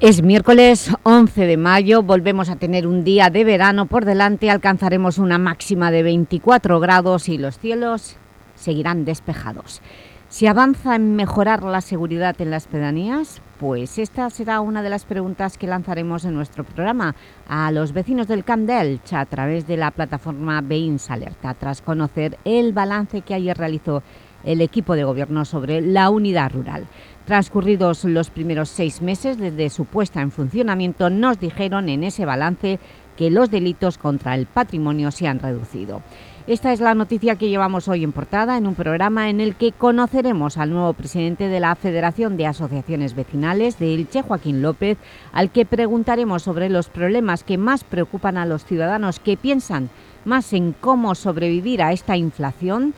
Es miércoles 11 de mayo, volvemos a tener un día de verano por delante, alcanzaremos una máxima de 24 grados y los cielos seguirán despejados. ¿Se avanza en mejorar la seguridad en las pedanías? Pues esta será una de las preguntas que lanzaremos en nuestro programa a los vecinos del Camp Delch a través de la plataforma Veins Alerta, tras conocer el balance que ayer realizó el equipo de gobierno sobre la unidad rural. Transcurridos los primeros seis meses desde su puesta en funcionamiento, nos dijeron en ese balance que los delitos contra el patrimonio se han reducido. Esta es la noticia que llevamos hoy en portada en un programa en el que conoceremos al nuevo presidente de la Federación de Asociaciones Vecinales de Elche, Joaquín López, al que preguntaremos sobre los problemas que más preocupan a los ciudadanos que piensan más en cómo sobrevivir a esta inflación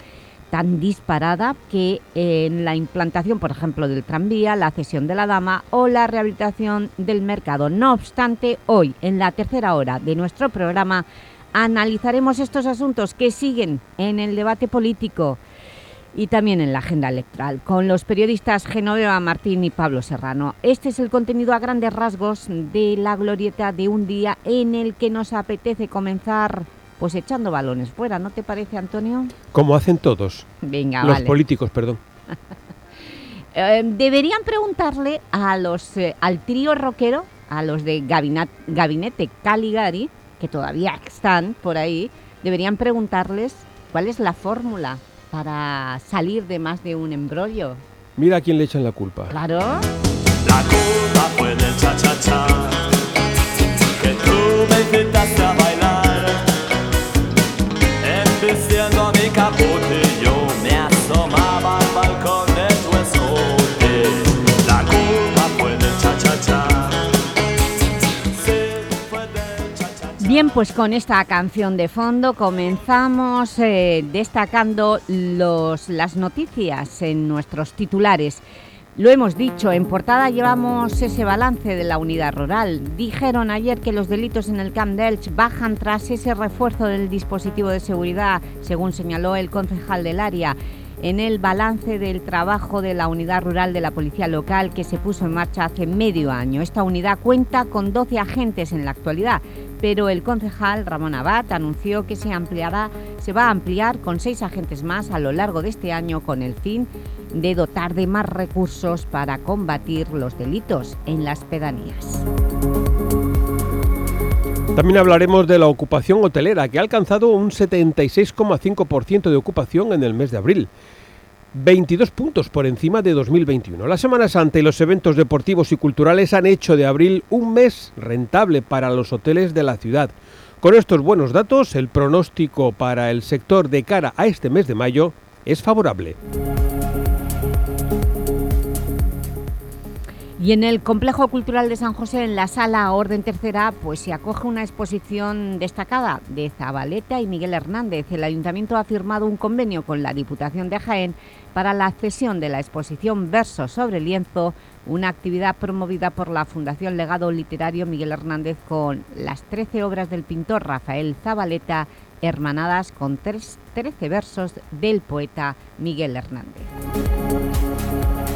tan disparada que en la implantación, por ejemplo, del tranvía, la cesión de la dama o la rehabilitación del mercado. No obstante, hoy, en la tercera hora de nuestro programa, analizaremos estos asuntos que siguen en el debate político y también en la agenda electoral, con los periodistas Genoveva Martín y Pablo Serrano. Este es el contenido a grandes rasgos de la glorieta de un día en el que nos apetece comenzar pues echando balones fuera, ¿no te parece, Antonio? Como hacen todos. Venga, Los políticos, perdón. Eh, deberían preguntarle a los, eh, al trío rockero, a los de Gabinete Caligari, que todavía están por ahí, deberían preguntarles cuál es la fórmula para salir de más de un embrollo. Mira a quién le echan la culpa. Claro. La culpa fue del cha-cha-cha, que tú me invitaste a bailar. Bien, pues con esta canción de fondo comenzamos eh, destacando los, las noticias en nuestros titulares. Lo hemos dicho, en portada llevamos ese balance de la unidad rural. Dijeron ayer que los delitos en el Camp Delch bajan tras ese refuerzo del dispositivo de seguridad, según señaló el concejal del área en el balance del trabajo de la unidad rural de la Policía Local que se puso en marcha hace medio año. Esta unidad cuenta con 12 agentes en la actualidad, pero el concejal Ramón Abad anunció que se, ampliará, se va a ampliar con seis agentes más a lo largo de este año con el fin de dotar de más recursos para combatir los delitos en las pedanías. También hablaremos de la ocupación hotelera, que ha alcanzado un 76,5% de ocupación en el mes de abril. 22 puntos por encima de 2021. La Semana Santa y los eventos deportivos y culturales han hecho de abril un mes rentable para los hoteles de la ciudad. Con estos buenos datos, el pronóstico para el sector de cara a este mes de mayo es favorable. Y en el Complejo Cultural de San José, en la Sala Orden Tercera, pues se acoge una exposición destacada de Zabaleta y Miguel Hernández. El Ayuntamiento ha firmado un convenio con la Diputación de Jaén para la cesión de la exposición Versos sobre lienzo, una actividad promovida por la Fundación Legado Literario Miguel Hernández con las 13 obras del pintor Rafael Zabaleta, hermanadas con 13 versos del poeta Miguel Hernández.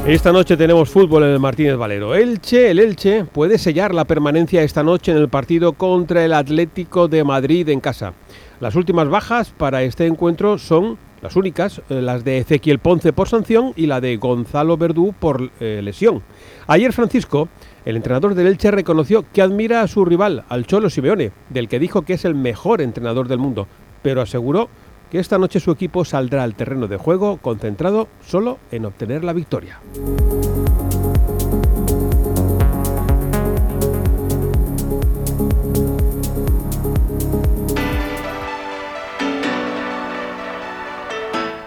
Esta noche tenemos fútbol en el Martínez Valero. Elche, el Elche puede sellar la permanencia esta noche en el partido contra el Atlético de Madrid en casa. Las últimas bajas para este encuentro son las únicas, eh, las de Ezequiel Ponce por sanción y la de Gonzalo Verdú por eh, lesión. Ayer Francisco, el entrenador del Elche, reconoció que admira a su rival, al Cholo Simeone, del que dijo que es el mejor entrenador del mundo, pero aseguró esta noche su equipo saldrá al terreno de juego concentrado solo en obtener la victoria.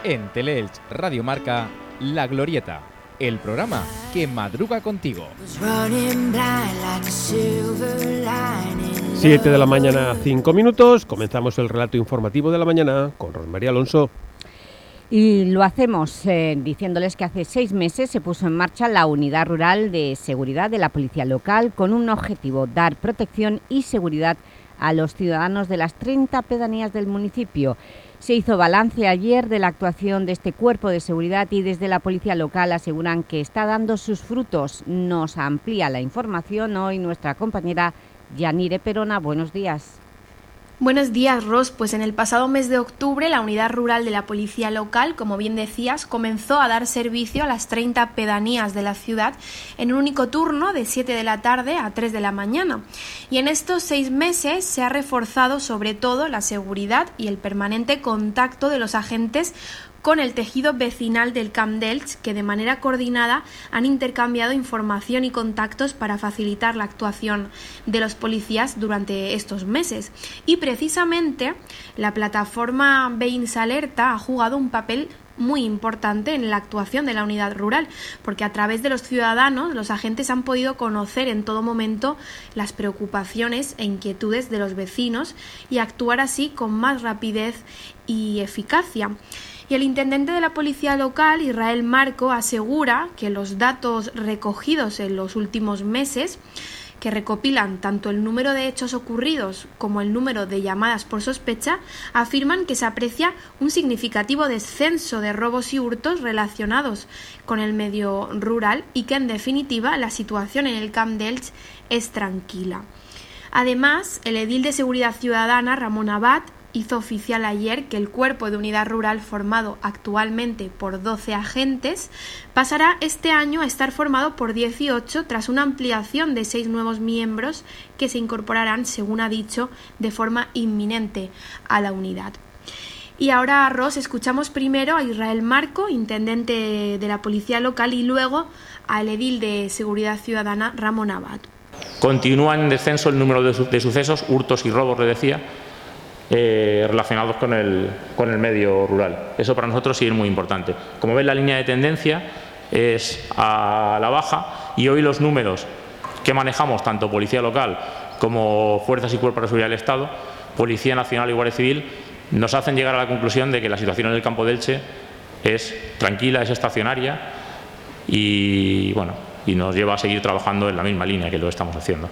En Teleelch Radio Marca, La Glorieta, el programa que madruga contigo. 7 de la mañana, 5 minutos. Comenzamos el relato informativo de la mañana con Rosmaría Alonso. Y lo hacemos eh, diciéndoles que hace seis meses se puso en marcha la Unidad Rural de Seguridad de la Policía Local con un objetivo, dar protección y seguridad a los ciudadanos de las 30 pedanías del municipio. Se hizo balance ayer de la actuación de este cuerpo de seguridad y desde la policía local aseguran que está dando sus frutos. Nos amplía la información hoy nuestra compañera Yanire Perona. Buenos días. Buenos días, Ros. Pues en el pasado mes de octubre, la unidad rural de la policía local, como bien decías, comenzó a dar servicio a las 30 pedanías de la ciudad en un único turno de 7 de la tarde a 3 de la mañana. Y en estos seis meses se ha reforzado sobre todo la seguridad y el permanente contacto de los agentes con el tejido vecinal del Camp que de manera coordinada han intercambiado información y contactos para facilitar la actuación de los policías durante estos meses. Y precisamente la plataforma Veins Alerta ha jugado un papel muy importante en la actuación de la unidad rural, porque a través de los ciudadanos los agentes han podido conocer en todo momento las preocupaciones e inquietudes de los vecinos y actuar así con más rapidez y eficacia. Y el intendente de la policía local, Israel Marco, asegura que los datos recogidos en los últimos meses que recopilan tanto el número de hechos ocurridos como el número de llamadas por sospecha, afirman que se aprecia un significativo descenso de robos y hurtos relacionados con el medio rural y que en definitiva la situación en el Camp Delch es tranquila. Además, el edil de Seguridad Ciudadana, Ramón Abad, hizo oficial ayer que el cuerpo de unidad rural formado actualmente por 12 agentes pasará este año a estar formado por 18 tras una ampliación de seis nuevos miembros que se incorporarán, según ha dicho, de forma inminente a la unidad. Y ahora, Ross, escuchamos primero a Israel Marco, intendente de la Policía Local, y luego al edil de Seguridad Ciudadana, Ramón Abad. Continúa en descenso el número de, de sucesos, hurtos y robos, le decía, eh, relacionados con el, con el medio rural. Eso para nosotros sí es muy importante. Como ven, la línea de tendencia es a la baja y hoy los números que manejamos, tanto Policía Local como Fuerzas y Cuerpos de Seguridad del Estado, Policía Nacional y Guardia Civil, nos hacen llegar a la conclusión de que la situación en el campo de Elche es tranquila, es estacionaria y, bueno, y nos lleva a seguir trabajando en la misma línea que lo estamos haciendo.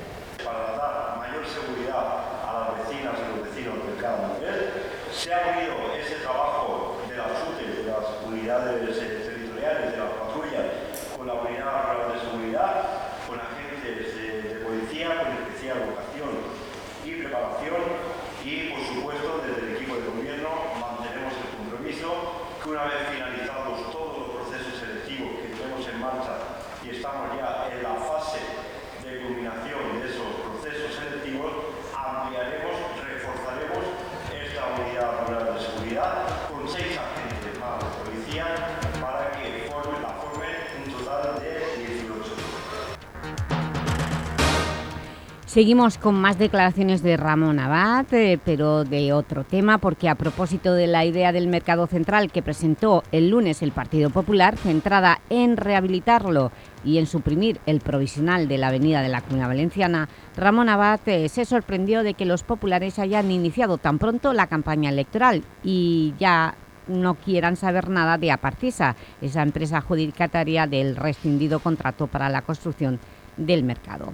Seguimos con más declaraciones de Ramón Abad, eh, pero de otro tema, porque a propósito de la idea del mercado central que presentó el lunes el Partido Popular, centrada en rehabilitarlo y en suprimir el provisional de la avenida de la Comunidad Valenciana, Ramón Abad eh, se sorprendió de que los populares hayan iniciado tan pronto la campaña electoral y ya no quieran saber nada de Aparcisa, esa empresa adjudicataria del rescindido contrato para la construcción del mercado.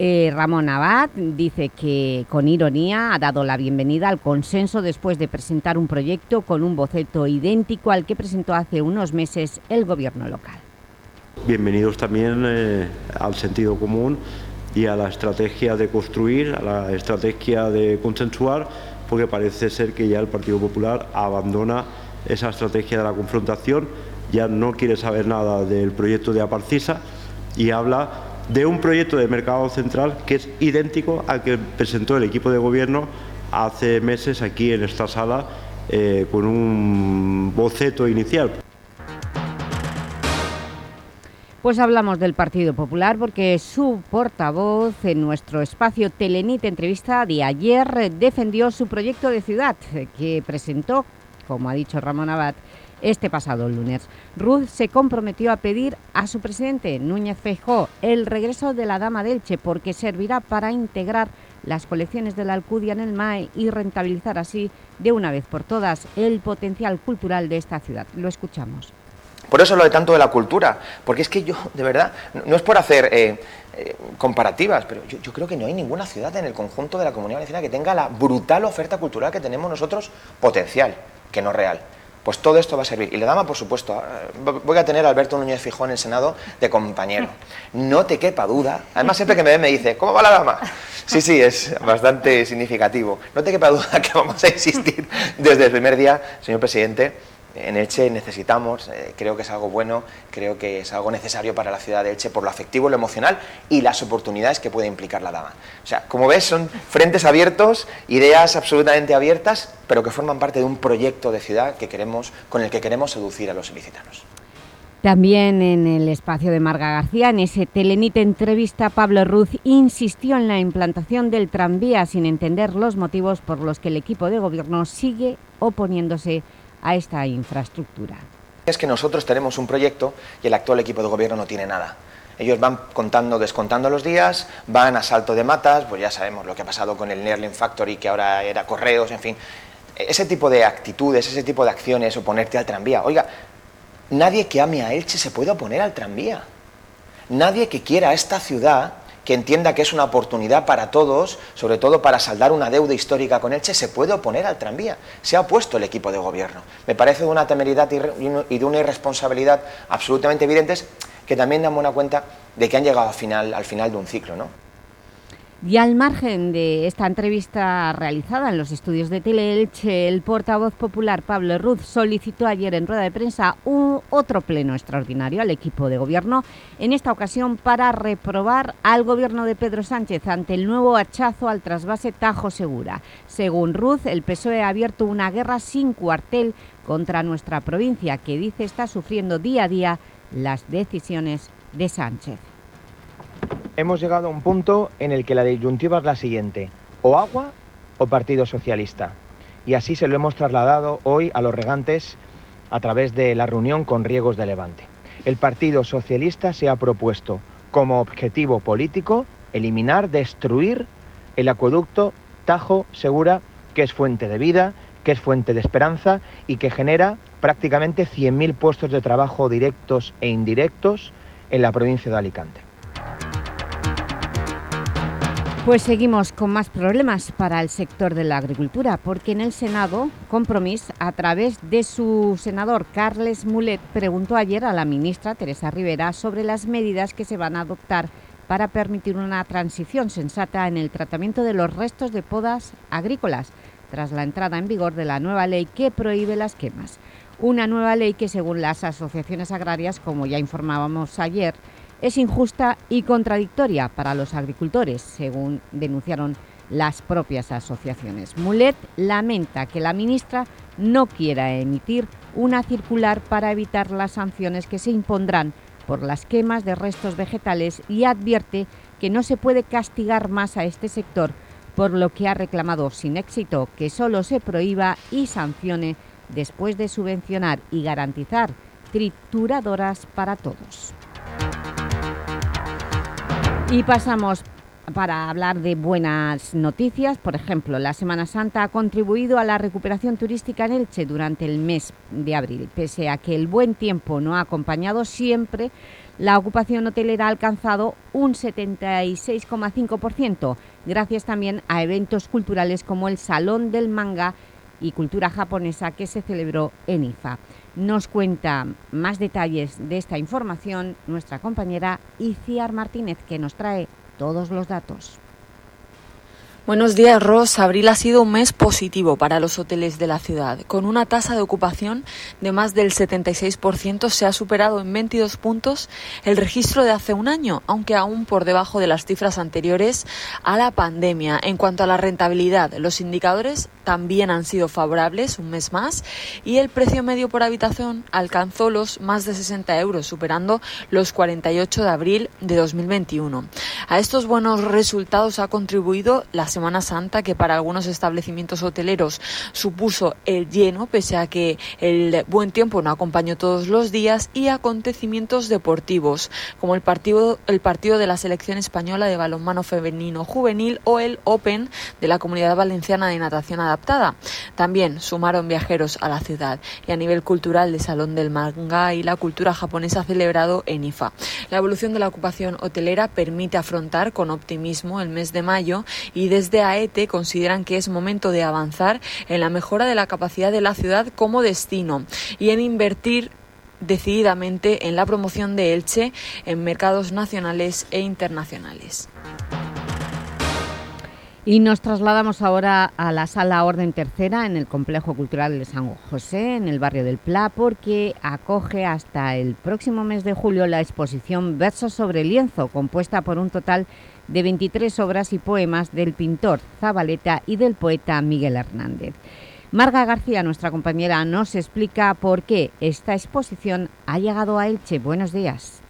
Eh, Ramón Abad dice que con ironía ha dado la bienvenida al consenso después de presentar un proyecto con un boceto idéntico al que presentó hace unos meses el gobierno local. Bienvenidos también eh, al sentido común y a la estrategia de construir, a la estrategia de consensuar, porque parece ser que ya el Partido Popular abandona esa estrategia de la confrontación, ya no quiere saber nada del proyecto de Aparcisa y habla de un proyecto de mercado central que es idéntico al que presentó el equipo de gobierno hace meses aquí en esta sala eh, con un boceto inicial. Pues hablamos del Partido Popular porque su portavoz en nuestro espacio Telenit entrevista de ayer defendió su proyecto de ciudad que presentó, como ha dicho Ramón Abad, este pasado lunes. Ruth se comprometió a pedir a su presidente, Núñez Feijó, el regreso de la Dama del Che porque servirá para integrar las colecciones de la Alcudia en el MAE y rentabilizar así de una vez por todas el potencial cultural de esta ciudad. Lo escuchamos. Por eso lo de tanto de la cultura, porque es que yo, de verdad, no es por hacer eh, eh, comparativas, pero yo, yo, creo que no hay ninguna ciudad en el conjunto de la comunidad valenciana que tenga la brutal oferta cultural que tenemos nosotros, potencial, que no real. Pues todo esto va a servir. Y la dama, por supuesto, eh, voy a tener a Alberto Núñez Fijón en el Senado de compañero. No te quepa duda. Además, siempre que me ve me dice, ¿cómo va la dama? Sí, sí, es bastante significativo. No te quepa duda que vamos a insistir desde el primer día, señor presidente, en Elche necesitamos, eh, creo que es algo bueno, creo que es algo necesario para la ciudad de Elche por lo afectivo, lo emocional y las oportunidades que puede implicar la dama. O sea, como ves, son frentes abiertos, ideas absolutamente abiertas, pero que forman parte de un proyecto de ciudad que queremos, con el que queremos seducir a los ilicitanos. También en el espacio de Marga García, en ese Telenite entrevista, Pablo Ruz insistió en la implantación del tranvía sin entender los motivos por los que el equipo de gobierno sigue oponiéndose a esta infraestructura. Es que nosotros tenemos un proyecto y el actual equipo de gobierno no tiene nada. Ellos van contando, descontando los días, van a salto de matas, pues ya sabemos lo que ha pasado con el Nerlin Factory, que ahora era correos, en fin. Ese tipo de actitudes, ese tipo de acciones, oponerte al tranvía. Oiga, nadie que ame a Elche se puede oponer al tranvía. Nadie que quiera a esta ciudad que entienda que es una oportunidad para todos, sobre todo para saldar una deuda histórica con Elche, se puede oponer al tranvía. Se ha opuesto el equipo de gobierno. Me parece de una temeridad y de una irresponsabilidad absolutamente evidentes que también dan buena cuenta de que han llegado al final, al final de un ciclo. ¿no? Y al margen de esta entrevista realizada en los estudios de Teleelche, el portavoz popular Pablo Ruz solicitó ayer en rueda de prensa un otro pleno extraordinario al equipo de gobierno, en esta ocasión para reprobar al gobierno de Pedro Sánchez ante el nuevo hachazo al trasvase Tajo Segura. Según Ruz, el PSOE ha abierto una guerra sin cuartel contra nuestra provincia, que dice está sufriendo día a día las decisiones de Sánchez hemos llegado a un punto en el que la disyuntiva es la siguiente, o agua o Partido Socialista. Y así se lo hemos trasladado hoy a los regantes a través de la reunión con Riegos de Levante. El Partido Socialista se ha propuesto como objetivo político eliminar, destruir el acueducto Tajo Segura, que es fuente de vida, que es fuente de esperanza y que genera prácticamente 100.000 puestos de trabajo directos e indirectos en la provincia de Alicante. Pues seguimos con más problemas para el sector de la agricultura, porque en el Senado, Compromís, a través de su senador Carles Mulet, preguntó ayer a la ministra Teresa Rivera sobre las medidas que se van a adoptar para permitir una transición sensata en el tratamiento de los restos de podas agrícolas, tras la entrada en vigor de la nueva ley que prohíbe las quemas. Una nueva ley que, según las asociaciones agrarias, como ya informábamos ayer, es injusta y contradictoria para los agricultores, según denunciaron las propias asociaciones. Mulet lamenta que la ministra no quiera emitir una circular para evitar las sanciones que se impondrán por las quemas de restos vegetales y advierte que no se puede castigar más a este sector, por lo que ha reclamado sin éxito que solo se prohíba y sancione después de subvencionar y garantizar trituradoras para todos. Y pasamos para hablar de buenas noticias. Por ejemplo, la Semana Santa ha contribuido a la recuperación turística en Elche durante el mes de abril. Pese a que el buen tiempo no ha acompañado siempre, la ocupación hotelera ha alcanzado un 76,5%, gracias también a eventos culturales como el Salón del Manga y Cultura Japonesa que se celebró en IFA. Nos cuenta más detalles de esta información nuestra compañera Iciar Martínez, que nos trae todos los datos. Buenos días, Ross. Abril ha sido un mes positivo para los hoteles de la ciudad. Con una tasa de ocupación de más del 76%, se ha superado en 22 puntos el registro de hace un año, aunque aún por debajo de las cifras anteriores a la pandemia. En cuanto a la rentabilidad, los indicadores también han sido favorables un mes más y el precio medio por habitación alcanzó los más de 60 euros, superando los 48 de abril de 2021. A estos buenos resultados ha contribuido la Semana Santa, que para algunos establecimientos hoteleros supuso el lleno, pese a que el buen tiempo no acompañó todos los días, y acontecimientos deportivos, como el partido, el partido de la selección española de balonmano femenino juvenil o el Open de la Comunidad Valenciana de Natación Adaptada. También sumaron viajeros a la ciudad y a nivel cultural de Salón del Manga y la cultura japonesa celebrado en IFA. La evolución de la ocupación hotelera permite afrontar con optimismo el mes de mayo y desde AET consideran que es momento de avanzar en la mejora de la capacidad de la ciudad como destino y en invertir decididamente en la promoción de Elche en mercados nacionales e internacionales. Y nos trasladamos ahora a la Sala Orden Tercera en el Complejo Cultural de San José, en el barrio del Pla, porque acoge hasta el próximo mes de julio la exposición Versos sobre lienzo, compuesta por un total de 23 obras y poemas del pintor Zabaleta y del poeta Miguel Hernández. Marga García, nuestra compañera, nos explica por qué esta exposición ha llegado a Elche. Buenos días.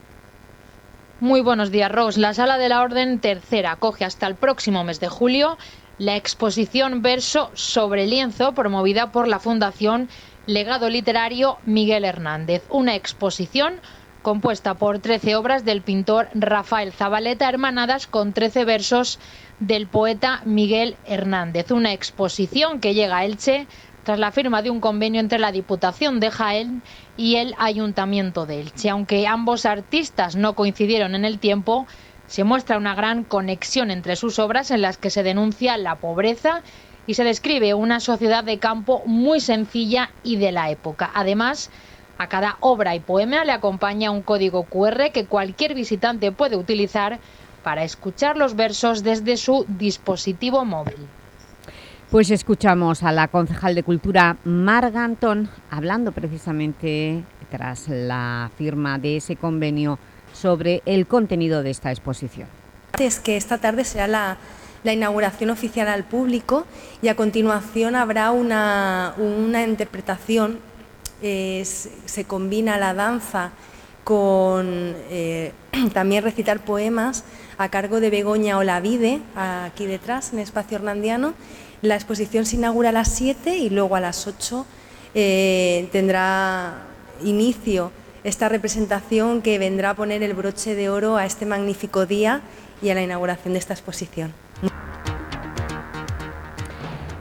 Muy buenos días, Ros. La Sala de la Orden Tercera acoge hasta el próximo mes de julio la exposición Verso sobre lienzo promovida por la Fundación Legado Literario Miguel Hernández. Una exposición compuesta por 13 obras del pintor Rafael Zabaleta, hermanadas con 13 versos del poeta Miguel Hernández. Una exposición que llega a Elche tras la firma de un convenio entre la Diputación de Jaén y el Ayuntamiento de Elche. Aunque ambos artistas no coincidieron en el tiempo, se muestra una gran conexión entre sus obras en las que se denuncia la pobreza y se describe una sociedad de campo muy sencilla y de la época. Además, a cada obra y poema le acompaña un código QR que cualquier visitante puede utilizar para escuchar los versos desde su dispositivo móvil. Pues escuchamos a la concejal de Cultura Marga Antón hablando precisamente tras la firma de ese convenio sobre el contenido de esta exposición. Es que esta tarde será la, inauguración oficial al público y a continuación habrá una, una interpretación, eh, se combina la danza con eh, también recitar poemas a cargo de Begoña Olavide, aquí detrás, en espacio hernandiano, la exposición se inaugura a las 7 y luego a las 8 eh, tendrá inicio esta representación que vendrá a poner el broche de oro a este magnífico día y a la inauguración de esta exposición.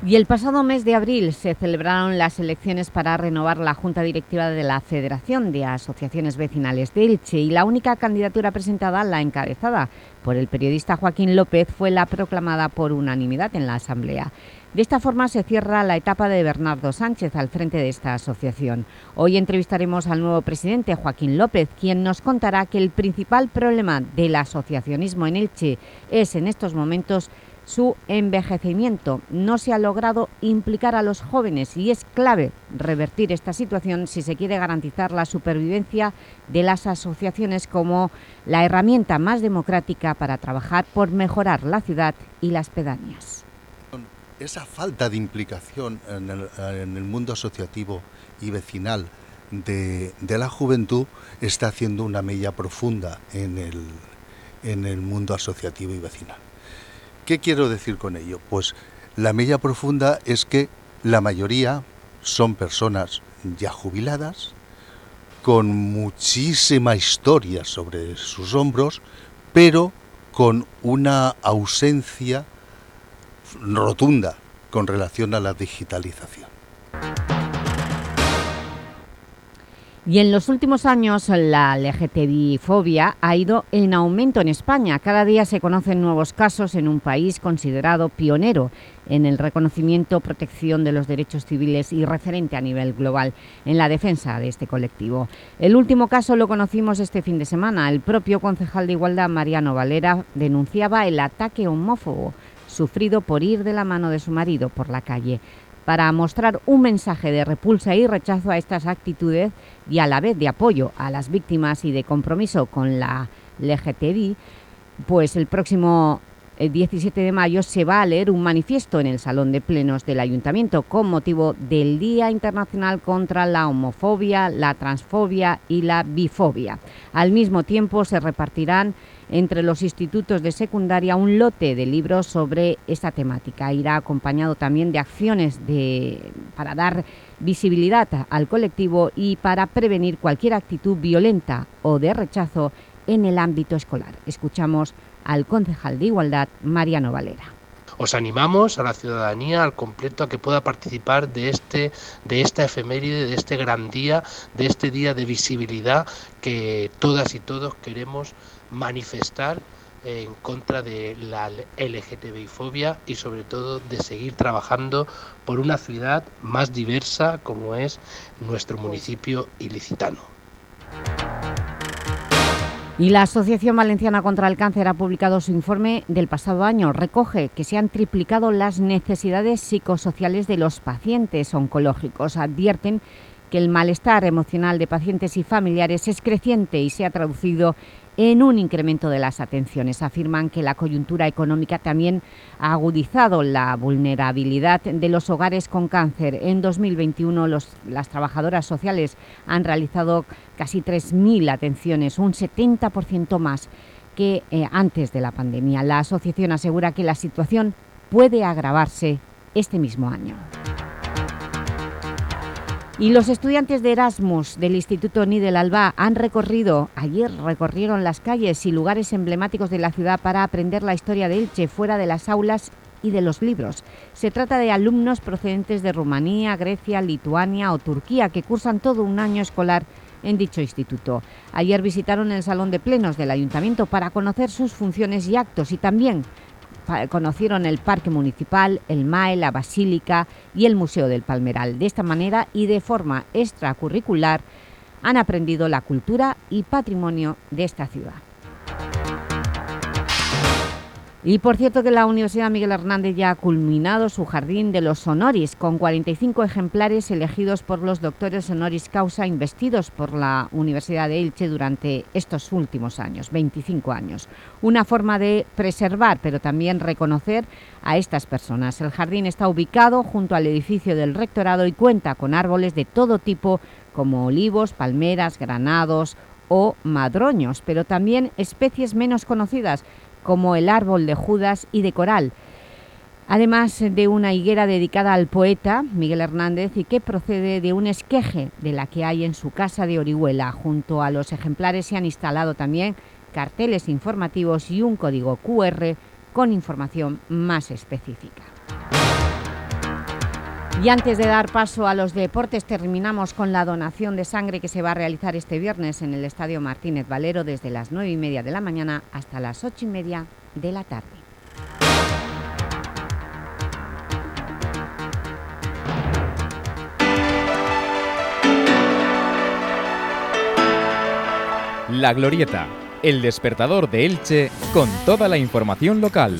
Y el pasado mes de abril se celebraron las elecciones para renovar la Junta Directiva de la Federación de Asociaciones Vecinales de Elche y la única candidatura presentada, la encabezada por el periodista Joaquín López, fue la proclamada por unanimidad en la Asamblea. De esta forma se cierra la etapa de Bernardo Sánchez al frente de esta asociación. Hoy entrevistaremos al nuevo presidente, Joaquín López, quien nos contará que el principal problema del asociacionismo en Elche es en estos momentos su envejecimiento. No se ha logrado implicar a los jóvenes y es clave revertir esta situación si se quiere garantizar la supervivencia de las asociaciones como la herramienta más democrática para trabajar por mejorar la ciudad y las pedanías. Esa falta de implicación en el, mundo asociativo y vecinal de, la juventud está haciendo una mella profunda en el, en el mundo asociativo y vecinal. ¿Qué quiero decir con ello? Pues la mella profunda es que la mayoría son personas ya jubiladas, con muchísima historia sobre sus hombros, pero con una ausencia rotunda con relación a la digitalización. Y en los últimos años la LGTBI-fobia ha ido en aumento en España. Cada día se conocen nuevos casos en un país considerado pionero en el reconocimiento, protección de los derechos civiles y referente a nivel global en la defensa de este colectivo. El último caso lo conocimos este fin de semana. El propio concejal de Igualdad, Mariano Valera, denunciaba el ataque homófobo sufrido por ir de la mano de su marido por la calle para mostrar un mensaje de repulsa y rechazo a estas actitudes y a la vez de apoyo a las víctimas y de compromiso con la LGTBI, pues el próximo el 17 de mayo se va a leer un manifiesto en el Salón de Plenos del Ayuntamiento con motivo del Día Internacional contra la Homofobia, la Transfobia y la Bifobia. Al mismo tiempo se repartirán entre los institutos de secundaria un lote de libros sobre esta temática. Irá acompañado también de acciones para dar visibilidad al colectivo y para prevenir cualquier actitud violenta o de rechazo en el ámbito escolar. Escuchamos al concejal de Igualdad, Mariano Valera. Os animamos a la ciudadanía al completo a que pueda participar de, este, de esta efeméride, de este gran día, de este día de visibilidad que todas y todos queremos manifestar en contra de la LGTBI-fobia y sobre todo de seguir trabajando por una ciudad más diversa como es nuestro municipio ilicitano. Y la Asociación Valenciana contra el Cáncer ha publicado su informe del pasado año. Recoge que se han triplicado las necesidades psicosociales de los pacientes oncológicos. Advierten que el malestar emocional de pacientes y familiares es creciente y se ha traducido un incremento de las atenciones. Afirman que la coyuntura económica también ha agudizado la vulnerabilidad de los hogares con cáncer. En 2021 las trabajadoras sociales han realizado casi 3.000 atenciones, un 70% más que eh, antes de la pandemia. La asociación asegura que la situación puede agravarse este mismo año. Y los estudiantes de Erasmus del Instituto Nidel Alba han recorrido, ayer recorrieron las calles y lugares emblemáticos de la ciudad para aprender la historia de Elche fuera de las aulas y de los libros. Se trata de alumnos procedentes de Rumanía, Grecia, Lituania o Turquía que cursan todo un año escolar en dicho instituto. Ayer visitaron el Salón de Plenos del Ayuntamiento para conocer sus funciones y actos y también conocieron el Parque Municipal, el MAE, la Basílica y el Museo del Palmeral. De esta manera y de forma extracurricular han aprendido la cultura y patrimonio de esta ciudad. Y por cierto que la Universidad Miguel Hernández ya ha culminado su jardín de los honoris, con 45 ejemplares elegidos por los doctores honoris causa investidos por la Universidad de Elche durante estos últimos años, 25 años. Una forma de preservar, pero también reconocer a estas personas. El jardín está ubicado junto al edificio del rectorado y cuenta con árboles de todo tipo, como olivos, palmeras, granados o madroños, pero también especies menos conocidas, como el árbol de Judas y de coral, además de una higuera dedicada al poeta Miguel Hernández y que procede de un esqueje de la que hay en su casa de Orihuela. Junto a los ejemplares se han instalado también carteles informativos y un código QR con información más específica. Y antes de dar paso a los deportes, terminamos con la donación de sangre que se va a realizar este viernes en el Estadio Martínez Valero desde las 9 y media de la mañana hasta las 8 y media de la tarde. La Glorieta, el despertador de Elche con toda la información local.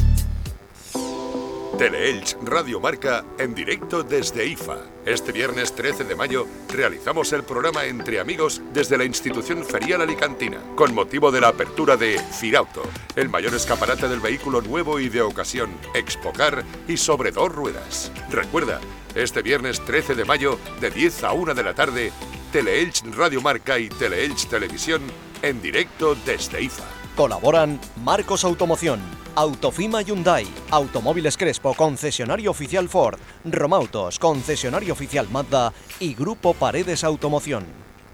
Teleelch Radio Marca en directo desde IFA. Este viernes 13 de mayo realizamos el programa Entre Amigos desde la institución ferial alicantina, con motivo de la apertura de Firauto, el mayor escaparate del vehículo nuevo y de ocasión, Expocar y sobre dos ruedas. Recuerda, este viernes 13 de mayo, de 10 a 1 de la tarde, Teleelch Radio Marca y Teleelch Televisión en directo desde IFA. Colaboran Marcos Automoción, Autofima Hyundai, Automóviles Crespo, concesionario oficial Ford, Romautos, concesionario oficial Mazda y Grupo Paredes Automoción.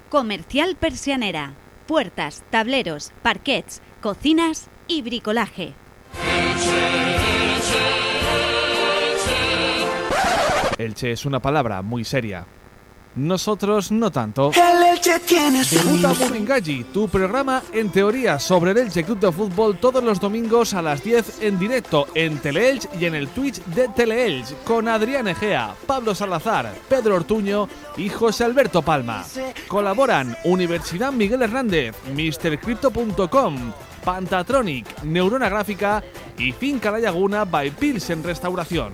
Comercial Persianera. Puertas, tableros, parquets, cocinas y bricolaje. Elche es una palabra muy seria. Nosotros no tanto. El Elche tiene su Debuta Buringalli, tu programa en teoría sobre el Elche Club de Fútbol todos los domingos a las 10 en directo en Teleelch y en el Twitch de Teleelch con Adrián Egea, Pablo Salazar, Pedro Ortuño y José Alberto Palma. Colaboran Universidad Miguel Hernández, MrCrypto.com, Pantatronic, Neurona Gráfica y Finca La Laguna by Pilsen Restauración.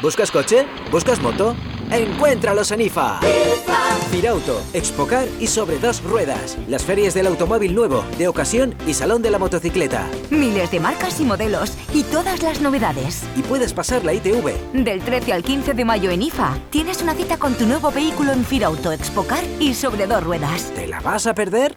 ¿Buscas coche? ¿Buscas moto? Encuéntralos en IFA. Firauto, Expocar y sobre dos ruedas. Las ferias del automóvil nuevo, de ocasión y salón de la motocicleta. Miles de marcas y modelos y todas las novedades. Y puedes pasar la ITV. Del 13 al 15 de mayo en IFA, tienes una cita con tu nuevo vehículo en Firauto, Expocar y sobre dos ruedas. ¿Te la vas a perder?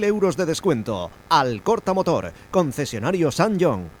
euros de descuento. Alcorta Motor, concesionario San John.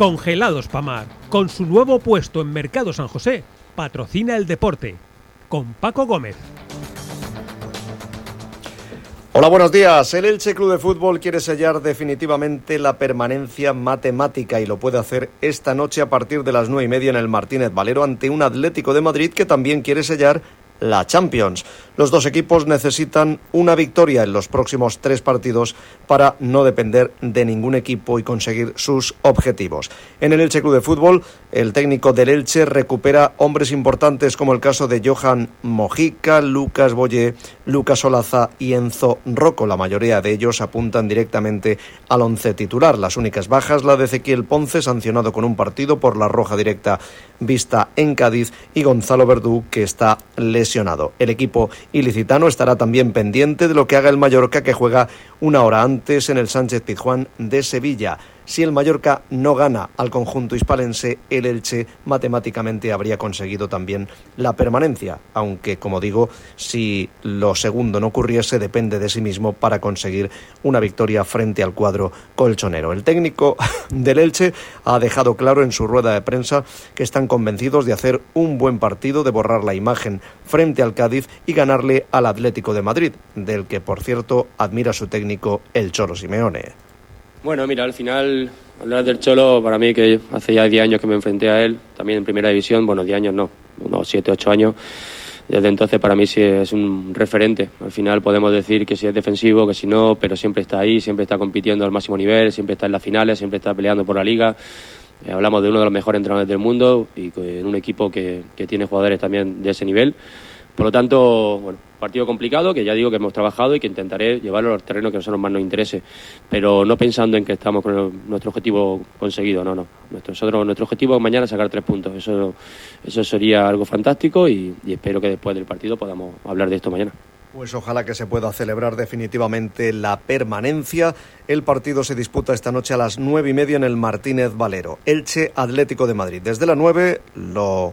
Congelados Pamar, con su nuevo puesto en Mercado San José, patrocina el deporte. Con Paco Gómez. Hola, buenos días. El Elche Club de Fútbol quiere sellar definitivamente la permanencia matemática y lo puede hacer esta noche a partir de las nueve y media en el Martínez Valero ante un Atlético de Madrid que también quiere sellar la Champions. Los dos equipos necesitan una victoria en los próximos tres partidos para no depender de ningún equipo y conseguir sus objetivos. En el Elche Club de Fútbol, el técnico del Elche recupera hombres importantes como el caso de Johan Mojica, Lucas Boyé, Lucas Olaza y Enzo Rocco. La mayoría de ellos apuntan directamente al once titular. Las únicas bajas, la de Ezequiel Ponce, sancionado con un partido por la roja directa vista en Cádiz, y Gonzalo Verdú, que está lesionado. El equipo ilicitano estará también pendiente de lo que haga el Mallorca, que juega una hora antes en el Sánchez Pizjuán de Sevilla. Si el Mallorca no gana al conjunto hispalense, el Elche matemáticamente habría conseguido también la permanencia, aunque como digo, si lo segundo no ocurriese, depende de sí mismo para conseguir una victoria frente al cuadro colchonero. El técnico del Elche ha dejado claro en su rueda de prensa que están convencidos de hacer un buen partido, de borrar la imagen frente al Cádiz y ganarle al Atlético de Madrid, del que por cierto admira su técnico el Cholo Simeone. Bueno, mira, al final, hablar del Cholo, para mí que hace ya 10 años que me enfrenté a él, también en primera división, bueno, 10 años no, unos 7, 8 años. Desde entonces para mí sí es un referente. Al final podemos decir que si es defensivo, que si no, pero siempre está ahí, siempre está compitiendo al máximo nivel, siempre está en las finales, siempre está peleando por la liga. Eh, hablamos de uno de los mejores entrenadores del mundo y en un equipo que, que tiene jugadores también de ese nivel. Por lo tanto, bueno, partido complicado que ya digo que hemos trabajado y que intentaré llevarlo a los terrenos que a nosotros más nos interese, pero no pensando en que estamos con nuestro objetivo conseguido, no, no. Nuestro, nosotros, nuestro objetivo es mañana sacar tres puntos, eso, eso sería algo fantástico y, y espero que después del partido podamos hablar de esto mañana. Pues ojalá que se pueda celebrar definitivamente la permanencia. El partido se disputa esta noche a las nueve y media en el Martínez Valero. Elche Atlético de Madrid. Desde la nueve lo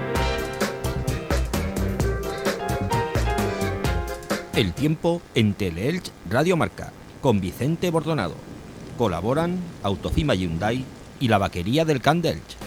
El tiempo en Teleelch Radio Marca, con Vicente Bordonado. Colaboran Autocima Hyundai y la vaquería del Candelch.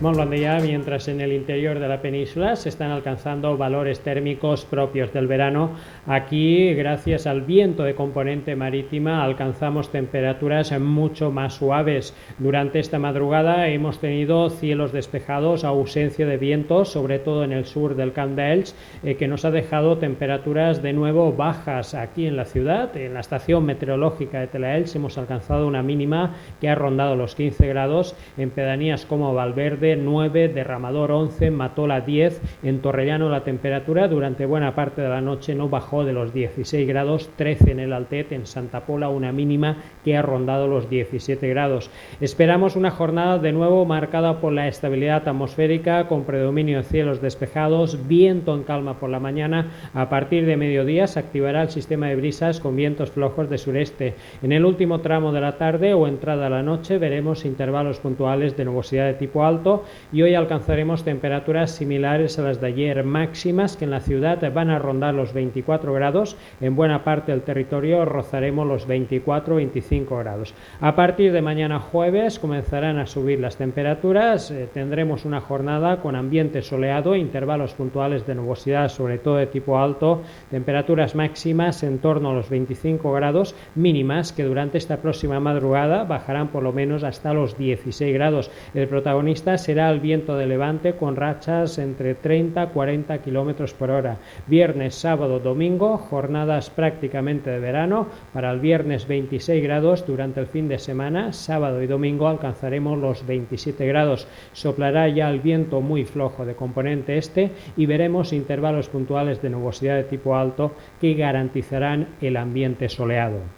Muy mientras en el interior de la península se están alcanzando valores térmicos propios del verano, aquí, gracias al viento de componente marítima, alcanzamos temperaturas mucho más suaves. Durante esta madrugada hemos tenido cielos despejados, ausencia de vientos, sobre todo en el sur del Camp eh, que nos ha dejado temperaturas de nuevo bajas aquí en la ciudad. En la estación meteorológica de Telaelch hemos alcanzado una mínima que ha rondado los 15 grados en pedanías como Valverde, 9, Derramador 11, Matola 10. En Torrellano la temperatura durante buena parte de la noche no bajó de los 16 grados, 13 en el Altet, en Santa Pola una mínima que ha rondado los 17 grados. Esperamos una jornada de nuevo marcada por la estabilidad atmosférica con predominio de cielos despejados, viento en calma por la mañana. A partir de mediodía se activará el sistema de brisas con vientos flojos de sureste. En el último tramo de la tarde o entrada a la noche veremos intervalos puntuales de nubosidad de tipo alto y hoy alcanzaremos temperaturas similares a las de ayer máximas que en la ciudad van a rondar los 24 grados, en buena parte del territorio rozaremos los 24-25 grados. A partir de mañana jueves comenzarán a subir las temperaturas, eh, tendremos una jornada con ambiente soleado, intervalos puntuales de nubosidad sobre todo de tipo alto, temperaturas máximas en torno a los 25 grados, mínimas que durante esta próxima madrugada bajarán por lo menos hasta los 16 grados. El protagonista será el viento de levante con rachas entre 30 y 40 kilómetros por hora. Viernes, sábado, domingo, jornadas prácticamente de verano. Para el viernes 26 grados durante el fin de semana, sábado y domingo alcanzaremos los 27 grados. Soplará ya el viento muy flojo de componente este y veremos intervalos puntuales de nubosidad de tipo alto que garantizarán el ambiente soleado.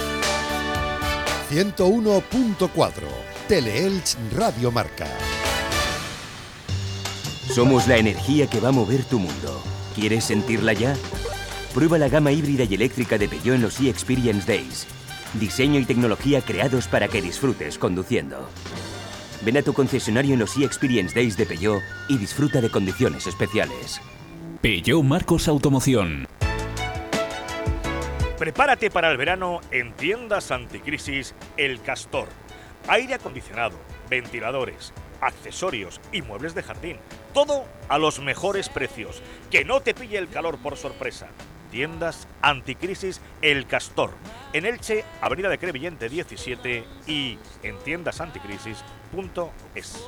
101.4 Teleelch Radio Marca. Somos la energía que va a mover tu mundo. ¿Quieres sentirla ya? Prueba la gama híbrida y eléctrica de Peugeot en los e-Experience Days. Diseño y tecnología creados para que disfrutes conduciendo. Ven a tu concesionario en los e-Experience Days de Peugeot y disfruta de condiciones especiales. Peugeot Marcos Automoción. Prepárate para el verano en tiendas anticrisis El Castor. Aire acondicionado, ventiladores, accesorios y muebles de jardín. Todo a los mejores precios. Que no te pille el calor por sorpresa. Tiendas anticrisis El Castor. En Elche, Avenida de Crevillente 17 y en tiendasanticrisis.es.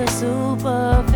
the superficial.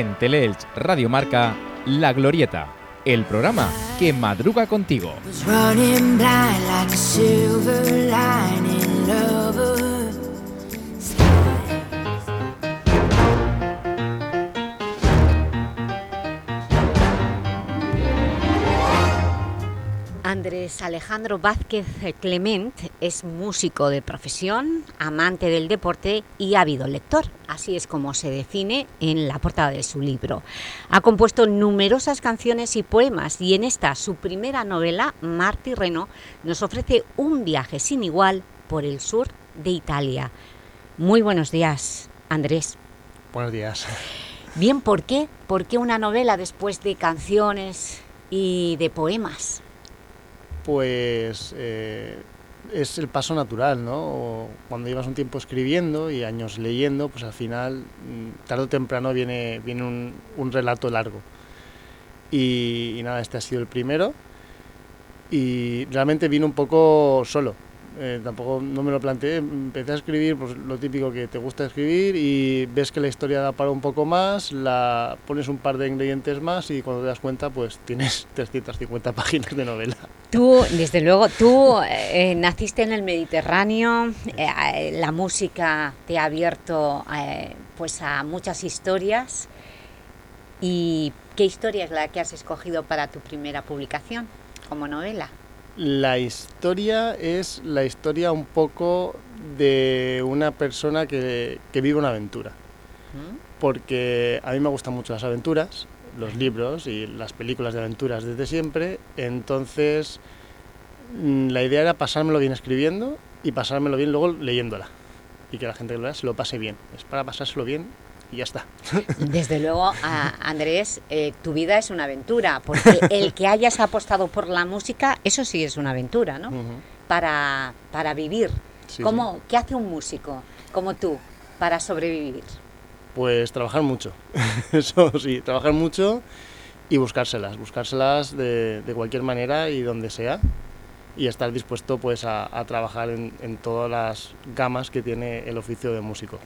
En Teleelch Radio Marca, La Glorieta, el programa que madruga contigo. Andrés Alejandro Vázquez Clement es músico de profesión, amante del deporte y ávido lector. Así es como se define en la portada de su libro. Ha compuesto numerosas canciones y poemas y en esta, su primera novela, Marti Reno, nos ofrece un viaje sin igual por el sur de Italia. Muy buenos días, Andrés. Buenos días. Bien, ¿por qué? ¿Por qué una novela después de canciones y de poemas? Pues eh, es el paso natural, ¿no? Cuando llevas un tiempo escribiendo y años leyendo, pues al final, mm, tarde o temprano, viene, viene un, un relato largo. Y, y nada, este ha sido el primero. Y realmente vino un poco solo. Eh, tampoco no me lo planteé. Empecé a escribir pues, lo típico que te gusta escribir y ves que la historia da para un poco más, la pones un par de ingredientes más y cuando te das cuenta, pues tienes 350 páginas de novela. Tú, desde luego, tú eh, naciste en el Mediterráneo, eh, la música te ha abierto eh, pues a muchas historias. ¿Y qué historia es la que has escogido para tu primera publicación como novela? La historia es la historia un poco de una persona que, que vive una aventura. Porque a mí me gustan mucho las aventuras, los libros y las películas de aventuras desde siempre. Entonces, mm, la idea era pasármelo bien escribiendo y pasármelo bien luego leyéndola. Y que la gente que lo lea se lo pase bien. Es para pasárselo bien y ya está. Desde luego, Andrés, eh, tu vida es una aventura, porque el que hayas apostado por la música, eso sí es una aventura, ¿no? para, para vivir. Sí, ¿Cómo, ¿Qué hace un músico como tú para sobrevivir? Pues trabajar mucho, eso sí, trabajar mucho y buscárselas, buscárselas de, de cualquier manera y donde sea y estar dispuesto pues a, a trabajar en, en todas las gamas que tiene el oficio de músico.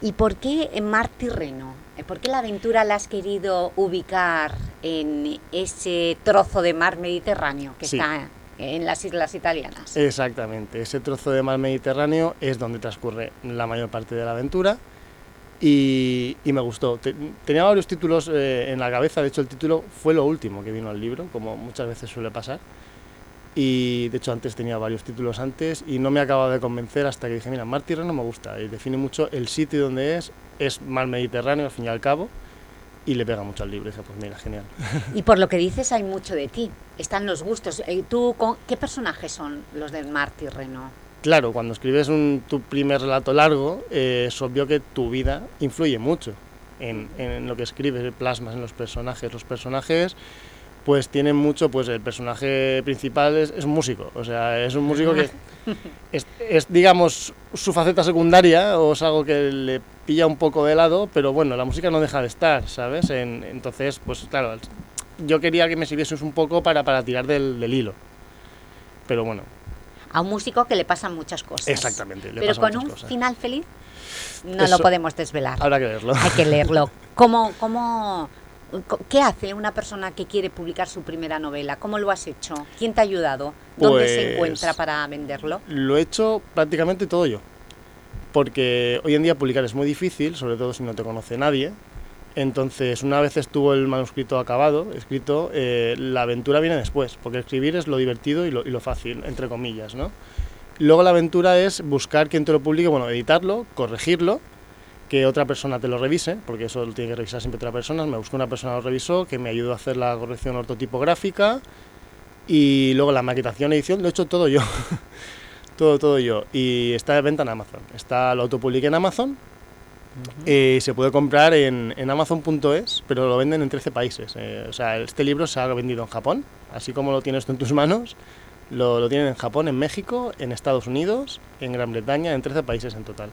¿Y por qué en Mar Tirreno? Eh, ¿Por qué la aventura la has querido ubicar en ese trozo de mar Mediterráneo que Sí. está en las islas italianas? Exactamente, ese trozo de mar Mediterráneo es donde transcurre la mayor parte de la aventura y, y me gustó. Te- tenía varios títulos eh, en la cabeza, de hecho el título fue lo último que vino al libro, como muchas veces suele pasar. Y de hecho antes tenía varios títulos antes y no me acababa de convencer hasta que dije, mira, Mar Tirreno me gusta y define mucho el sitio donde es, es mar Mediterráneo al fin y al cabo y le pega mucho al libro. Y dije, pues mira, genial. Y por lo que dices hay mucho de ti, están los gustos. Eh, ¿Tú, con, ¿Qué personajes son los del Mar Tirreno? Claro, cuando escribes un, tu primer relato largo, eh, es obvio que tu vida influye mucho en, en lo que escribes, plasmas en los personajes. Los personajes pues tienen mucho, pues el personaje principal es, es un músico, o sea, es un músico que es, es, digamos, su faceta secundaria o es algo que le pilla un poco de lado, pero bueno, la música no deja de estar, ¿sabes? En- entonces, pues claro, yo quería que me sirviese un poco para, para tirar del, del hilo, pero bueno, A un músico que le pasan muchas cosas. Exactamente, le Pero pasan con un cosas. final feliz no Eso lo podemos desvelar. habrá que leerlo. Hay que leerlo. ¿Cómo, cómo, ¿Qué hace una persona que quiere publicar su primera novela? ¿Cómo lo has hecho? ¿Quién te ha ayudado? ¿Dónde se Pues- encuentra para venderlo? Lo he hecho prácticamente todo yo. Porque hoy en día publicar es muy difícil, sobre todo si no te conoce nadie. Entonces, una vez estuvo el manuscrito acabado, escrito, eh, la aventura viene después, porque escribir es lo divertido y lo, y lo fácil, entre comillas, ¿no? Luego la aventura es buscar quien te lo publique, bueno, editarlo, corregirlo, que otra persona te lo revise, porque eso lo tiene que revisar siempre otra persona. Me busqué una persona que lo revisó, que me ayudó a hacer la corrección ortotipográfica y luego la maquetación, edición, lo he hecho todo yo. todo, todo yo. Y está de venta en Amazon. Está, lo autopubliqué en Amazon. Eh, se puede comprar en, en Amazon.es, pero lo venden en 13 países. Eh, o sea, este libro se ha vendido en Japón, así como lo tienes tú en tus manos. Lo, lo tienen en Japón, en México, en Estados Unidos, en Gran Bretaña, en 13 países en total.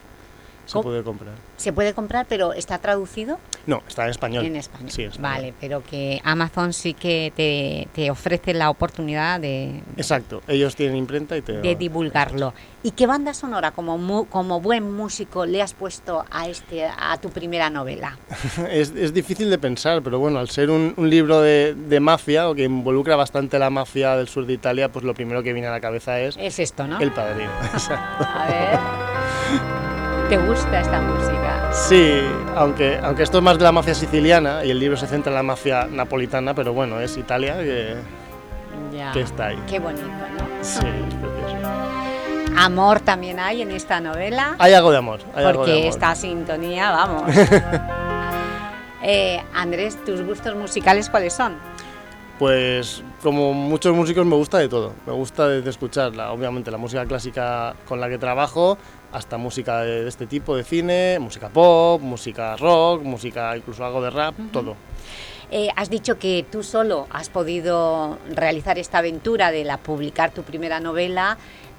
Se puede comprar. ¿Se puede comprar, pero está traducido? No, está en español. En español. Sí, en español. Vale, pero que Amazon sí que te, te ofrece la oportunidad de, Exacto, ellos tienen imprenta y te... de divulgarlo. ¿Y qué banda sonora, como, como buen músico, le has puesto a, este, a tu primera novela? es, es difícil de pensar, pero bueno, al ser un, un libro de, de mafia o que involucra bastante la mafia del sur de Italia, pues lo primero que viene a la cabeza es... Es esto, ¿no? El padrino. Exacto. A ver. ¿Te gusta esta música? Sí, aunque, aunque esto es más de la mafia siciliana y el libro se centra en la mafia napolitana, pero bueno, es Italia que, Ya. que está ahí. Qué bonito, ¿no? Sí, es precioso. Amor también hay en esta novela. Hay algo de amor. Hay algo porque de amor. esta sintonía, vamos. Eh, Andrés, ¿tus gustos musicales cuáles son? Pues como muchos músicos me gusta de todo. Me gusta desde escuchar, la- obviamente, la música clásica con la que trabajo, hasta música de, este tipo, de cine, música pop, música rock, música incluso algo de rap, todo. Eh, has dicho que tú solo has podido realizar esta aventura de la publicar tu primera novela.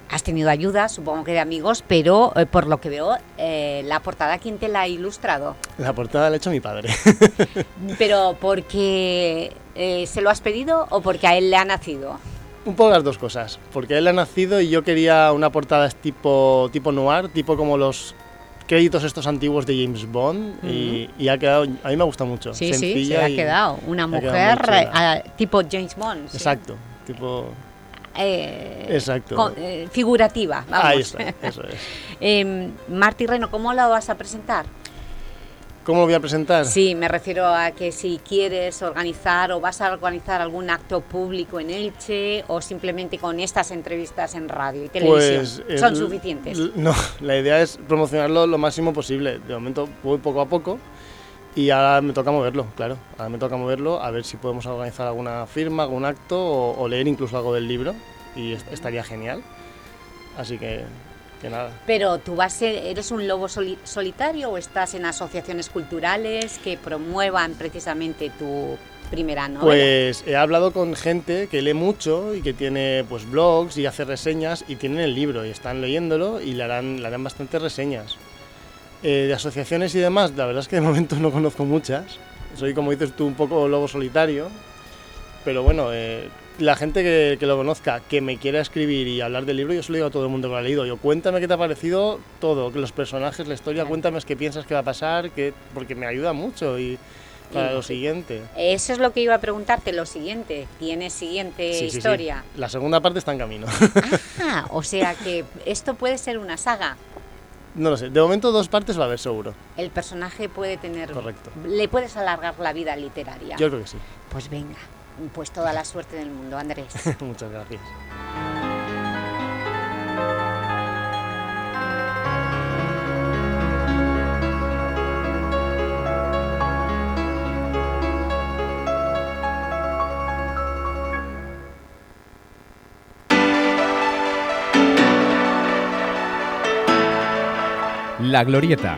Has tenido ayuda, supongo que de amigos, pero eh, por lo que veo, eh, la portada, ¿quién te la ha ilustrado? La portada la ha hecho mi padre. ¿Pero porque se lo has pedido o porque a él le ha nacido? Un poco las dos cosas, porque él ha nacido y yo quería una portada tipo, tipo noir, tipo como los créditos estos antiguos de James Bond y, y ha quedado, a mí me gusta mucho. Sí, sí, se ha quedado. Una quedado mujer eh, ah, tipo James Bond. sí. Exacto, tipo... Eh, Exacto. con- eh, figurativa, vamos. Ahí está, eso es. eh, Martí Reno, ¿cómo la vas a presentar? ¿Cómo lo voy a presentar? Sí, me refiero a que si quieres organizar o vas a organizar algún acto público en Elche o simplemente con estas entrevistas en radio y televisión. Pues, ¿Son suficientes? No, la idea es promocionarlo lo máximo posible. De momento voy poco a poco y ahora me toca moverlo, claro. Ahora me toca moverlo a ver si podemos organizar alguna firma, algún acto o, o leer incluso algo del libro y est- estaría genial. Así que que nada. Pero tú vas, eh, eres un lobo soli- solitario o estás en asociaciones culturales que promuevan precisamente tu primera novela. Pues he hablado con gente que lee mucho y que tiene pues blogs y hace reseñas y tienen el libro y están leyéndolo y le harán, le harán bastantes reseñas. Eh, de asociaciones y demás, la verdad es que de momento no conozco muchas. Soy, como dices tú, un poco lobo solitario. Pero bueno, eh, la gente que, que lo conozca, que me quiera escribir y hablar del libro, yo se lo digo a todo el mundo que lo ha leído. Yo, cuéntame qué te ha parecido todo, que los personajes, la historia, cuéntame qué piensas que va a pasar, que, porque me ayuda mucho y para lo siguiente. Eso es lo que iba a preguntarte, lo siguiente. ¿Tienes siguiente Sí, sí, sí. historia? La segunda parte está en camino. Ah, o sea que esto puede ser una saga. no lo sé. De momento dos partes va a haber seguro. El personaje puede tener... Correcto. Le puedes alargar la vida literaria. Yo creo que sí. Pues venga, pues toda la suerte del mundo, Andrés. Muchas gracias. La Glorieta,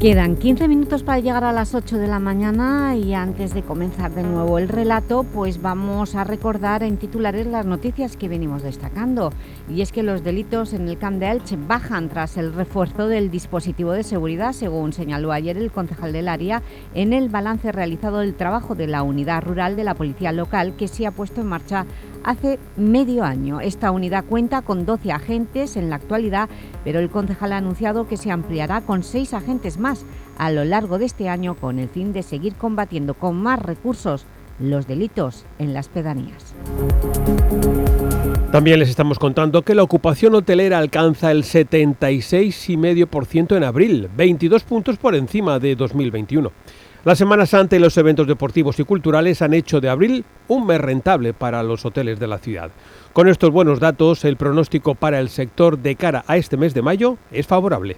Quedan 15 minutos para llegar a las 8 de la mañana y antes de comenzar de nuevo el relato, pues vamos a recordar en titulares las noticias que venimos destacando. Y es que los delitos en el Camp de Elche bajan tras el refuerzo del dispositivo de seguridad, según señaló ayer el concejal del área, en el balance realizado del trabajo de la unidad rural de la policía local que se ha puesto en marcha hace medio año. Esta unidad cuenta con 12 agentes en la actualidad, pero el concejal ha anunciado que se ampliará con 6 agentes más a lo largo de este año con el fin de seguir combatiendo con más recursos los delitos en las pedanías. También les estamos contando que la ocupación hotelera alcanza el 76,5% en abril, 22 puntos por encima de 2021. La Semana Santa y los eventos deportivos y culturales han hecho de abril un mes rentable para los hoteles de la ciudad. Con estos buenos datos, el pronóstico para el sector de cara a este mes de mayo es favorable.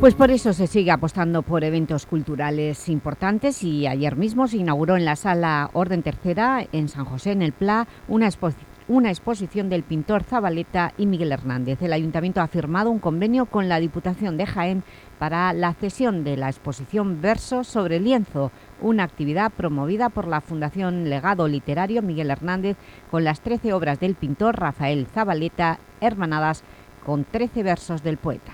Pues por eso se sigue apostando por eventos culturales importantes y ayer mismo se inauguró en la Sala Orden Tercera, en San José, en el Pla, una, expo- una exposición del pintor Zabaleta y Miguel Hernández. El Ayuntamiento ha firmado un convenio con la Diputación de Jaén para la cesión de la exposición Versos sobre lienzo, una actividad promovida por la Fundación Legado Literario Miguel Hernández con las 13 obras del pintor Rafael Zabaleta, hermanadas con 13 versos del poeta.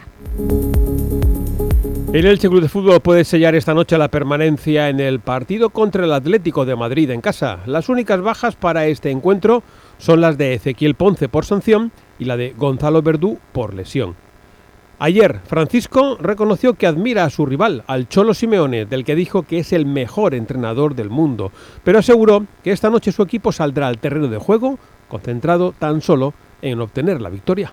El Elche Club de Fútbol puede sellar esta noche la permanencia en el partido contra el Atlético de Madrid en casa. Las únicas bajas para este encuentro son las de Ezequiel Ponce por sanción y la de Gonzalo Verdú por lesión. Ayer, Francisco reconoció que admira a su rival, al Cholo Simeone, del que dijo que es el mejor entrenador del mundo, pero aseguró que esta noche su equipo saldrá al terreno de juego concentrado tan solo en obtener la victoria.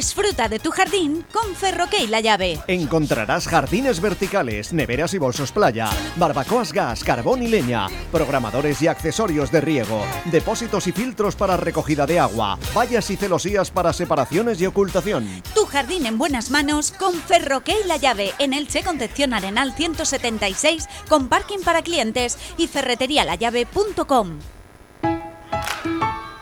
Disfruta de tu jardín con Ferroque y la llave. Encontrarás jardines verticales, neveras y bolsos playa, barbacoas gas, carbón y leña, programadores y accesorios de riego, depósitos y filtros para recogida de agua, vallas y celosías para separaciones y ocultación. Tu jardín en buenas manos con Ferroque y la llave en Elche Concepción Arenal 176 con parking para clientes y ferreterialallave.com.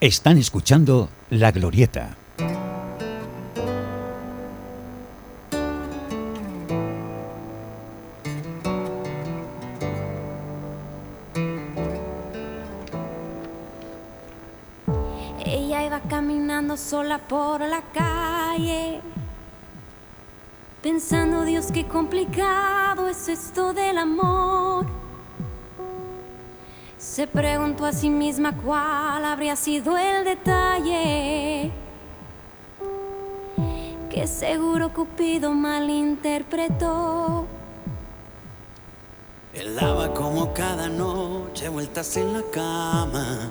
Están escuchando La Glorieta. Ella iba caminando sola por la calle, pensando, Dios, qué complicado es esto del amor. Se preguntó a sí misma cuál habría sido el detalle que seguro Cupido malinterpretó. Él daba como cada noche vueltas en la cama.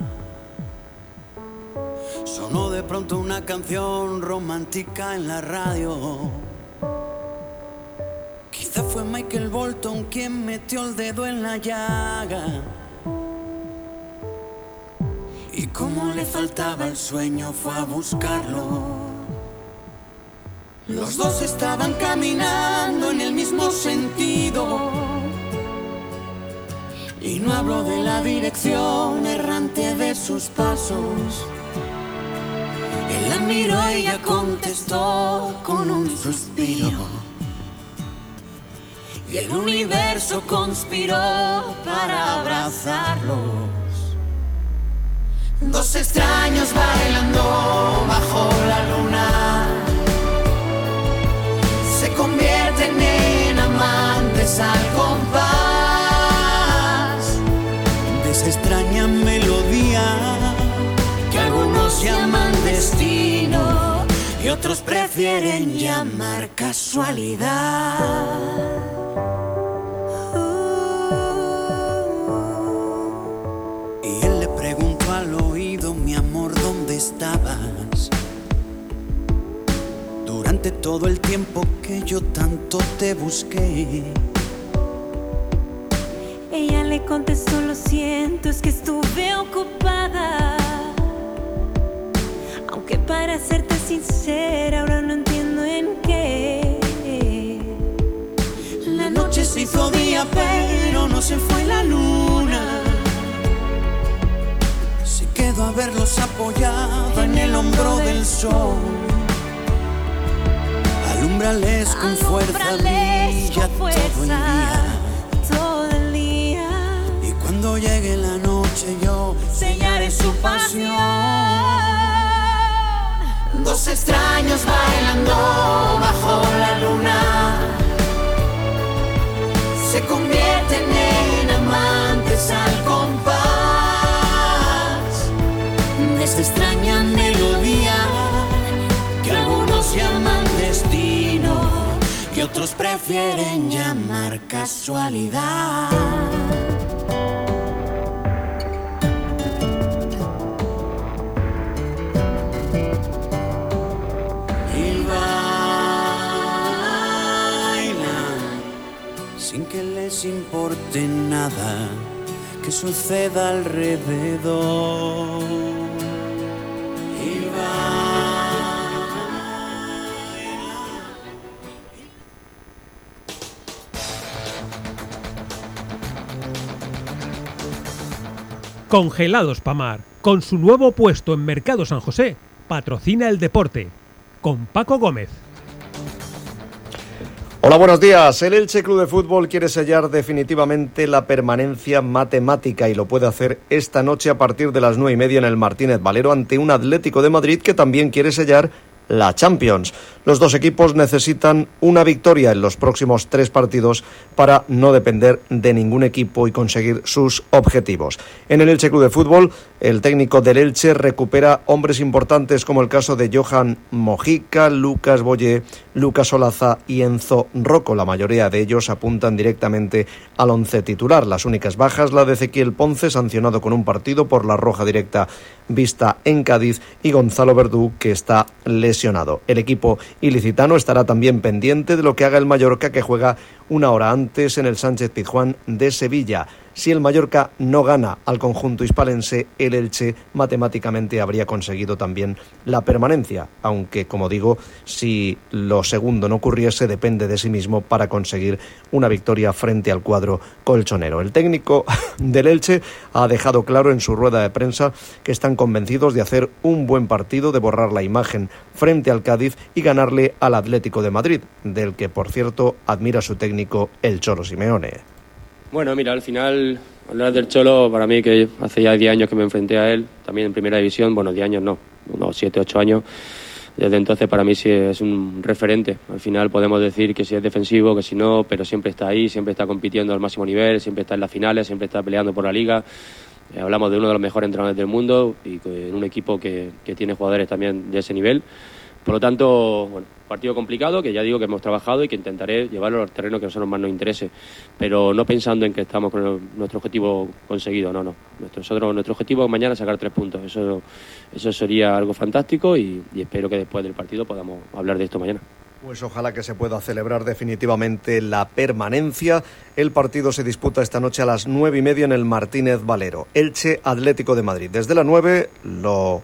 Sonó de pronto una canción romántica en la radio. Quizá fue Michael Bolton quien metió el dedo en la llaga. Y como le faltaba el sueño fue a buscarlo. Los dos estaban caminando en el mismo sentido. Y no hablo de la dirección errante de sus pasos. Él la miró y ella contestó con un suspiro. Y el universo conspiró para abrazarlos. Dos extraños bailando bajo la luna se convierten en amantes al compás de esa extraña melodía que algunos llaman destino y otros prefieren llamar casualidad. Estabas? Durante todo el tiempo que yo tanto te busqué. Ella le contestó, lo siento, es que estuve ocupada. Aunque para serte sincera, ahora no entiendo en qué. La noche se hizo día, pero no se fue la luna. Verlos apoyado en el hombro del sol. Alumbrales con fuerza, brilla con todo el día. todo el día. Y cuando llegue la noche yo sellaré su pasión. Dos extraños bailando bajo la luna se convierten en amantes al compás esa extraña melodía que algunos llaman destino y otros prefieren llamar casualidad. Y bailan sin que les importe nada que suceda alrededor. Congelados Pamar, con su nuevo puesto en Mercado San José, patrocina el deporte. Con Paco Gómez. Hola, buenos días. El Elche Club de Fútbol quiere sellar definitivamente la permanencia matemática y lo puede hacer esta noche a partir de las nueve y media en el Martínez Valero ante un Atlético de Madrid que también quiere sellar la Champions. Los dos equipos necesitan una victoria en los próximos tres partidos para no depender de ningún equipo y conseguir sus objetivos. En el Elche Club de Fútbol, el técnico del Elche recupera hombres importantes como el caso de Johan Mojica, Lucas Boye, Lucas Olaza y Enzo Rocco. La mayoría de ellos apuntan directamente al once titular. Las únicas bajas, la de Ezequiel Ponce, sancionado con un partido por la roja directa vista en Cádiz, y Gonzalo Verdú, que está lesionado. El equipo ilicitano estará también pendiente de lo que haga el Mallorca, que juega una hora antes en el Sánchez Pizjuán de Sevilla. Si el Mallorca no gana al conjunto hispalense, el Elche matemáticamente habría conseguido también la permanencia, aunque como digo, si lo segundo no ocurriese, depende de sí mismo para conseguir una victoria frente al cuadro colchonero. El técnico del Elche ha dejado claro en su rueda de prensa que están convencidos de hacer un buen partido, de borrar la imagen frente al Cádiz y ganarle al Atlético de Madrid, del que por cierto admira su técnico el Cholo Simeone. Bueno, mira, al final, hablar del Cholo, para mí que hace ya 10 años que me enfrenté a él, también en primera división, bueno, 10 años no, unos 7, 8 años. Desde entonces para mí sí es un referente. Al final podemos decir que si es defensivo, que si no, pero siempre está ahí, siempre está compitiendo al máximo nivel, siempre está en las finales, siempre está peleando por la liga. Eh, hablamos de uno de los mejores entrenadores del mundo y en un equipo que, que tiene jugadores también de ese nivel. Por lo tanto, bueno, partido complicado que ya digo que hemos trabajado y que intentaré llevarlo al terreno que a nosotros más nos interese, pero no pensando en que estamos con nuestro objetivo conseguido, no, no. Nosotros, nuestro objetivo es mañana sacar tres puntos, eso, eso sería algo fantástico y, y espero que después del partido podamos hablar de esto mañana. Pues ojalá que se pueda celebrar definitivamente la permanencia. El partido se disputa esta noche a las nueve y media en el Martínez Valero. Elche Atlético de Madrid. Desde la nueve lo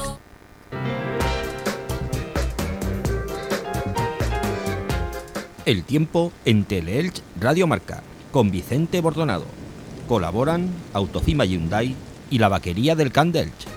El tiempo en Teleelch Radio Marca con Vicente Bordonado. Colaboran Autofima Hyundai y la vaquería del Can d'Elx.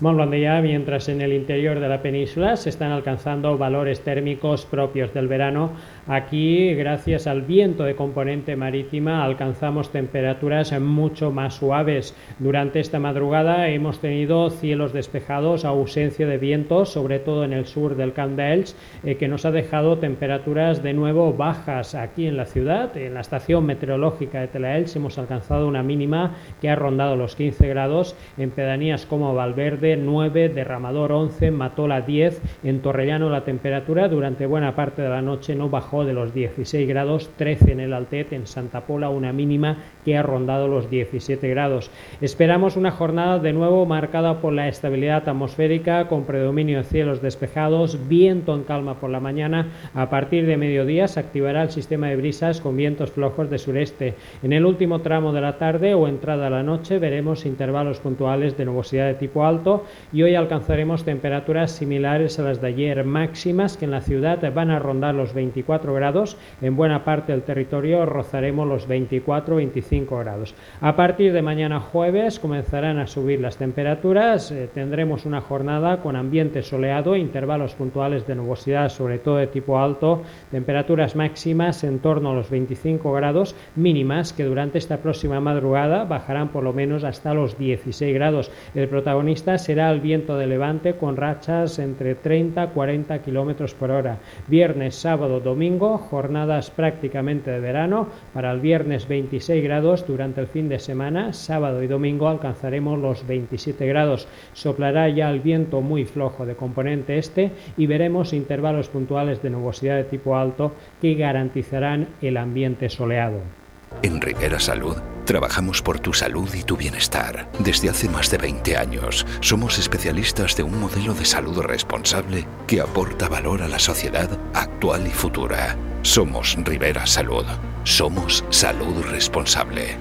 Molt bon día. Mientras en el interior de la península se están alcanzando valores térmicos propios del verano, aquí, gracias al viento de componente marítima, alcanzamos temperaturas mucho más suaves. Durante esta madrugada hemos tenido cielos despejados, ausencia de vientos, sobre todo en el sur del Camp d'Elx, eh, que nos ha dejado temperaturas de nuevo bajas aquí en la ciudad. En la estación meteorológica de Telaelch hemos alcanzado una mínima que ha rondado los 15 grados en pedanías como Valverde 9, Derramador 11, Matola 10, en Torrellano la temperatura durante buena parte de la noche no bajó de los 16 grados, 13 en el Altet, en Santa Pola una mínima que ha rondado los 17 grados. Esperamos una jornada de nuevo marcada por la estabilidad atmosférica con predominio de cielos despejados, viento en calma por la mañana. A partir de mediodía se activará el sistema de brisas con vientos flojos de sureste. En el último tramo de la tarde o entrada a la noche veremos intervalos puntuales de nubosidad de tipo alto y hoy alcanzaremos temperaturas similares a las de ayer máximas que en la ciudad van a rondar los 24 grados. En buena parte del territorio rozaremos los 24-25 grados. A partir de mañana jueves comenzarán a subir las temperaturas. eh, tendremos una jornada con ambiente soleado, intervalos puntuales de nubosidad, sobre todo de tipo alto, temperaturas máximas en torno a los 25 grados, mínimas que durante esta próxima madrugada bajarán por lo menos hasta los 16 grados. El protagonista será el viento de levante con rachas entre 30 y 40 kilómetros por hora. Viernes, sábado, domingo, jornadas prácticamente de verano. Para el viernes 26 grados durante el fin de semana, sábado y domingo alcanzaremos los 27 grados. Soplará ya el viento muy flojo de componente este y veremos intervalos puntuales de nubosidad de tipo alto que garantizarán el ambiente soleado. En Rivera Salud Trabajamos por tu salud y tu bienestar. Desde hace más de 20 años, somos especialistas de un modelo de salud responsable que aporta valor a la sociedad actual y futura. Somos Rivera Salud. Somos salud responsable.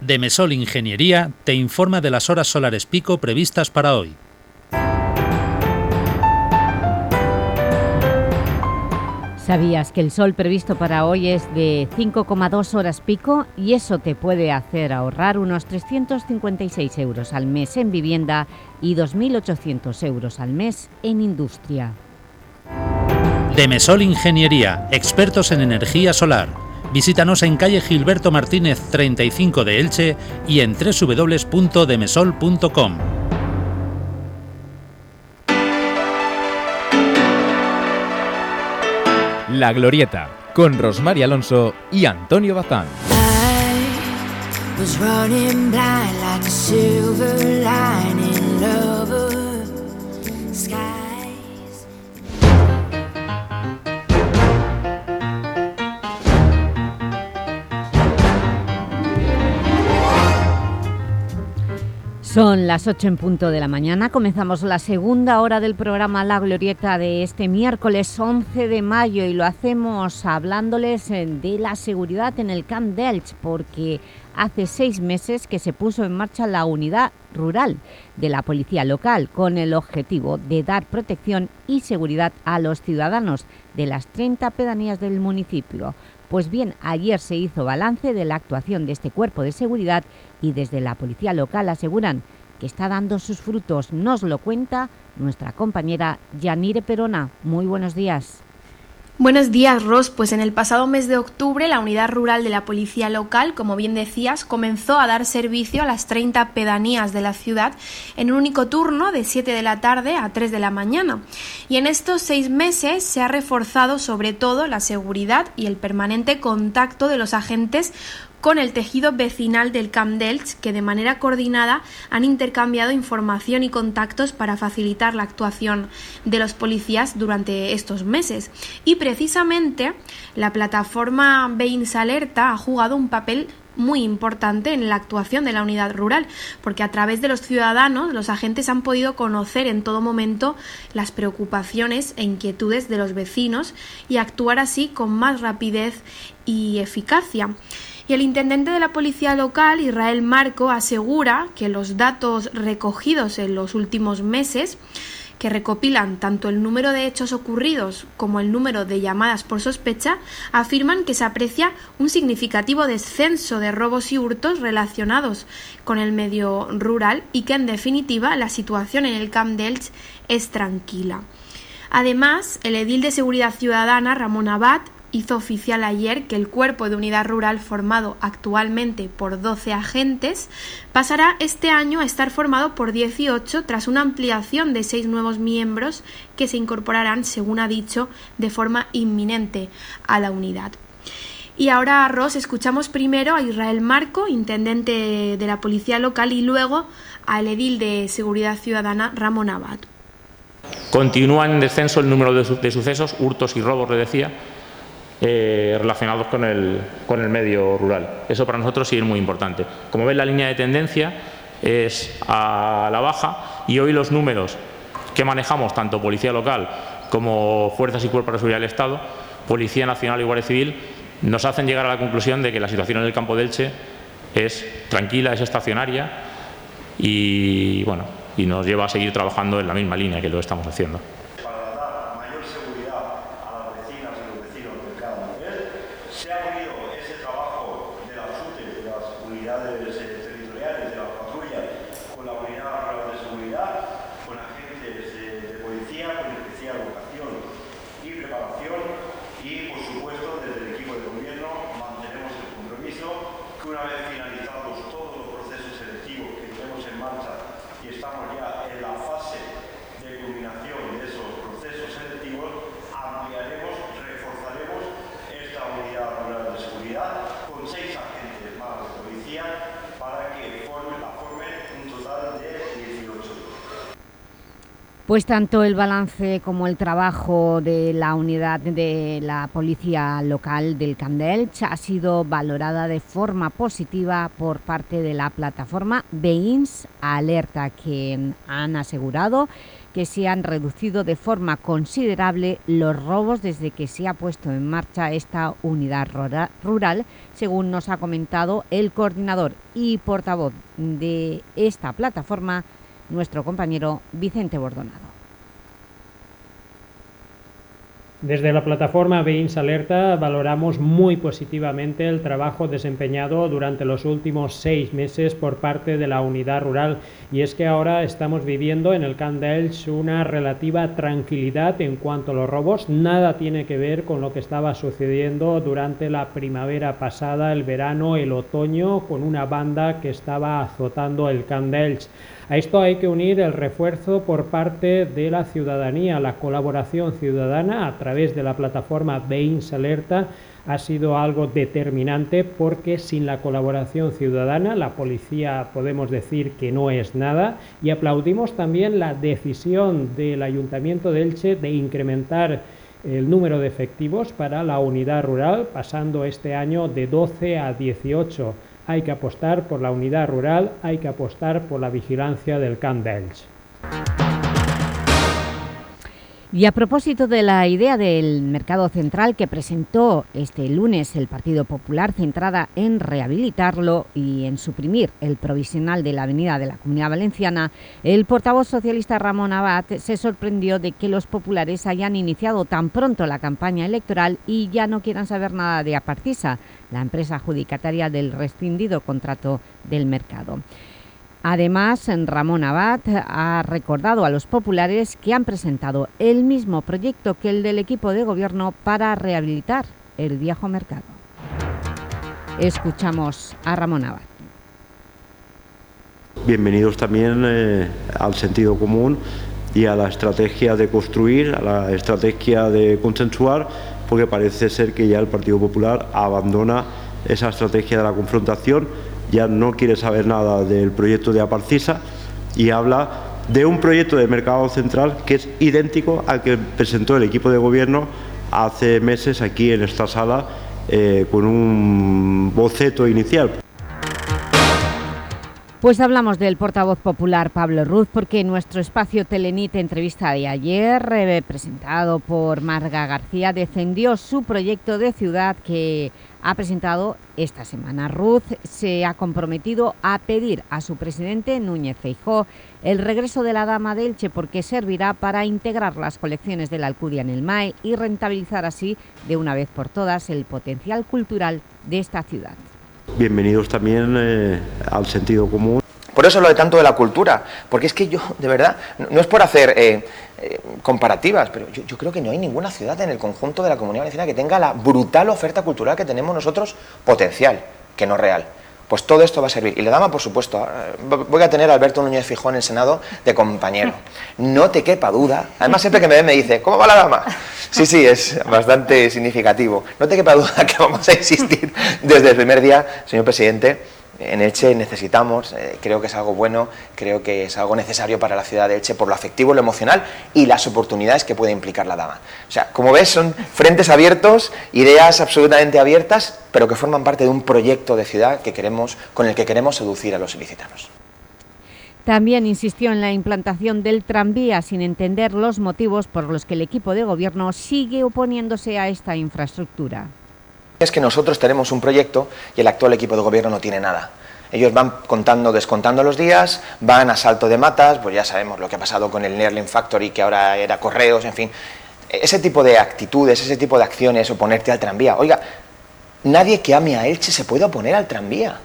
Demesol Ingeniería te informa de las horas solares pico previstas para hoy. ¿Sabías que el sol previsto para hoy es de 5,2 horas pico y eso te puede hacer ahorrar unos 356 euros al mes en vivienda y 2.800 euros al mes en industria? Demesol Ingeniería, expertos en energía solar. Visítanos en calle Gilberto Martínez 35 de Elche y en www.demesol.com. La Glorieta, con Rosmar Alonso y Antonio Bazán. Son las 8 en punto de la mañana. Comenzamos la segunda hora del programa La Glorieta de este miércoles 11 de mayo y lo hacemos hablándoles eh, de la seguridad en el Camp Delch porque hace seis meses que se puso en marcha la unidad rural de la policía local con el objetivo de dar protección y seguridad a los ciudadanos de las 30 pedanías del municipio. Pues bien, ayer se hizo balance de la actuación de este cuerpo de seguridad y desde la policía local aseguran que está dando sus frutos. Nos lo cuenta nuestra compañera Yanire Perona. Muy buenos días. Buenos días, Ros. Pues en el pasado mes de octubre, la unidad rural de la policía local, como bien decías, comenzó a dar servicio a las 30 pedanías de la ciudad en un único turno de 7 de la tarde a 3 de la mañana. Y en estos seis meses se ha reforzado sobre todo la seguridad y el permanente contacto de los agentes con el tejido vecinal del Camp que de manera coordinada han intercambiado información y contactos para facilitar la actuación de los policías durante estos meses. Y precisamente la plataforma Veins Alerta ha jugado un papel muy importante en la actuación de la unidad rural, porque a través de los ciudadanos los agentes han podido conocer en todo momento las preocupaciones e inquietudes de los vecinos y actuar así con más rapidez y eficacia. Y el intendente de la policía local, Israel Marco, asegura que los datos recogidos en los últimos meses que recopilan tanto el número de hechos ocurridos como el número de llamadas por sospecha, afirman que se aprecia un significativo descenso de robos y hurtos relacionados con el medio rural y que en definitiva la situación en el Camp Delch es tranquila. Además, el edil de Seguridad Ciudadana, Ramón Abad, hizo oficial ayer que el cuerpo de unidad rural formado actualmente por 12 agentes pasará este año a estar formado por 18 tras una ampliación de seis nuevos miembros que se incorporarán, según ha dicho, de forma inminente a la unidad. Y ahora, Ross, escuchamos primero a Israel Marco, intendente de la policía local, y luego al edil de Seguridad Ciudadana, Ramón Abad. Continúa en descenso el número de, de sucesos, hurtos y robos, le decía, eh, relacionados con el, con el medio rural. Eso para nosotros sí es muy importante. Como ven, la línea de tendencia es a la baja y hoy los números que manejamos, tanto Policía Local como Fuerzas y Cuerpos de Seguridad del Estado, Policía Nacional y Guardia Civil, nos hacen llegar a la conclusión de que la situación en el campo de Elche es tranquila, es estacionaria y, bueno, y nos lleva a seguir trabajando en la misma línea que lo estamos haciendo. mayor seguridad a las vecinas y los vecinos de cada nivel. Se ha unido ese trabajo de las UTE, de las unidades eh, territoriales, de las patrullas, con la unidad rural de seguridad, con agentes eh, de policía, con especial vocación y preparación. Y, por supuesto, desde el equipo de gobierno mantenemos el compromiso que una vez finalizados todos los procesos selectivos que tenemos en marcha y estamos ya en la fase de culminación de esos procesos selectivos, ampliaremos, reforzaremos esta unidad rural de seguridad con seis agentes más de policía para que formen, la formen un total de 18. Pues tanto el balance como el trabajo de la unidad de la policía local del Camp de Elche ha sido valorada de forma positiva por parte de la plataforma Veins Alerta, que han asegurado que se han reducido de forma considerable los robos desde que se ha puesto en marcha esta unidad rura- rural, según nos ha comentado el coordinador y portavoz de esta plataforma, nuestro compañero Vicente Bordonado. Desde la plataforma Veins Alerta valoramos muy positivamente el trabajo desempeñado durante los últimos seis meses por parte de la unidad rural y es que ahora estamos viviendo en el Camp de una relativa tranquilidad en cuanto a los robos. Nada tiene que ver con lo que estaba sucediendo durante la primavera pasada, el verano, el otoño, con una banda que estaba azotando el Camp de. A esto hay que unir el refuerzo por parte de la ciudadanía, la colaboración ciudadana a través de la plataforma Veins Alerta ha sido algo determinante porque sin la colaboración ciudadana la policía podemos decir que no es nada y aplaudimos también la decisión del Ayuntamiento de Elche de incrementar el número de efectivos para la unidad rural pasando este año de 12 a 18. Hay que apostar por la unidad rural, hay que apostar por la vigilancia del Camp. Y a propósito de la idea del mercado central que presentó este lunes el Partido Popular centrada en rehabilitarlo y en suprimir el provisional de la avenida de la Comunidad Valenciana, el portavoz socialista Ramón Abad se sorprendió de que los populares hayan iniciado tan pronto la campaña electoral y ya no quieran saber nada de Apartisa, la empresa adjudicataria del rescindido contrato del mercado. Además, Ramón Abad ha recordado a los populares que han presentado el mismo proyecto que el del equipo de gobierno para rehabilitar el viejo mercado. Escuchamos a Ramón Abad. Bienvenidos también eh, al sentido común y a la estrategia de construir, a la estrategia de consensuar, porque parece ser que ya el Partido Popular abandona esa estrategia de la confrontación ya no quiere saber nada del proyecto de Aparcisa y habla de un proyecto de mercado central que es idéntico al que presentó el equipo de gobierno hace meses aquí en esta sala eh, con un boceto inicial. Pues hablamos del portavoz popular Pablo Ruz porque nuestro espacio Telenit entrevista de ayer, eh, presentado por Marga García, defendió su proyecto de ciudad que ha presentado esta semana. Ruz se ha comprometido a pedir a su presidente, Núñez Feijóo, el regreso de la Dama de Elche porque servirá para integrar las colecciones de la Alcudia en el MAE y rentabilizar así, de una vez por todas, el potencial cultural de esta ciudad. Bienvenidos también eh, al sentido común. Por eso lo de tanto de la cultura, porque es que yo, de verdad, no, es por hacer eh, eh, comparativas, pero yo, yo creo que no hay ninguna ciudad en el conjunto de la comunidad valenciana que tenga la brutal oferta cultural que tenemos nosotros, potencial, que no real. Pues todo esto va a servir. Y la dama, por supuesto, eh, voy a tener a Alberto Núñez Fijón en el Senado de compañero. No te quepa duda. Además, siempre que me ve me dice, ¿cómo va la dama? Sí, sí, es bastante significativo. No te quepa duda que vamos a insistir desde el primer día, señor presidente. En Elche necesitamos, eh, creo que es algo bueno, creo que es algo necesario para la ciudad de Elche por lo afectivo, lo emocional y las oportunidades que puede implicar la dama. O sea, como ves, son frentes abiertos, ideas absolutamente abiertas, pero que forman parte de un proyecto de ciudad que queremos, con el que queremos seducir a los ilicitanos. También insistió en la implantación del tranvía sin entender los motivos por los que el equipo de gobierno sigue oponiéndose a esta infraestructura. Es que nosotros tenemos un proyecto y el actual equipo de gobierno no tiene nada. Ellos van contando, descontando los días, van a salto de matas, pues ya sabemos lo que ha pasado con el Nerling Factory, que ahora era correos, en fin. Ese tipo de actitudes, ese tipo de acciones, oponerte al tranvía. Oiga, nadie que ame a Elche se puede oponer al tranvía.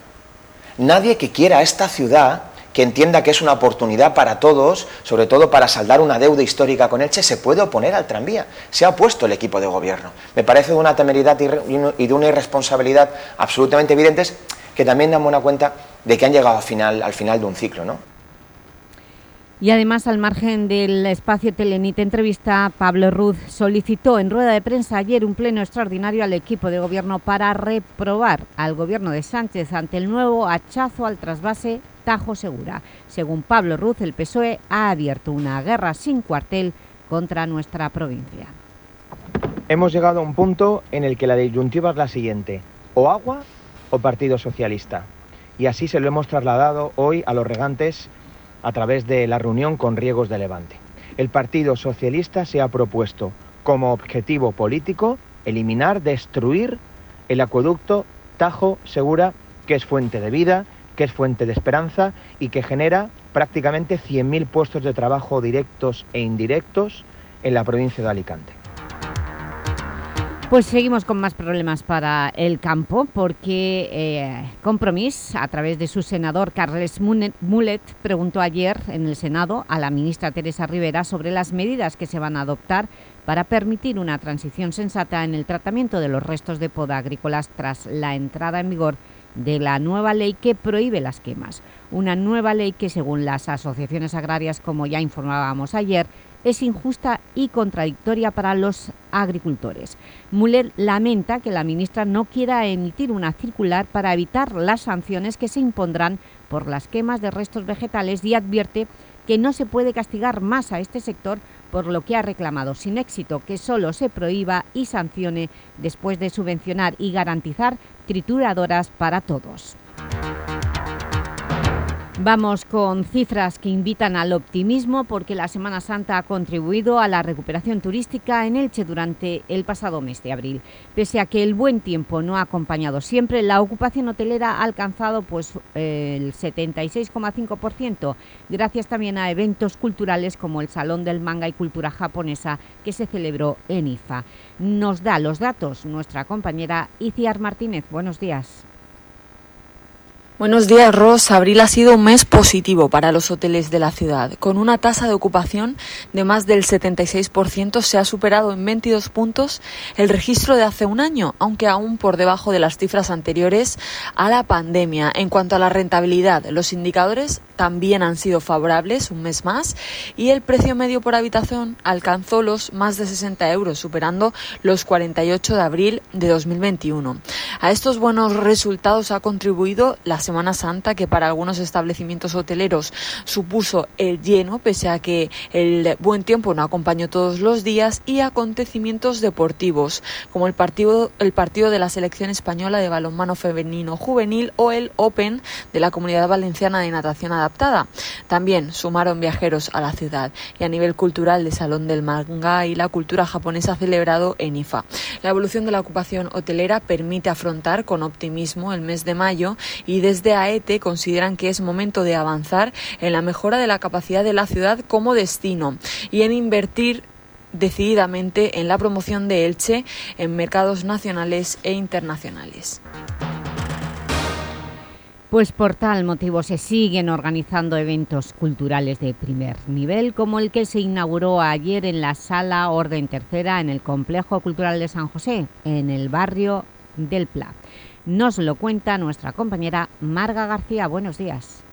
Nadie que quiera a esta ciudad, que entienda que es una oportunidad para todos, sobre todo para saldar una deuda histórica con Elche, se puede oponer al tranvía. Se ha opuesto el equipo de gobierno. Me parece de una temeridad y de una irresponsabilidad absolutamente evidentes que también dan buena cuenta de que han llegado al final, al final de un ciclo, ¿no? Y además, al margen del espacio Telenit Entrevista, Pablo Ruz solicitó en rueda de prensa ayer un pleno extraordinario al equipo de gobierno para reprobar al gobierno de Sánchez ante el nuevo hachazo al trasvase Tajo Segura. Según Pablo Ruz, el PSOE ha abierto una guerra sin cuartel contra nuestra provincia. Hemos llegado a un punto en el que la disyuntiva es la siguiente, o agua o Partido Socialista. Y así se lo hemos trasladado hoy a los regantes a través de la reunión con Riegos de Levante. El Partido Socialista se ha propuesto como objetivo político eliminar, destruir el acueducto Tajo Segura, que es fuente de vida, que es fuente de esperanza y que genera prácticamente 100.000 puestos de trabajo directos e indirectos en la provincia de Alicante. Pues seguimos con más problemas para el campo porque eh, Compromís, a través de su senador Carles Mulet, preguntó ayer en el Senado a la ministra Teresa Rivera sobre las medidas que se van a adoptar para permitir una transición sensata en el tratamiento de los restos de poda agrícolas tras la entrada en vigor de la nueva ley que prohíbe las quemas. Una nueva ley que, según las asociaciones agrarias, como ya informábamos ayer, es injusta y contradictoria para los agricultores. Muller lamenta que la ministra no quiera emitir una circular para evitar las sanciones que se impondrán por las quemas de restos vegetales y advierte que no se puede castigar más a este sector por lo que ha reclamado sin éxito que solo se prohíba y sancione después de subvencionar y garantizar trituradoras para todos. Vamos con cifras que invitan al optimismo porque la Semana Santa ha contribuido a la recuperación turística en Elche durante el pasado mes de abril. Pese a que el buen tiempo no ha acompañado siempre, la ocupación hotelera ha alcanzado pues, el 76,5%, gracias también a eventos culturales como el Salón del Manga y Cultura Japonesa que se celebró en IFA. Nos da los datos nuestra compañera Iciar Martínez. Buenos días. Buenos días, Ros. Abril ha sido un mes positivo para los hoteles de la ciudad. Con una tasa de ocupación de más del 76%, se ha superado en 22 puntos el registro de hace un año, aunque aún por debajo de las cifras anteriores a la pandemia. En cuanto a la rentabilidad, los indicadores también han sido favorables un mes más y el precio medio por habitación alcanzó los más de 60 euros, superando los 48 de abril de 2021. A estos buenos resultados ha contribuido la Semana Santa, que para algunos establecimientos hoteleros supuso el lleno, pese a que el buen tiempo no acompañó todos los días, y acontecimientos deportivos, como el partido, el partido de la selección española de balonmano femenino juvenil o el Open de la Comunidad Valenciana de Natación Adaptada. También sumaron viajeros a la ciudad y a nivel cultural de Salón del Manga y la cultura japonesa celebrado en IFA. La evolución de la ocupación hotelera permite afrontar con optimismo el mes de mayo y desde desde AET consideran que es momento de avanzar en la mejora de la capacidad de la ciudad como destino y en invertir decididamente en la promoción de Elche en mercados nacionales e internacionales. Pues por tal motivo se siguen organizando eventos culturales de primer nivel, como el que se inauguró ayer en la Sala Orden Tercera en el Complejo Cultural de San José, en el barrio del Pla. Nos lo cuenta nuestra compañera Marga García. Buenos días.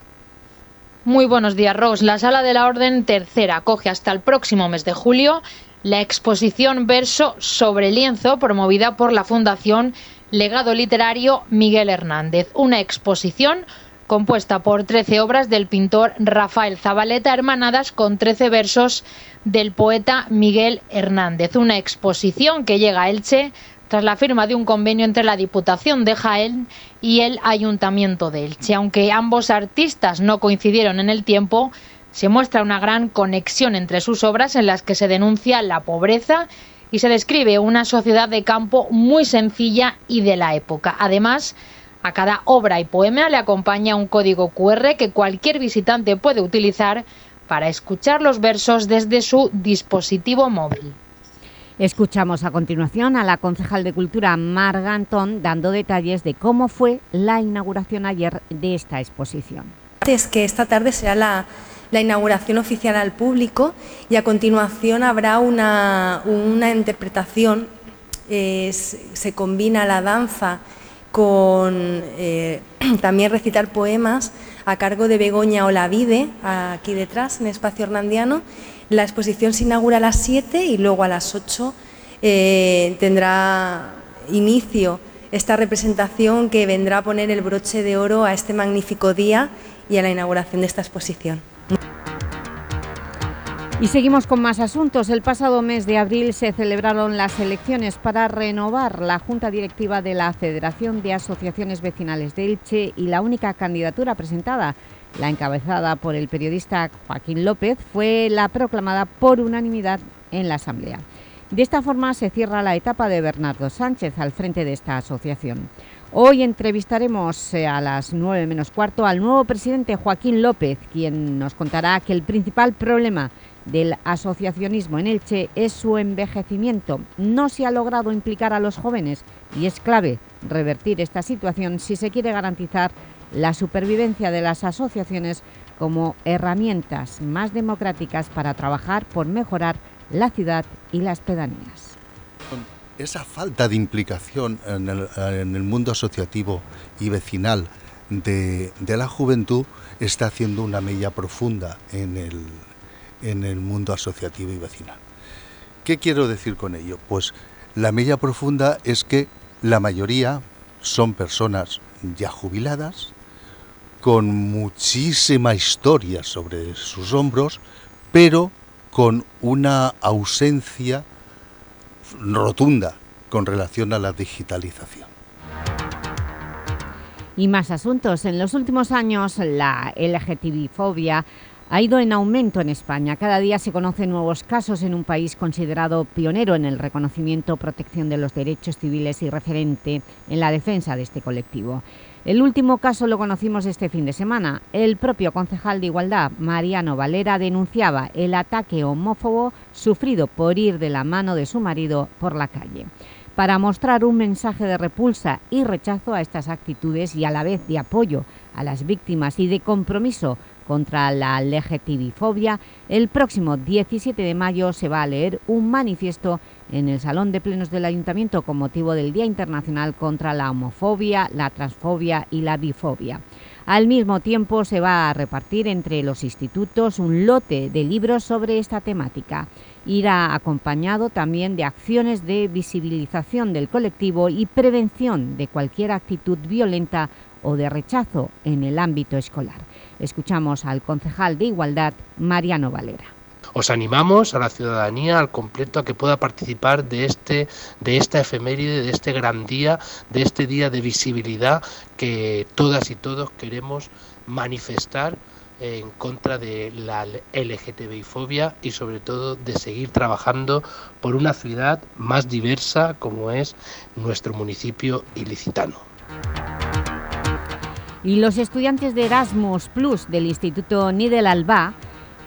Muy buenos días, Ros. La Sala de la Orden Tercera acoge hasta el próximo mes de julio la exposición Verso sobre lienzo promovida por la Fundación Legado Literario Miguel Hernández. Una exposición compuesta por 13 obras del pintor Rafael Zabaleta, hermanadas con 13 versos del poeta Miguel Hernández. Una exposición que llega a Elche tras la firma de un convenio entre la Diputación de Jaén y el Ayuntamiento de Elche. Aunque ambos artistas no coincidieron en el tiempo, se muestra una gran conexión entre sus obras en las que se denuncia la pobreza y se describe una sociedad de campo muy sencilla y de la época. Además, a cada obra y poema le acompaña un código QR que cualquier visitante puede utilizar para escuchar los versos desde su dispositivo móvil. Escuchamos a continuación a la concejal de Cultura Marga Antón dando detalles de cómo fue la inauguración ayer de esta exposición. Es que esta tarde será la, inauguración oficial al público y a continuación habrá una, interpretación, se combina la danza con eh, también recitar poemas a cargo de Begoña Olavide, aquí detrás, en espacio hernandiano. La exposición se inaugura a las 7 y luego a las 8 eh, tendrá inicio esta representación que vendrá a poner el broche de oro a este magnífico día y a la inauguración de esta exposición. Y seguimos con más asuntos. El pasado mes de abril se celebraron las elecciones para renovar la Junta Directiva de la Federación de Asociaciones Vecinales de Elche y la única candidatura presentada, la encabezada por el periodista Joaquín López, fue la proclamada por unanimidad en la Asamblea. De esta forma se cierra la etapa de Bernardo Sánchez al frente de esta asociación. Hoy entrevistaremos eh, a las 9 menos cuarto al nuevo presidente Joaquín López, quien nos contará que el principal problema del asociacionismo en Elche es su envejecimiento. No se ha logrado implicar a los jóvenes y es clave revertir esta situación si se quiere garantizar la supervivencia de las asociaciones como herramientas más democráticas para trabajar por mejorar la ciudad y las pedanías. Esa falta de implicación en el, mundo asociativo y vecinal de, de, la juventud está haciendo una mella profunda en el, en el mundo asociativo y vecinal. ¿Qué quiero decir con ello? Pues la mella profunda es que la mayoría son personas ya jubiladas, con muchísima historia sobre sus hombros, pero con una ausencia rotunda con relación a la digitalización. Y más asuntos. En los últimos años la LGTB-fobia ha ido en aumento en España. Cada día se conocen nuevos casos en un país considerado pionero en el reconocimiento, protección de los derechos civiles y referente en la defensa de este colectivo. El último caso lo conocimos este fin de semana. El propio concejal de Igualdad, Mariano Valera, denunciaba el ataque homófobo sufrido por ir de la mano de su marido por la calle. Para mostrar un mensaje de repulsa y rechazo a estas actitudes y a la vez de apoyo a las víctimas y de compromiso contra la LGTBI-fobia, el próximo 17 de mayo se va a leer un manifiesto en el Salón de Plenos del Ayuntamiento con motivo del Día Internacional contra la Homofobia, la Transfobia y la Bifobia. Al mismo tiempo se va a repartir entre los institutos un lote de libros sobre esta temática. Irá acompañado también de acciones de visibilización del colectivo y prevención de cualquier actitud violenta o de rechazo en el ámbito escolar. Escuchamos al concejal de Igualdad, Mariano Valera. Os animamos a la ciudadanía al completo a que pueda participar de este de esta efeméride, de este gran día, de este día de visibilidad que todas y todos queremos manifestar en contra de la LGTBI-fobia y sobre todo de seguir trabajando por una ciudad más diversa como es nuestro municipio ilicitano. Y los estudiantes de Erasmus Plus del Instituto Nidel Alba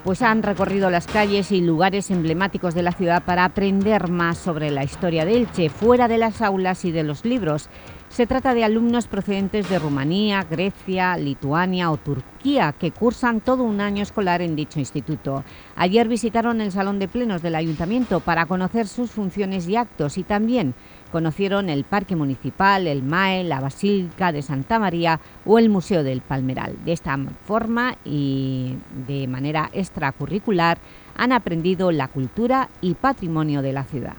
pues han recorrido las calles y lugares emblemáticos de la ciudad para aprender más sobre la historia de Elche, fuera de las aulas y de los libros. Se trata de alumnos procedentes de Rumanía, Grecia, Lituania o Turquía que cursan todo un año escolar en dicho instituto. Ayer visitaron el Salón de Plenos del Ayuntamiento para conocer sus funciones y actos y también conocieron el Parque Municipal, el MAE, la Basílica de Santa María o el Museo del Palmeral. De esta forma y de manera extracurricular han aprendido la cultura y patrimonio de la ciudad.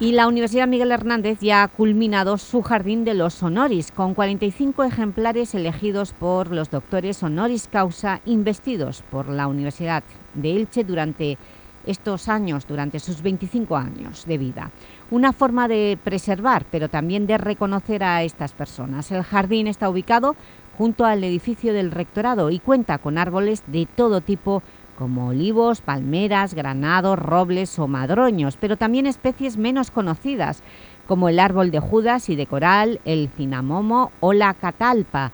Y la Universidad Miguel Hernández ya ha culminado su Jardín de los Honoris, con 45 ejemplares elegidos por los doctores honoris causa investidos por la Universidad de Elche durante estos años, durante sus 25 años de vida. Una forma de preservar, pero también de reconocer a estas personas. El jardín está ubicado junto al edificio del rectorado y cuenta con árboles de todo tipo como olivos, palmeras, granados, robles o madroños, pero también especies menos conocidas, como el árbol de Judas y de coral, el cinamomo o la catalpa,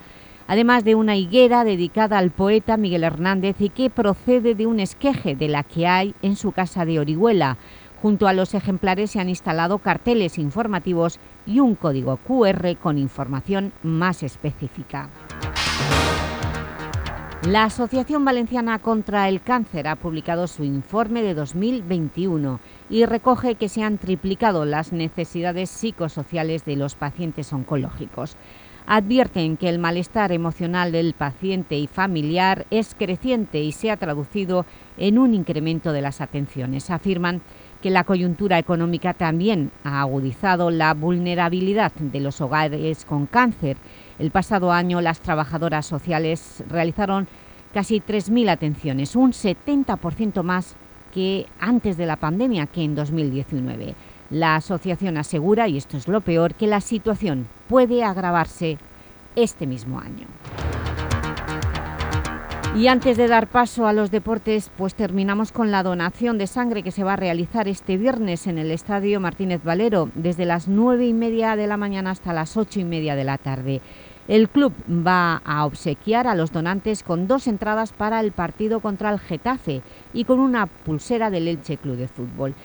además de una higuera dedicada al poeta Miguel Hernández y que procede de un esqueje de la que hay en su casa de Orihuela. Junto a los ejemplares se han instalado carteles informativos y un código QR con información más específica. La Asociación Valenciana contra el Cáncer ha publicado su informe de 2021 y recoge que se han triplicado las necesidades psicosociales de los pacientes oncológicos. Advierten que el malestar emocional del paciente y familiar es creciente y se ha traducido en un incremento de las atenciones. Afirman que la coyuntura económica también ha agudizado la vulnerabilidad de los hogares con cáncer. El pasado año las trabajadoras sociales realizaron casi 3.000 atenciones, un 70% más que antes de la pandemia que en 2019. La asociación asegura, y esto es lo peor, que la situación puede agravarse este mismo año. Y antes de dar paso a los deportes, pues terminamos con la donación de sangre que se va a realizar este viernes en el Estadio Martínez Valero, desde las nueve y media de la mañana hasta las ocho y media de la tarde. El club va a obsequiar a los donantes con dos entradas para el partido contra el Getafe y con una pulsera del Elche Club de Fútbol.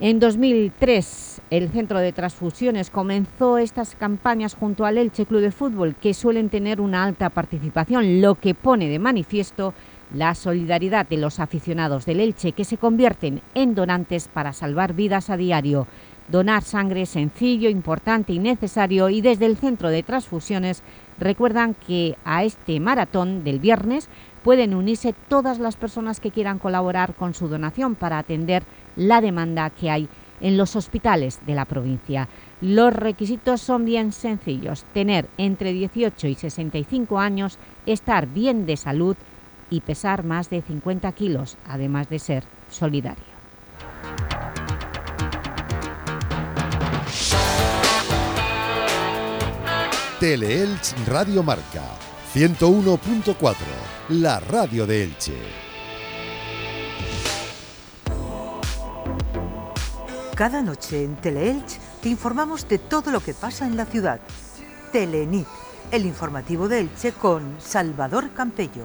En 2003, el Centro de Transfusiones comenzó estas campañas junto al Elche Club de Fútbol, que suelen tener una alta participación, lo que pone de manifiesto la solidaridad de los aficionados del Elche, que se convierten en donantes para salvar vidas a diario. Donar sangre es sencillo, importante y necesario y desde el Centro de Transfusiones recuerdan que a este maratón del viernes pueden unirse todas las personas que quieran colaborar con su donación para atender la demanda que hay en los hospitales de la provincia. Los requisitos son bien sencillos, tener entre 18 y 65 años, estar bien de salud y pesar más de 50 kilos, además de ser solidario. Teleelch Radio Marca 101.4, la radio de Elche. Cada noche en Teleelch te informamos de todo lo que pasa en la ciudad. Telenit, el informativo de Elche con Salvador Campello.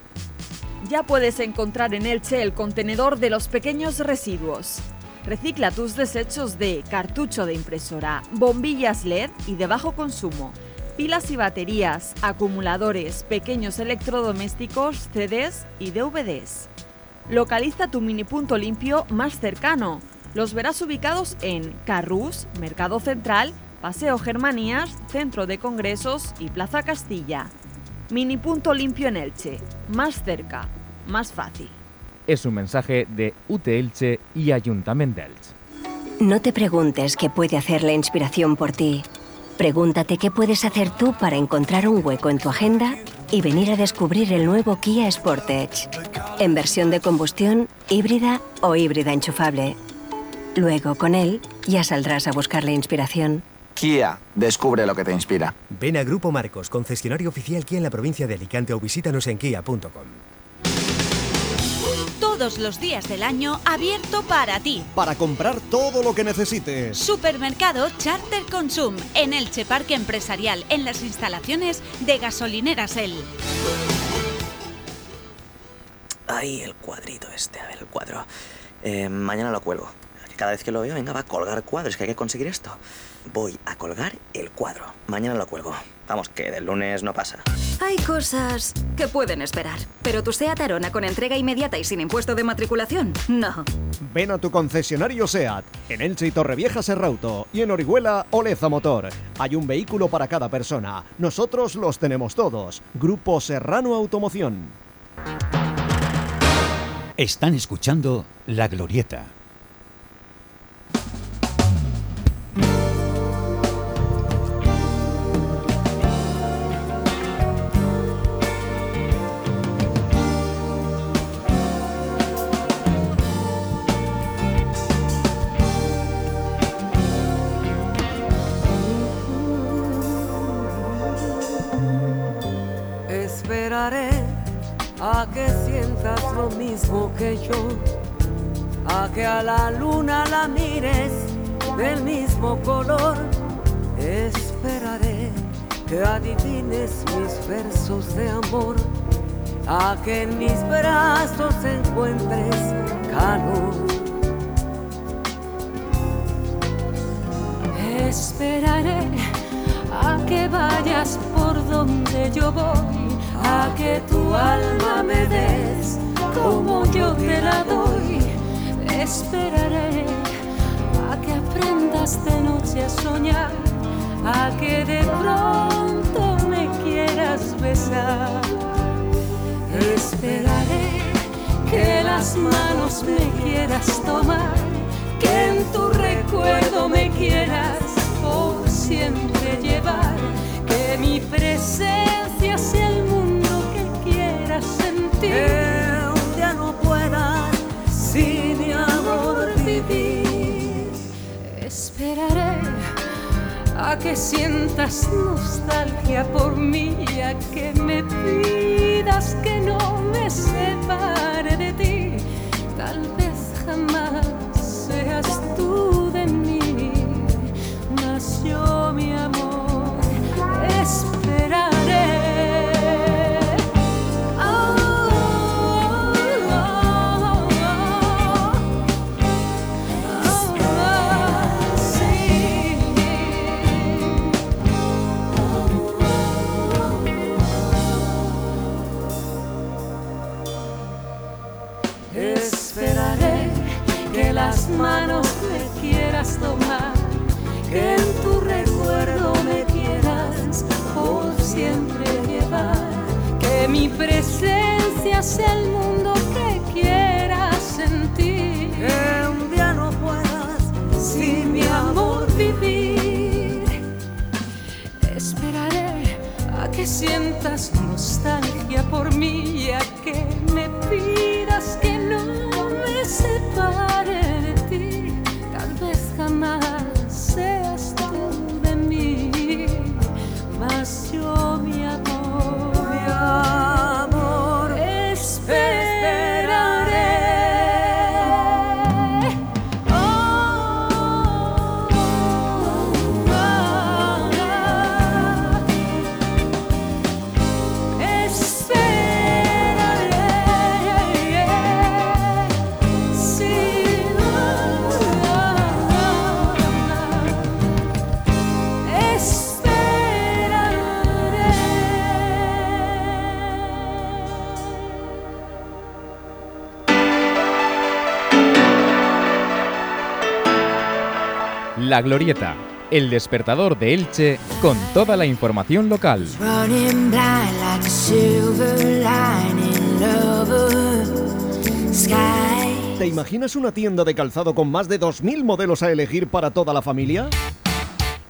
Ya puedes encontrar en Elche el contenedor de los pequeños residuos. Recicla tus desechos de cartucho de impresora, bombillas LED y de bajo consumo, pilas y baterías, acumuladores, pequeños electrodomésticos, CDs y DVDs. Localiza tu mini punto limpio más cercano. Los verás ubicados en Carrús, Mercado Central, Paseo Germanías, Centro de Congresos y Plaza Castilla. Mini punto limpio en Elche, más cerca, más fácil. Es un mensaje de UT Elche y Ayuntamiento de Elche. No te preguntes qué puede hacer la inspiración por ti. Pregúntate qué puedes hacer tú para encontrar un hueco en tu agenda y venir a descubrir el nuevo Kia Sportage. En versión de combustión, híbrida o híbrida enchufable. Luego, con él, ya saldrás a buscar la inspiración. Kia, descubre lo que te inspira. Ven a Grupo Marcos, concesionario oficial Kia en la provincia de Alicante o visítanos en kia.com. Todos los días del año abierto para ti. Para comprar todo lo que necesites. Supermercado Charter Consum en Elche Parque Empresarial en las instalaciones de Gasolineras El. Ay, el cuadrito este, a ver, el cuadro. Eh, mañana lo cuelgo. Cada vez que lo veo, venga, va a colgar cuadros, que hay que conseguir esto. Voy a colgar el cuadro. Mañana lo cuelgo. Vamos, que del lunes no pasa. Hay cosas que pueden esperar, pero tu SEAT Arona con entrega inmediata y sin impuesto de matriculación, no. Ven a tu concesionario SEAT, en Elche y Torrevieja Serrauto, y en Orihuela Oleza Motor. Hay un vehículo para cada persona. Nosotros los tenemos todos. Grupo Serrano Automoción. Están escuchando La Glorieta Esperaré a que sientas lo mismo que yo, a que a la luna la mires del mismo color. Esperaré que adivines mis versos de amor, a que en mis brazos encuentres calor. Esperaré a que vayas por donde yo voy, a que tu alma me des como yo te la doy. Esperaré a que aprendas de noche a soñar, a que de pronto me quieras besar. Esperaré que las manos me quieras tomar, que en tu recuerdo me quieras por siempre llevar, que mi presencia sea el mundo Que un día no puedas sin mi amor vivir. Esperaré a que sientas nostalgia por mí, a que me pidas que no me separe de ti. Tal vez jamás mi presencia sea el mundo que quieras sentir. Que un día no puedas sin mi amor vivir. Esperaré a que sientas nostalgia por mí La Glorieta, el despertador de Elche con toda la información local. ¿Te imaginas una tienda de calzado con más de 2.000 modelos a elegir para toda la familia?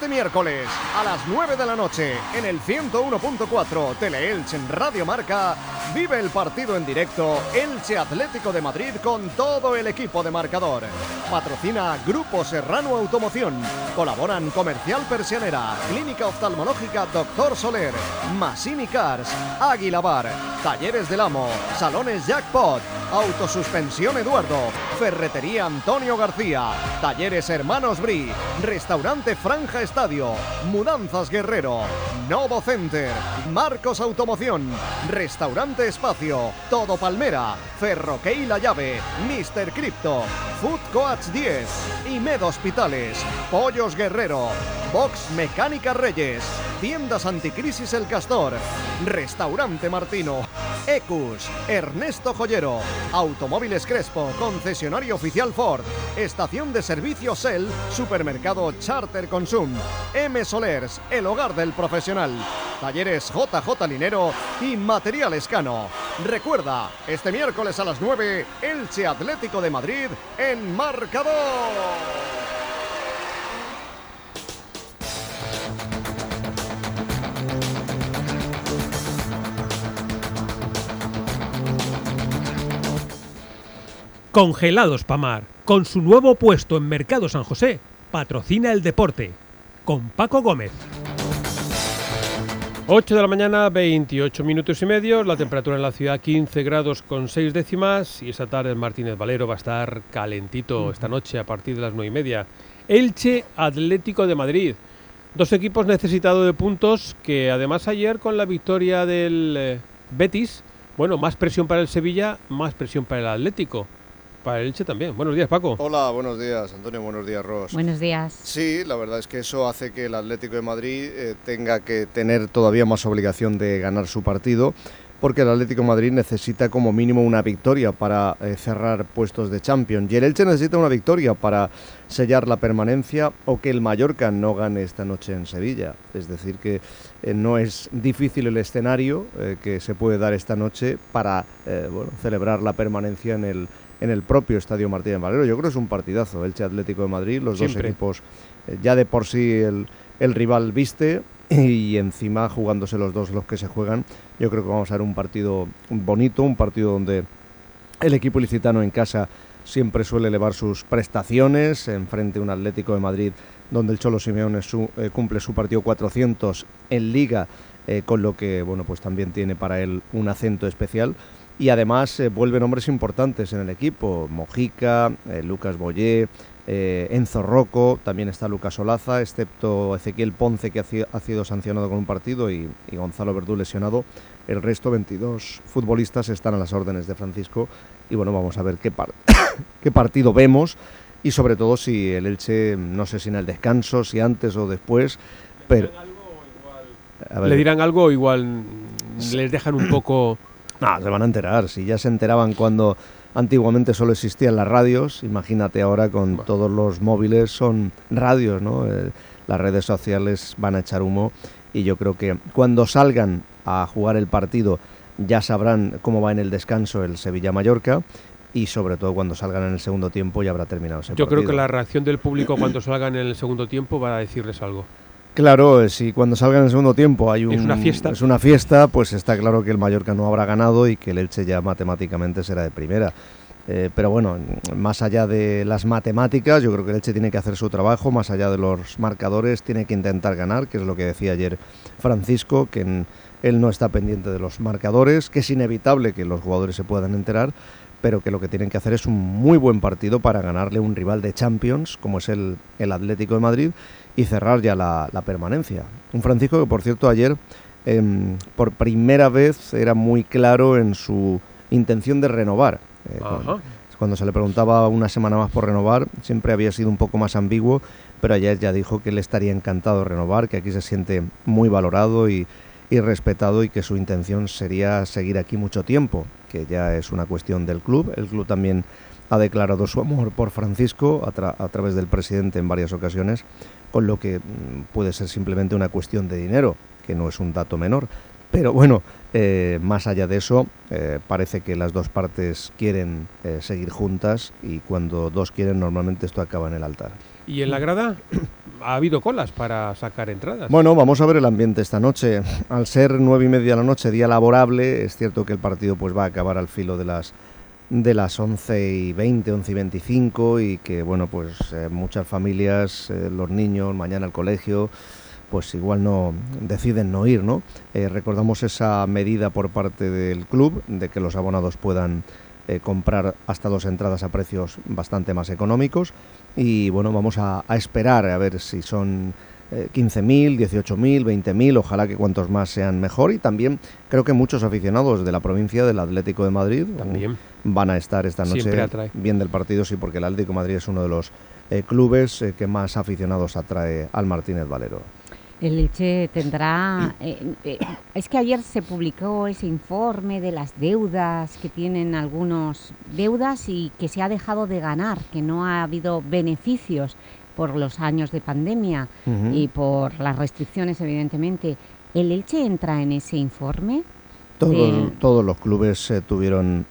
Este miércoles a las 9 de la noche en el 101.4 Teleelche en Radio Marca vive el partido en directo Elche Atlético de Madrid con todo el equipo de marcador. Patrocina Grupo Serrano Automoción. Colaboran Comercial Persianera, Clínica Oftalmológica Doctor Soler, Masini Cars, Águila Bar, Talleres del Amo, Salones Jackpot, Autosuspensión Eduardo, Ferretería Antonio García, Talleres Hermanos Bri, Restaurante Franja Estadio, Mudanzas Guerrero, Novo Center, Marcos Automoción, Restaurante Espacio, Todo Palmera, Ferroquey La Llave, Mr. Crypto, Food Coach 10, Imed Hospitales, Pollos Guerrero, Box Mecánica Reyes, Tiendas Anticrisis El Castor, Restaurante Martino, Ecus, Ernesto Joyero, Automóviles Crespo, concesionario oficial Ford, Estación de Servicio Shell, Supermercado Charter Consum, M Solers, el hogar del profesional, Talleres JJ Linero y Material Escano. Recuerda, este miércoles a las 9, Elche Atlético de Madrid en marcador. Congelados Pamar, con su nuevo puesto en Mercado San José, patrocina el deporte. Con Paco Gómez. 8 de la mañana, 28 minutos y medio, la temperatura en la ciudad 15 grados con 6 décimas y esta tarde el Martínez Valero va a estar calentito esta noche a partir de las 9 y media. Elche Atlético de Madrid. Dos equipos necesitados de puntos que además ayer con la victoria del eh, Betis, bueno, más presión para el Sevilla, más presión para el Atlético. Para el Elche también. Buenos días, Paco. Hola, buenos días, Antonio. Buenos días, Ross. Buenos días. Sí, la verdad es que eso hace que el Atlético de Madrid eh, tenga que tener todavía más obligación de ganar su partido, porque el Atlético de Madrid necesita como mínimo una victoria para eh, cerrar puestos de Champions. Y el Elche necesita una victoria para sellar la permanencia o que el Mallorca no gane esta noche en Sevilla. Es decir, que eh, no es difícil el escenario que se puede dar esta noche para bueno, celebrar la permanencia en el en el propio Estadio Martínez Valero. Yo creo que es un partidazo, Elche Atlético de Madrid, los dos equipos eh, ya de por sí el, el rival viste y encima jugándose los dos los que se juegan, yo creo que vamos a ver un partido bonito, un partido donde el equipo licitano en casa siempre suele elevar sus prestaciones, enfrente a un Atlético de Madrid donde el Cholo Simeone eh, cumple su partido 400 en Liga, eh, con lo que bueno pues también tiene para él un acento especial y además eh, vuelven hombres importantes en el equipo, Mojica, eh, Lucas Boyé, eh, Enzo Rocco, también está Lucas Olaza, excepto Ezequiel Ponce que ha, sido sancionado con un partido y, Gonzalo Verdú lesionado. El resto, 22 futbolistas, están a las órdenes de Francisco y bueno, vamos a ver qué, qué partido vemos y sobre todo si el Elche, no sé si en el descanso, si antes o después, pero... ¿Le dirán algo o igual les dejan un poco no, se van a enterar. Si ya se enteraban cuando antiguamente solo existían las radios, imagínate ahora con todos los móviles son radios, ¿no? Eh, las redes sociales van a echar humo y yo creo que cuando salgan a jugar el partido ya sabrán cómo va en el descanso el Sevilla-Mallorca y sobre todo cuando salgan en el segundo tiempo ya habrá terminado ese Yo creo que la reacción del público cuando salgan en el segundo tiempo va a decirles algo. Claro, si cuando salga en el segundo tiempo hay una fiesta, es una fiesta, pues está claro que el Mallorca no habrá ganado y que el Elche ya matemáticamente será de primera. Eh, pero bueno, más allá de las matemáticas, yo creo que el Elche tiene que hacer su trabajo, más allá de los marcadores, tiene que intentar ganar, que es lo que decía ayer Francisco, que él no está pendiente de los marcadores, que es inevitable que los jugadores se puedan enterar, pero que lo que tienen que hacer es un muy buen partido para ganarle un rival de Champions, como es el, el Atlético de Madrid, y cerrar ya la, permanencia. Un Francisco que, por cierto, ayer em, por primera vez era muy claro en su intención de renovar. Eh, cuando, se le preguntaba una semana más por renovar, siempre había sido un poco más ambiguo, pero ayer ya dijo que él estaría encantado de renovar, que aquí se siente muy valorado y, respetado y que su intención sería seguir aquí mucho tiempo, que ya es una cuestión del club. El club también ha declarado su amor por Francisco a, a través del presidente en varias ocasiones con lo que mm, puede ser simplemente una cuestión de dinero, que no es un dato menor. Pero bueno, eh, más allá de eso, eh, parece que las dos partes quieren eh, seguir juntas y cuando dos quieren normalmente esto acaba en el altar. ¿Y en la grada ha habido colas para sacar entradas? Bueno, vamos a ver el ambiente esta noche. Al ser nueve y media de la noche, día laborable, es cierto que el partido pues va a acabar al filo de las de las 11 y 20, 11 y 25 y que, bueno, pues eh, muchas familias, eh, los niños, mañana al colegio, pues igual no deciden no ir, ¿no? Eh, recordamos esa medida por parte del club de que los abonados puedan comprar hasta dos entradas a precios bastante más económicos y bueno, vamos a, a esperar a ver si son 15.000, 18.000, 20.000, ojalá que cuantos más sean mejor. Y también creo que muchos aficionados de la provincia del Atlético de Madrid también. van a estar esta noche bien del partido, sí, porque el Atlético Madrid es uno de los eh, clubes eh, que más aficionados atrae al Martínez Valero. El Leche tendrá... Eh, es que ayer se publicó ese informe de las deudas que tienen algunos deudas y que se ha dejado de ganar, que no ha habido beneficios por los años de pandemia y por las restricciones, evidentemente. ¿El Elche entra en ese informe? Todos, todos los clubes tuvieron...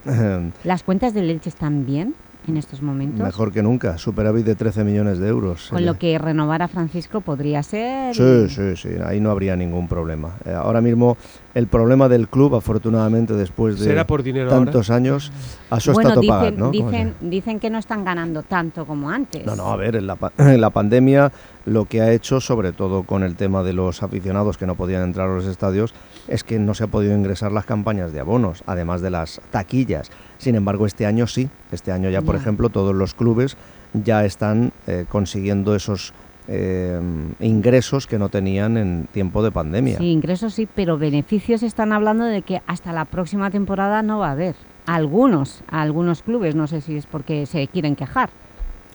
¿Las cuentas del Elche están bien en estos momentos? Mejor que nunca, superávit de 13 millones de euros. Con lo que renovar a Francisco podría ser... Sí, sí, sí, ahí no habría ningún problema. Eh, ahora mismo el problema del club, afortunadamente, después de ¿Será por dinero tantos años, a su bueno, dicen, pagar, ¿no? Dicen, dicen que no están ganando tanto como antes. No, no, a ver, en la, pa- en la pandemia lo que ha hecho, sobre todo con el tema de los aficionados que no podían entrar a los estadios, es que no se ha podido ingresar las campañas de abonos, además de las taquillas. Sin embargo, este año sí. Este año ya, por ejemplo, todos los clubes ya están eh, consiguiendo esos eh, ingresos que no tenían en tiempo de pandemia. Sí, ingresos sí, pero beneficios están hablando de que hasta la próxima temporada no va a haber. Algunos, algunos clubes, no sé si es porque se quieren quejar.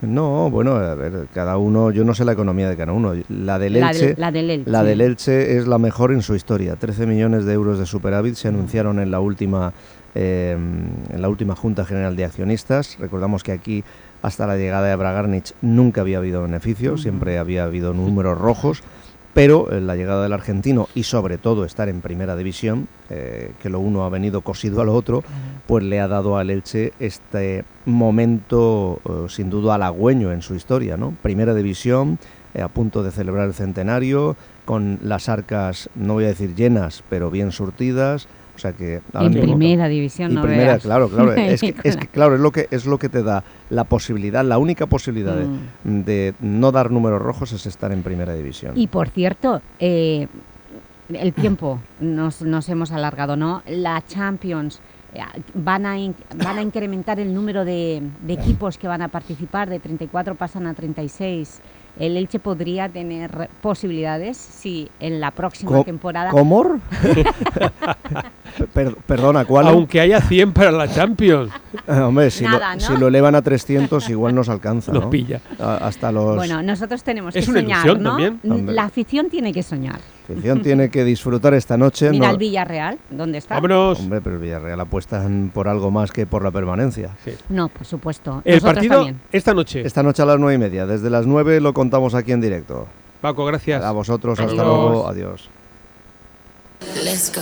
No, bueno, a ver, cada uno, yo no sé la economía de cada uno. La del La Elche, del- la del Elche. la del Elche es la mejor en su historia. 13 millones de euros de superávit se anunciaron en la última eh, en la última Junta General de Accionistas. Recordamos que aquí hasta la llegada de Bragarnich nunca había habido beneficios, siempre había habido números rojos. Pero eh, la llegada del argentino y sobre todo estar en primera división, eh, que lo uno ha venido cosido a lo otro, pues le ha dado al Elche este momento eh, sin duda halagüeño en su historia, ¿no? Primera división, eh, a punto de celebrar el centenario, con las arcas, no voy a decir llenas, pero bien surtidas. O sea que ahora En mismo- primera división, y no primera, veas. claro, claro. Es que, es que, claro, es lo que es lo que te da la posibilidad, la única posibilidad de- Mm. de, no dar números rojos es estar en primera división. Y por cierto, eh, el tiempo nos, nos hemos alargado, ¿no? La Champions eh, van a, van a incrementar el número de, de equipos que van a participar, de 34 pasan a 36. El Elche podría tener posibilidades si en la próxima Co- temporada... ¿Comor? Per- perdona, ¿cuál? Aunque haya 100 para la Champions. Eh, hombre, si, Nada, lo, ¿no? si lo elevan a 300 igual nos alcanza, Nos ¿no? pilla. A- hasta los... Bueno, nosotros tenemos Es que una soñar, ilusión ¿no? también. La afición tiene que soñar. La afición tiene que disfrutar esta noche. Mira no- el Villarreal, ¿dónde está? Hombre, pero el Villarreal apuestan por algo más que por la permanencia. No, por supuesto. El Nosotros partido también. esta noche. Esta noche a las nueve y media. Desde las 9 lo contamos aquí en directo. Paco, gracias. A vosotros, hasta luego. Adiós. Let's go.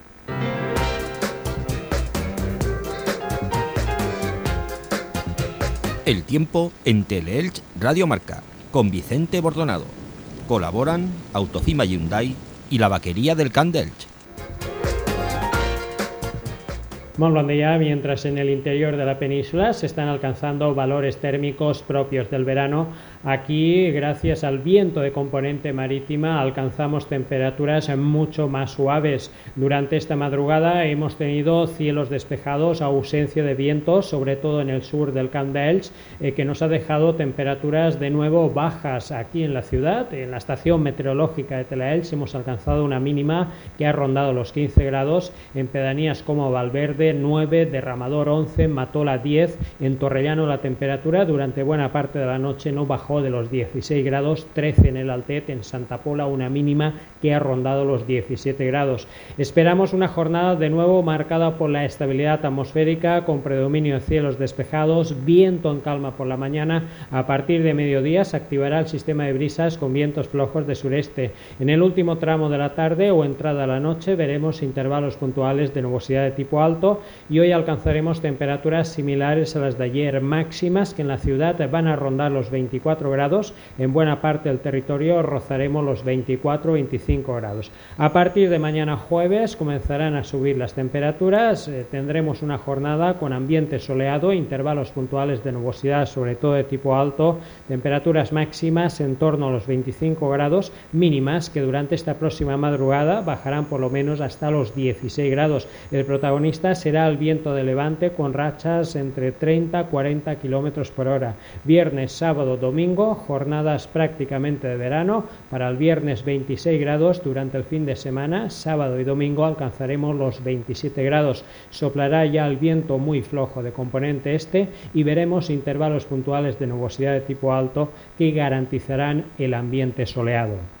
El tiempo en Teleelch Radio Marca, con Vicente Bordonado. Colaboran Autofima Hyundai y la vaquería del. Molt bon día. Mientras en el interior de la península se están alcanzando valores térmicos propios del verano, aquí, gracias al viento de componente marítima, alcanzamos temperaturas mucho más suaves. Durante esta madrugada hemos tenido cielos despejados, ausencia de vientos, sobre todo en el sur del Camp d'Elx, eh, que nos ha dejado temperaturas de nuevo bajas aquí en la ciudad. En la estación meteorológica de Telaelch hemos alcanzado una mínima que ha rondado los 15 grados en pedanías como Valverde 9, Derramador 11, Matola 10. En Torrellano la temperatura durante buena parte de la noche no bajó de los 16 grados, 13 en el Altet, en Santa Pola una mínima que ha rondado los 17 grados. Esperamos una jornada de nuevo marcada por la estabilidad atmosférica con predominio de cielos despejados, viento en calma por la mañana. A partir de mediodía se activará el sistema de brisas con vientos flojos de sureste. En el último tramo de la tarde o entrada a la noche veremos intervalos puntuales de nubosidad de tipo alto y hoy alcanzaremos temperaturas similares a las de ayer máximas que en la ciudad van a rondar los 24 grados. En buena parte del territorio rozaremos los 24-25 grados. A partir de mañana jueves comenzarán a subir las temperaturas. eh, tendremos una jornada con ambiente soleado, intervalos puntuales de nubosidad, sobre todo de tipo alto, temperaturas máximas en torno a los 25 grados, mínimas que durante esta próxima madrugada bajarán por lo menos hasta los 16 grados. El protagonista será el viento de levante con rachas entre 30 y 40 kilómetros por hora. Viernes, sábado, domingo, jornadas prácticamente de verano. Para el viernes 26 grados durante el fin de semana, sábado y domingo alcanzaremos los 27 grados. Soplará ya el viento muy flojo de componente este y veremos intervalos puntuales de nubosidad de tipo alto que garantizarán el ambiente soleado.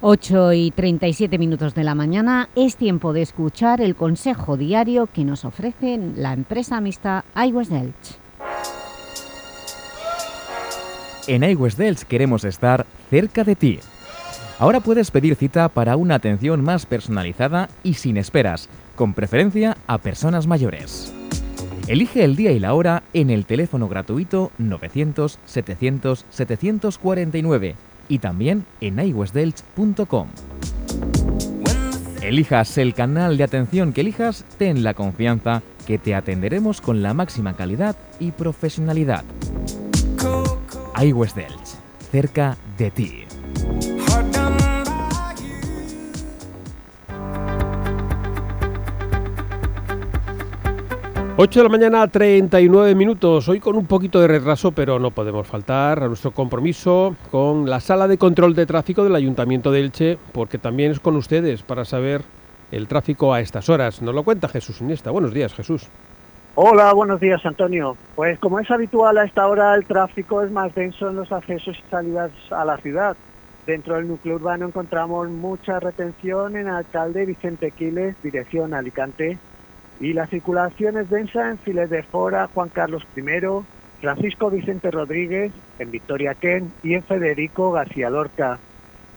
8 y 37 minutos de la mañana es tiempo de escuchar el consejo diario que nos ofrece la empresa mixta iWest Delch. En iWest Delch queremos estar cerca de ti. Ahora puedes pedir cita para una atención más personalizada y sin esperas, con preferencia a personas mayores. Elige el día y la hora en el teléfono gratuito 900 700 749 y también en iwestdelch.com. Elijas el canal de atención que elijas, ten la confianza que te atenderemos con la máxima calidad y profesionalidad. iWest Delch, cerca de ti. 8 de la mañana, 39 minutos. Hoy con un poquito de retraso, pero no podemos faltar a nuestro compromiso con la sala de control de tráfico del Ayuntamiento de Elche, porque también es con ustedes para saber el tráfico a estas horas. Nos lo cuenta Jesús Iniesta. Buenos días, Jesús. Hola, buenos días, Antonio. Pues como es habitual a esta hora, el tráfico es más denso en los accesos y salidas a la ciudad. Dentro del núcleo urbano encontramos mucha retención en Alcalde Vicente Quiles, dirección Alicante, y la circulación es densa en Files de Fora, Juan Carlos I, Francisco Vicente Rodríguez, en Victoria Ken y en Federico García Lorca,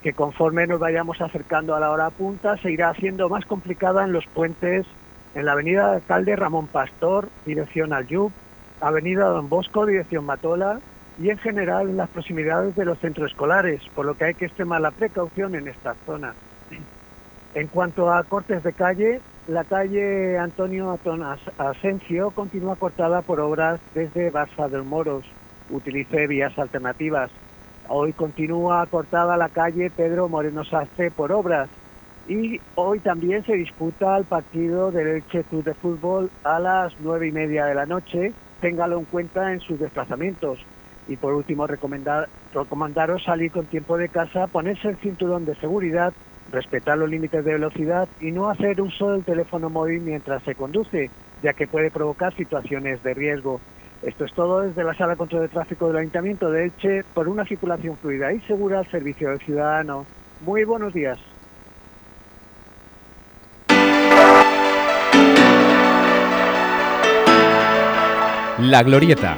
que conforme nos vayamos acercando a la hora punta se irá haciendo más complicada en los puentes en la avenida Alcalde Ramón Pastor, dirección Aljub, avenida Don Bosco, dirección Matola, y en general en las proximidades de los centros escolares, por lo que hay que extremar la precaución en esta zona. En cuanto a cortes de calle, la calle Antonio Asencio continúa cortada por obras desde Barça del Moros. Utilice vías alternativas. Hoy continúa cortada la calle Pedro Moreno Sastre por obras. Y hoy también se disputa el partido del Elche Club de Fútbol a las nueve y media de la noche. Téngalo en cuenta en sus desplazamientos. Y por último, recomendar, recomendaros salir con tiempo de casa, ponerse el cinturón de seguridad respetar los límites de velocidad y no hacer uso del teléfono móvil mientras se conduce, ya que puede provocar situaciones de riesgo. Esto es todo desde la Sala de Control de Tráfico del Ayuntamiento de Elche por una circulación fluida y segura al servicio del ciudadano. Muy buenos días. La Glorieta,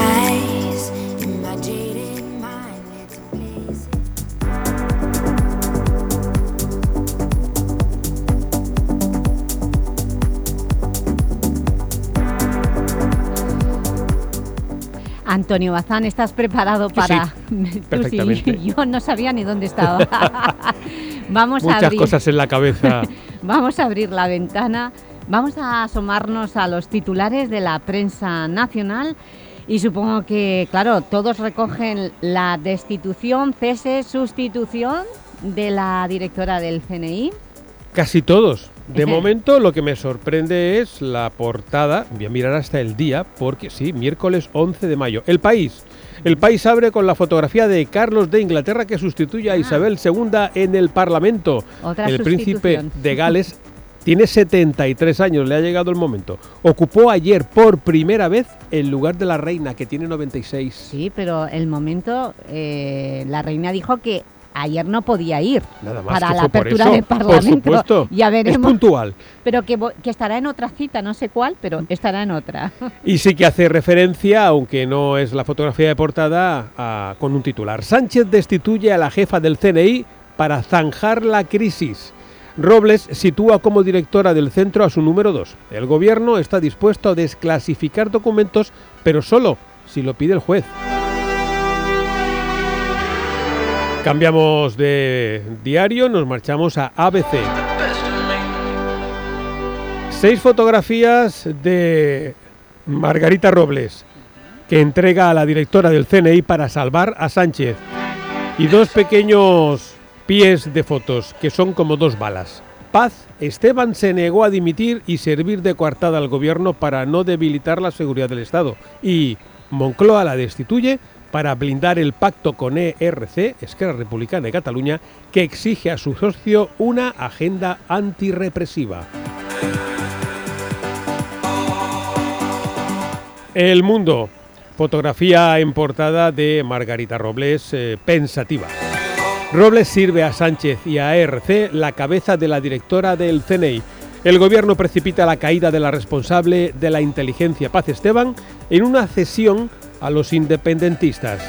Antonio Bazán, ¿estás preparado para...? Sí, perfectamente. yo no sabía ni dónde estaba. Vamos a Muchas abrir... cosas en la cabeza. Vamos a abrir la ventana, vamos a asomarnos a los titulares de la prensa nacional y supongo que, claro, todos recogen la destitución, cese, sustitución de la directora del CNI. Casi todos. De momento lo que me sorprende es la portada, voy a mirar hasta el día, porque sí, miércoles 11 de mayo. El País. El País abre con la fotografía de Carlos de Inglaterra que sustituye a Isabel II en el Parlamento. Ah. Otra el príncipe de Gales tiene 73 años, le ha llegado el momento. Ocupó ayer por primera vez el lugar de la reina, que tiene 96. Sí, pero el momento, eh, la reina dijo que ayer no podía ir Nada más para la apertura eso, del por Parlamento. supuesto. Ya Es puntual. Pero que, estará en otra cita, no sé cuál, pero estará en otra. Y sí que hace referencia, aunque no es la fotografía de portada, a- con un titular. Sánchez destituye a la jefa del CNI para zanjar la crisis. Robles sitúa como directora del centro a su número 2. El gobierno está dispuesto a desclasificar documentos, pero solo si lo pide el juez. Cambiamos de diario, nos marchamos a ABC. Seis fotografías de Margarita Robles, que entrega a la directora del CNI para salvar a Sánchez. Y dos pequeños pies de fotos que son como dos balas. Paz, Esteban se negó a dimitir y servir de coartada al gobierno para no debilitar la seguridad del Estado. Y Moncloa la destituye para blindar el pacto con ERC, Esquerra Republicana de Cataluña, que exige a su socio una agenda antirrepresiva. El mundo. Fotografía en portada de Margarita Robles, eh, pensativa. Robles sirve a Sánchez y a ERC la cabeza de la directora del CNI. El gobierno precipita la caída de la responsable de la inteligencia Paz Esteban en una cesión a los independentistas.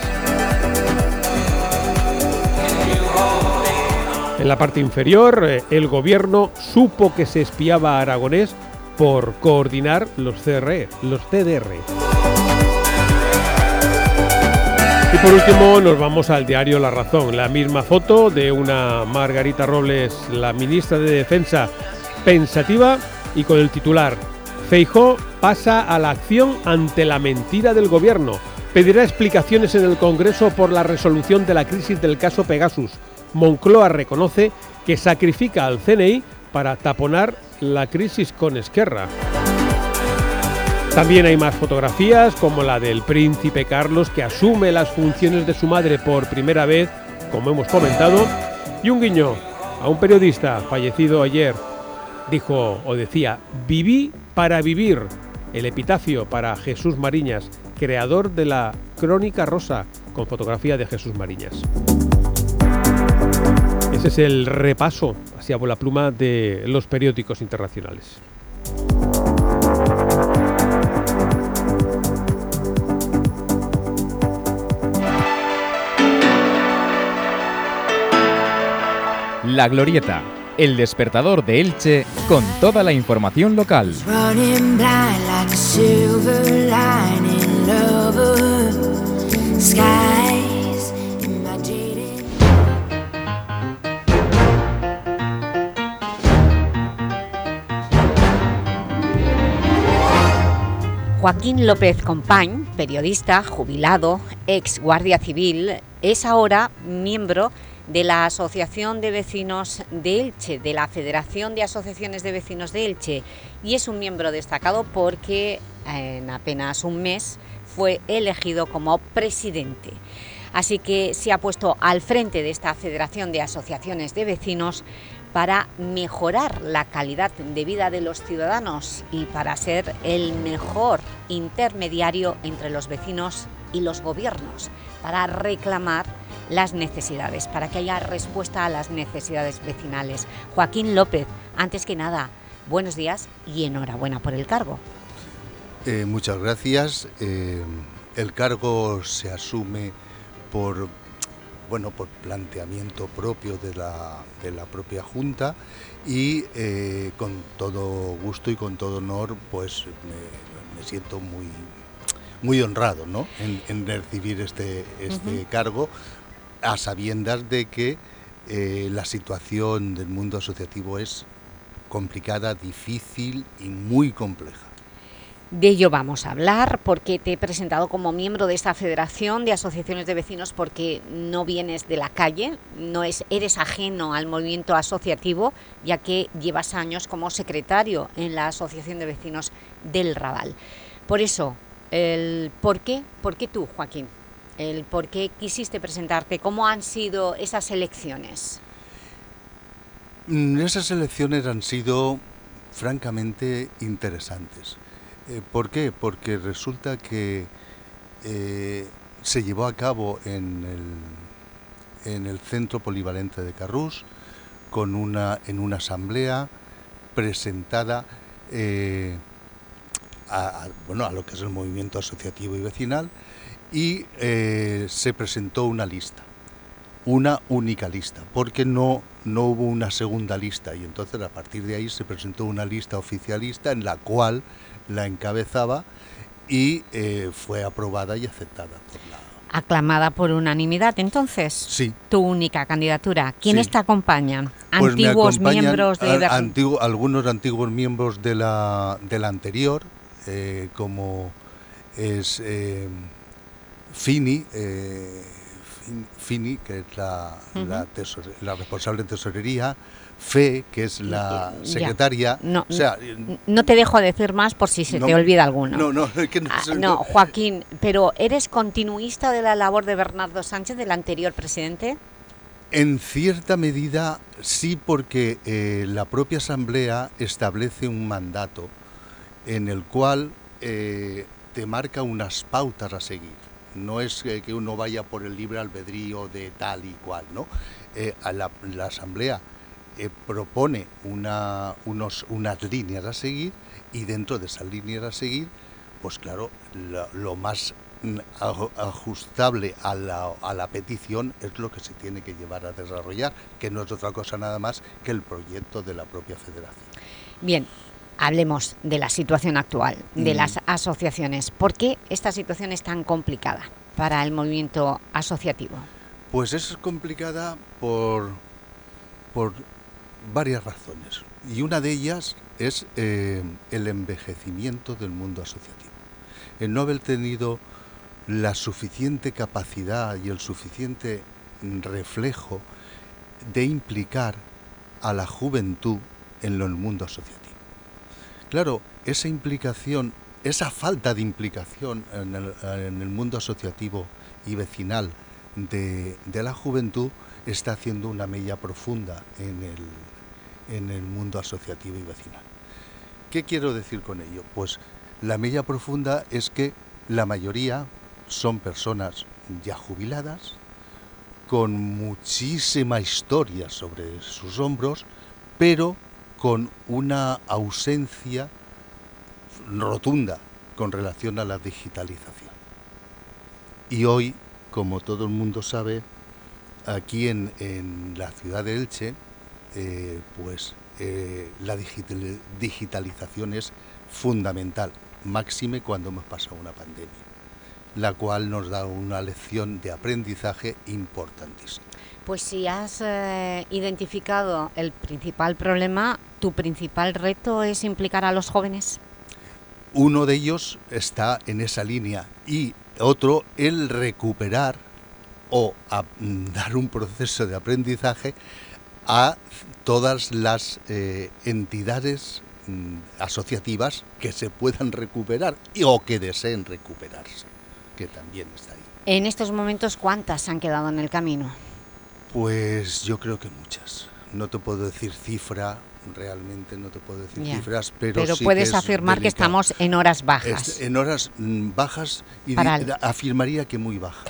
En la parte inferior, eh, el gobierno supo que se espiaba a Aragonés por coordinar los CRE, los CDR. Y por último nos vamos al diario La Razón, la misma foto de una Margarita Robles, la ministra de Defensa, pensativa y con el titular Feijó pasa a la acción ante la mentira del gobierno. Pedirá explicaciones en el Congreso por la resolución de la crisis del caso Pegasus. Moncloa reconoce que sacrifica al CNI para taponar la crisis con Esquerra. También hay más fotografías como la del príncipe Carlos que asume las funciones de su madre por primera vez, como hemos comentado, y un guiño a un periodista fallecido ayer. Dijo o decía, viví para vivir. El epitafio para Jesús Mariñas, creador de la Crónica Rosa, con fotografía de Jesús Mariñas. Ese es el repaso, así a la pluma, de los periódicos internacionales. La Glorieta, el despertador de Elche con toda la información local. Joaquín López Compañ, periodista, jubilado, ex guardia civil, es ahora miembro de la Asociación de Vecinos de Elche, de la Federación de Asociaciones de Vecinos de Elche, y es un miembro destacado porque en apenas un mes fue elegido como presidente. Así que se ha puesto al frente de esta Federación de Asociaciones de Vecinos para mejorar la calidad de vida de los ciudadanos y para ser el mejor intermediario entre los vecinos y los gobiernos, para reclamar las necesidades, para que haya respuesta a las necesidades vecinales. Joaquín López, antes que nada, buenos días y enhorabuena por el cargo. Eh, muchas gracias. Eh, el cargo se asume por bueno por planteamiento propio de la, de la propia Junta y eh, con todo gusto y con todo honor pues me, me siento muy muy honrado ¿no? en, en recibir este, este cargo a sabiendas de que eh, la situación del mundo asociativo es complicada, difícil y muy compleja. De ello vamos a hablar porque te he presentado como miembro de esta Federación de Asociaciones de Vecinos porque no vienes de la calle, no es, eres ajeno al movimiento asociativo ya que llevas años como secretario en la Asociación de Vecinos del Raval. Por eso, el ¿por qué? ¿Por qué tú, Joaquín? El ¿Por qué quisiste presentarte? ¿Cómo han sido esas elecciones? Mm, Esas elecciones han sido francamente interesantes. Eh, ¿Por qué? Porque resulta que eh, se llevó a cabo en el, en el Centro Polivalente de Carrús con una, en una asamblea presentada eh, bueno, a lo que es el movimiento asociativo y vecinal y eh, se presentó una lista una única lista, porque no, no hubo una segunda lista y entonces a partir de ahí se presentó una lista oficialista en la cual la encabezaba y eh, fue aprobada y aceptada. Aclamada por unanimidad, entonces. Sí. Tu única candidatura. ¿Quiénes Sí. te acompañan? Pues me Antiguos acompañan miembros de... a- Ver- antigu- algunos antiguos miembros de la, de la anterior, eh, como es eh, Fini, eh, Fin- Fini, que es la, la, Ujú. tesore- la responsable de tesorería, Fe, que es la Ya. secretaria. No, o sea, n- no te dejo decir más por si se no- te olvida alguno. No, no, es que no, Ah, no, Joaquín, pero ¿eres continuista de la labor de Bernardo Sánchez, del anterior presidente? En cierta medida sí, porque eh, la propia Asamblea establece un mandato en el cual eh, te marca unas pautas a seguir. No es que uno vaya por el libre albedrío de tal y cual, ¿no? Eh, a la, Asamblea eh, propone una, unos, unas líneas a seguir y dentro de esas líneas a seguir, pues claro, lo, lo más mm, aju- ajustable a la, a la petición es lo que se tiene que llevar a desarrollar, que no es otra cosa nada más que el proyecto de la propia federación. Bien, hablemos de la situación actual, de Mm. las asociaciones. ¿Por qué esta situación es tan complicada para el movimiento asociativo? Pues es complicada por, por varias razones. Y una de ellas es eh, el envejecimiento del mundo asociativo. El no haber tenido la suficiente capacidad y el suficiente reflejo de implicar a la juventud en el mundo asociativo. Claro, esa implicación, esa falta de implicación en el, mundo asociativo y vecinal de, de la juventud está haciendo una mella profunda en el, en el mundo asociativo y vecinal. ¿Qué quiero decir con ello? Pues la mella profunda es que la mayoría son personas ya jubiladas, con muchísima historia sobre sus hombros, pero con una ausencia rotunda con relación a la digitalización. Y hoy, como todo el mundo sabe, aquí en, en la ciudad de Elche, eh, pues eh, la digital- digitalización es fundamental, máxime cuando hemos pasado una pandemia, la cual nos da una lección de aprendizaje importantísima. Pues si has eh, identificado el principal problema, tu principal reto es implicar a los jóvenes. Uno de ellos está en esa línea y otro el recuperar o a- mm, dar un proceso de aprendizaje a todas las eh, entidades mm, asociativas que se puedan recuperar y, o que deseen recuperarse, que también está ahí. En estos momentos, ¿cuántas han quedado en el camino? Pues yo creo que muchas. No te puedo decir cifra, realmente no te puedo decir cifras, pero, sí que puedes es afirmar que estamos en horas bajas. En horas mm, bajas y el- afirmaría que muy bajas.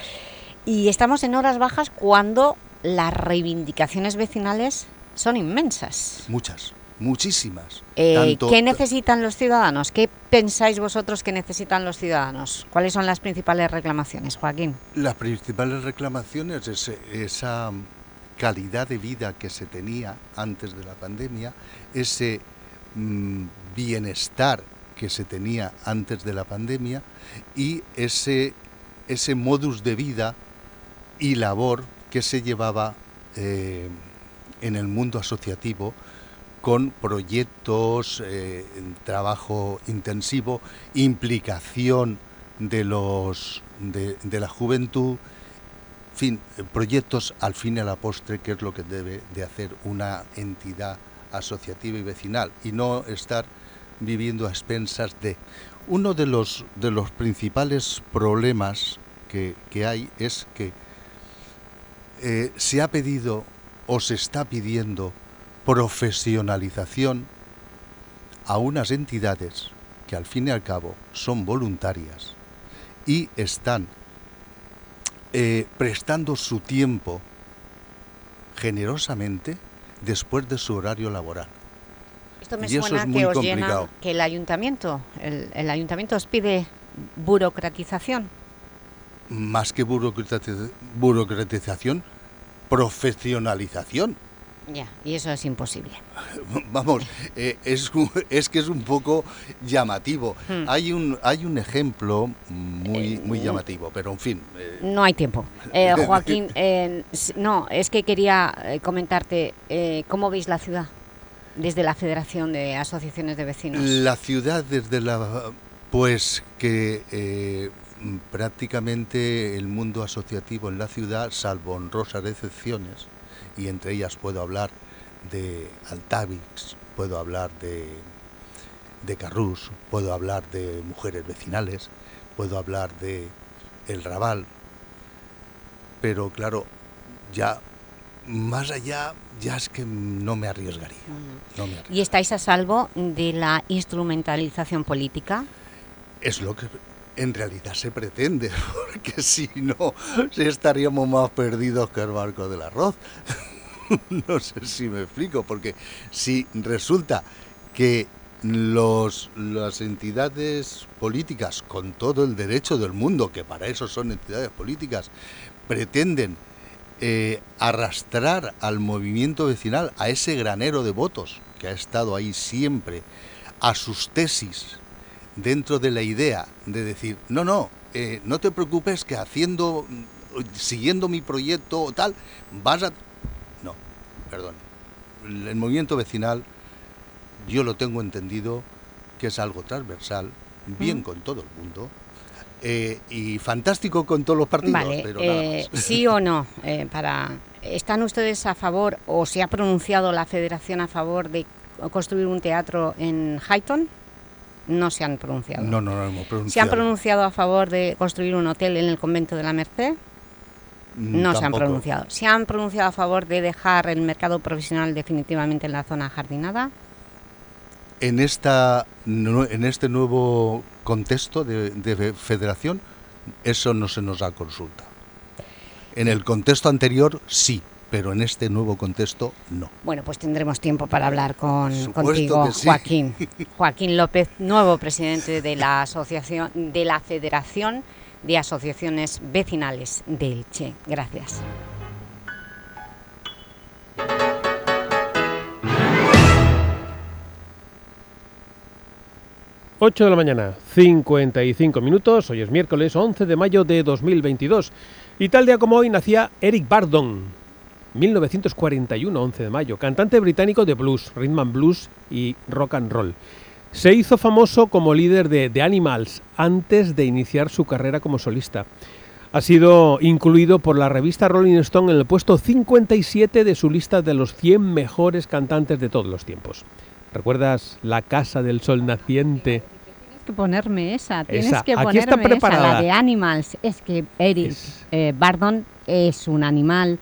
Y estamos en horas bajas cuando las reivindicaciones vecinales son inmensas. Muchas, muchísimas. Eh, Tanto- ¿Qué necesitan los ciudadanos? ¿Qué pensáis vosotros que necesitan los ciudadanos? ¿Cuáles son las principales reclamaciones, Joaquín? Las principales reclamaciones es esa calidad de vida que se tenía antes de la pandemia, ese mm, bienestar que se tenía antes de la pandemia y ese, ese modus de vida y labor que se llevaba eh, en el mundo asociativo con proyectos, eh, trabajo intensivo, implicación de, los, de, la juventud, en fin, eh, proyectos al fin y a la postre, que es lo que debe de hacer una entidad asociativa y vecinal, y no estar viviendo a expensas de... Uno de los, de los principales problemas que, que hay es que eh, se ha pedido o se está pidiendo profesionalización a unas entidades que al fin y al cabo son voluntarias y están eh, prestando su tiempo generosamente después de su horario laboral. Esto me Y eso suena es muy que os complicado. llena, que el ayuntamiento, el, el ayuntamiento os pide burocratización. Más que burocratiz- burocratización, profesionalización. Ya, y eso es imposible. Vamos, eh, es, es que es un poco llamativo. Hmm. Hay, un, hay un ejemplo muy, muy llamativo, pero en fin. eh, No hay tiempo. Eh, Joaquín, eh, no, es que quería eh, comentarte eh, cómo veis la ciudad desde la Federación de Asociaciones de Vecinos. La ciudad desde la... Pues que eh, mm, prácticamente el mundo asociativo en la ciudad, salvo honrosas excepciones, y entre ellas puedo hablar de Altavix, puedo hablar de, de Carrús, puedo hablar de mujeres vecinales, puedo hablar de El Raval, pero claro, ya más allá, ya es que no me arriesgaría. no me arriesgaría. ¿Y estáis a salvo de la instrumentalización política? Es lo que en realidad se pretende, porque si no, estaríamos más perdidos que el barco del arroz. no sé si me explico, porque si resulta que los, las entidades políticas, con todo el derecho del mundo, que para eso son entidades políticas, pretenden eh, arrastrar al movimiento vecinal, a ese granero de votos que ha estado ahí siempre, a sus tesis, dentro de la idea de decir, no, no, eh, no te preocupes que haciendo, siguiendo mi proyecto o tal, vas a... No, perdón. El movimiento vecinal, yo lo tengo entendido que es algo transversal, bien Mm. con todo el mundo, eh, y fantástico con todos los partidos, Vale, pero nada eh, sí o no, eh, para, ¿están ustedes a favor o se ha pronunciado la federación a favor de construir un teatro en Highton? No se han pronunciado. No, no, no hemos ¿Se han pronunciado. pronunciado a favor de construir un hotel en el convento de la Merced? Mm, No se han pronunciado. ¿Se han pronunciado a favor de dejar el mercado profesional definitivamente en la zona jardinada? En, esta, en este nuevo contexto de, de fe- federación, eso no se nos da consulta. En el contexto anterior, sí, pero en este nuevo contexto, no. Bueno, pues tendremos tiempo para hablar con, contigo, sí. Joaquín. Joaquín López, nuevo presidente de la asociación de la Federación de Asociaciones Vecinales de Elche. Gracias. 8 de la mañana, 55 minutos. Hoy es miércoles 11 de mayo de 2022. Y tal día como hoy nacía Eric Bardon, 1941, 11 de mayo, cantante británico de blues, rhythm and blues y rock and roll. Se hizo famoso como líder de The Animals antes de iniciar su carrera como solista. Ha sido incluido por la revista Rolling Stone en el puesto 57 de su lista de los 100 mejores cantantes de todos los tiempos. ¿Recuerdas La Casa del Sol Naciente? Tienes que ponerme esa, tienes Esa, que aquí ponerme está preparada. esa, la de Animals. Es que Eric eh, Bardon es un animal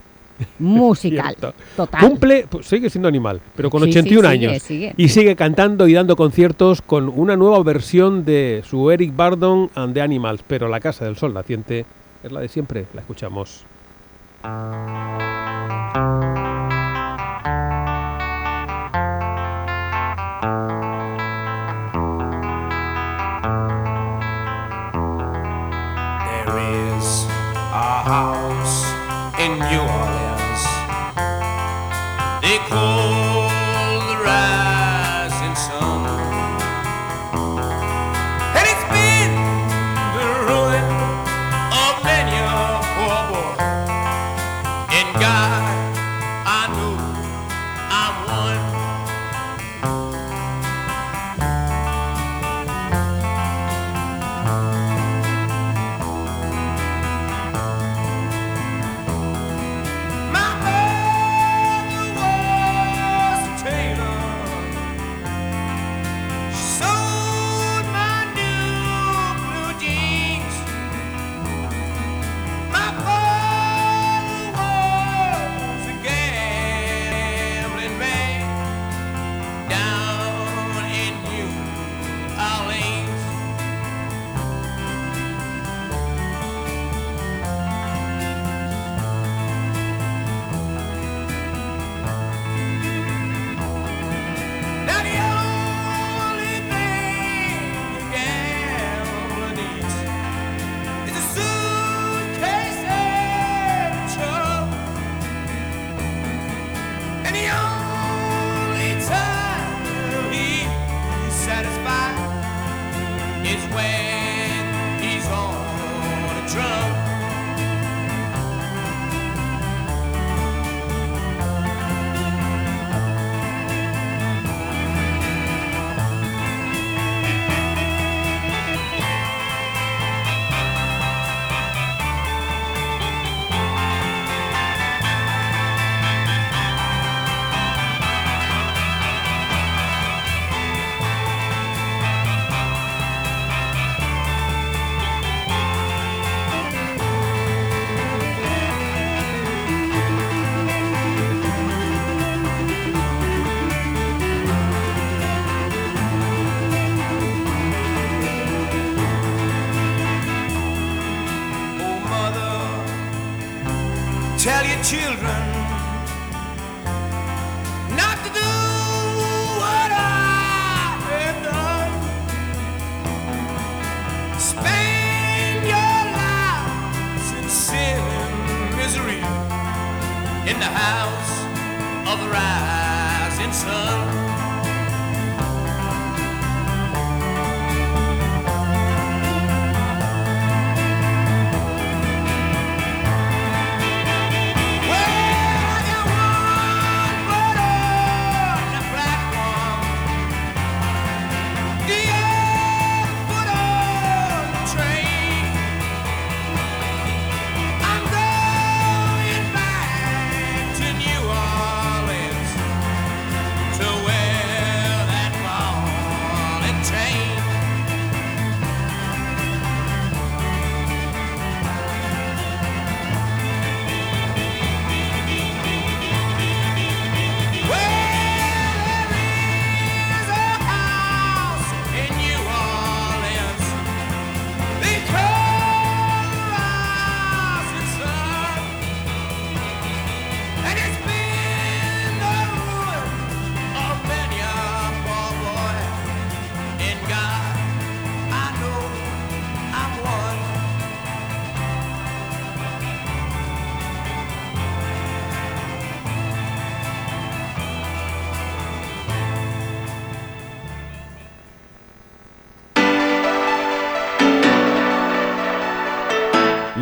musical, Cierto. total. Cumple, pues sigue siendo animal, pero con Sí, sí, 81 sigue, años. sigue. Y sigue cantando y dando conciertos con una nueva versión de su Eric Bardon and the Animals. Pero La Casa del Sol Naciente es la de siempre, la escuchamos. There is a house in Orleans. Nicole.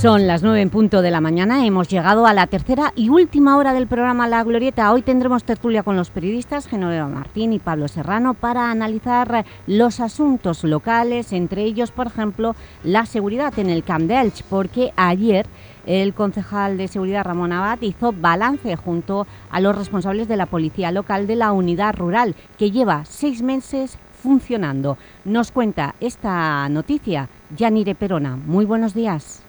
Son las 9 en punto de la mañana, hemos llegado a la tercera y última hora del programa La Glorieta. Hoy tendremos tertulia con los periodistas Genoveva Martín y Pablo Serrano para analizar los asuntos locales, entre ellos, por ejemplo, la seguridad en el Camp de Elche, porque ayer el concejal de seguridad Ramón Abad hizo balance junto a los responsables de la policía local de la unidad rural, que lleva seis meses funcionando. Nos cuenta esta noticia Yanire Perona. Muy buenos días.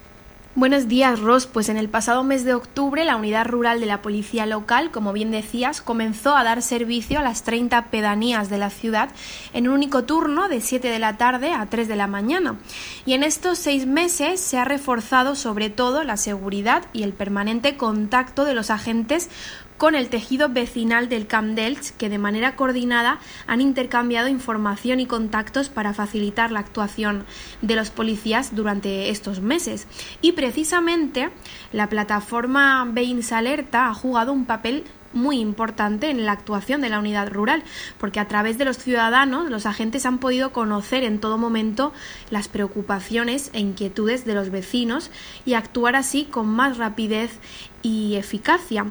Buenos días, Ros. Pues en el pasado mes de octubre, la unidad rural de la policía local, como bien decías, comenzó a dar servicio a las 30 pedanías de la ciudad en un único turno de 7 de la tarde a 3 de la mañana. Y en estos seis meses se ha reforzado sobre todo la seguridad y el permanente contacto de los agentes con el tejido vecinal del Camp que de manera coordinada han intercambiado información y contactos para facilitar la actuación de los policías durante estos meses. Y precisamente la plataforma Veins Alerta ha jugado un papel muy importante en la actuación de la unidad rural, porque a través de los ciudadanos los agentes han podido conocer en todo momento las preocupaciones e inquietudes de los vecinos y actuar así con más rapidez y eficacia.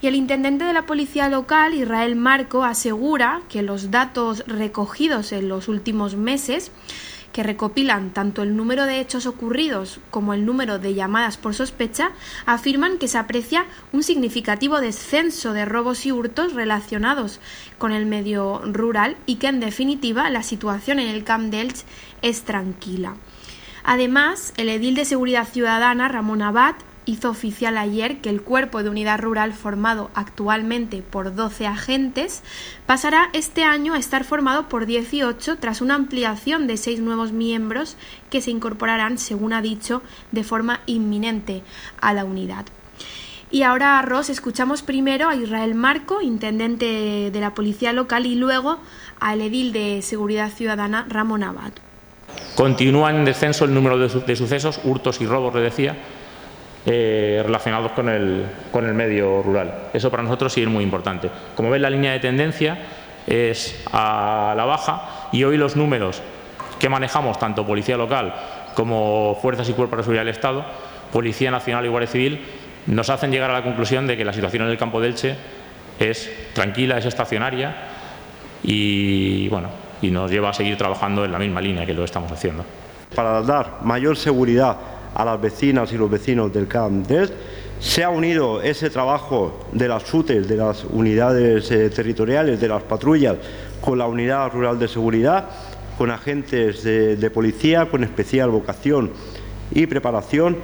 Y el intendente de la policía local, Israel Marco, asegura que los datos recogidos en los últimos meses que recopilan tanto el número de hechos ocurridos como el número de llamadas por sospecha, afirman que se aprecia un significativo descenso de robos y hurtos relacionados con el medio rural y que en definitiva la situación en el Camp d'Elch es tranquila. Además, el edil de Seguridad Ciudadana, Ramón Abad, hizo oficial ayer que el cuerpo de unidad rural formado actualmente por 12 agentes pasará este año a estar formado por 18 tras una ampliación de seis nuevos miembros que se incorporarán, según ha dicho, de forma inminente a la unidad. Y ahora, Ross, escuchamos primero a Israel Marco, intendente de la policía local, y luego al edil de Seguridad Ciudadana, Ramón Abad. Continúa en descenso el número de sucesos, hurtos y robos, le decía, eh, relacionados con el, con el medio rural. Eso para nosotros sí es muy importante. Como ven, la línea de tendencia es a la baja y hoy los números que manejamos, tanto Policía Local como Fuerzas y Cuerpos de Seguridad del Estado, Policía Nacional y Guardia Civil, nos hacen llegar a la conclusión de que la situación en el campo de Elche es tranquila, es estacionaria y, bueno, y nos lleva a seguir trabajando en la misma línea que lo estamos haciendo. Para dar mayor seguridad a las vecinas y los vecinos del Camp se ha unido ese trabajo de las UTES, de las unidades eh, territoriales, de las patrullas, con la unidad rural de seguridad, con agentes de policía, con especial vocación y preparación.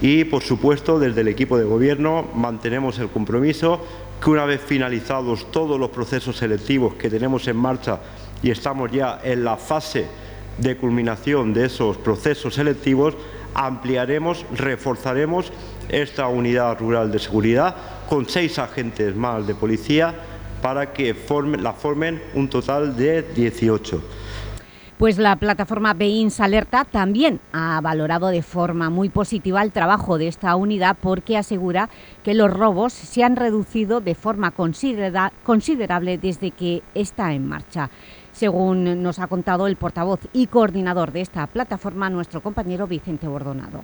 Y, por supuesto, desde el equipo de gobierno mantenemos el compromiso que una vez finalizados todos los procesos selectivos que tenemos en marcha y estamos ya en la fase de culminación de esos procesos selectivos, ampliaremos, reforzaremos esta unidad rural de seguridad con seis agentes más de policía para que la formen un total de 18. Pues la plataforma Beins Alerta también ha valorado de forma muy positiva el trabajo de esta unidad porque asegura que los robos se han reducido de forma considera- considerable desde que está en marcha. Según nos ha contado el portavoz y coordinador de esta plataforma, nuestro compañero Vicente Bordonado.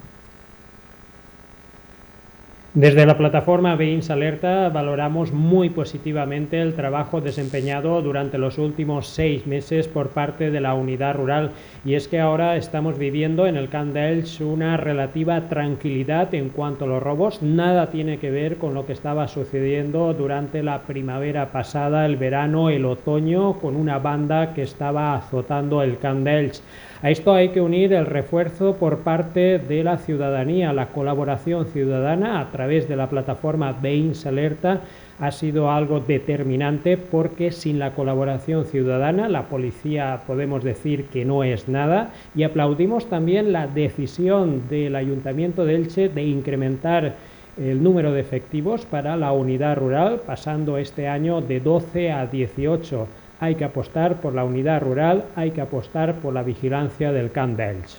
Desde la plataforma Beins Alerta valoramos muy positivamente el trabajo desempeñado durante los últimos seis meses por parte de la unidad rural y es que ahora estamos viviendo en el Camp d'Elx una relativa tranquilidad en cuanto a los robos. Nada tiene que ver con lo que estaba sucediendo durante la primavera pasada, el verano, el otoño, con una banda que estaba azotando el Camp d'Elx. A esto hay que unir el refuerzo por parte de la ciudadanía, la colaboración ciudadana a través de la plataforma Beins Alerta ha sido algo determinante porque sin la colaboración ciudadana la policía podemos decir que no es nada. Y aplaudimos también la decisión del Ayuntamiento de Elche de incrementar el número de efectivos para la unidad rural pasando este año de 12 a 18 hay que apostar por la unidad rural, hay que apostar por la vigilancia del Camp d'Elx.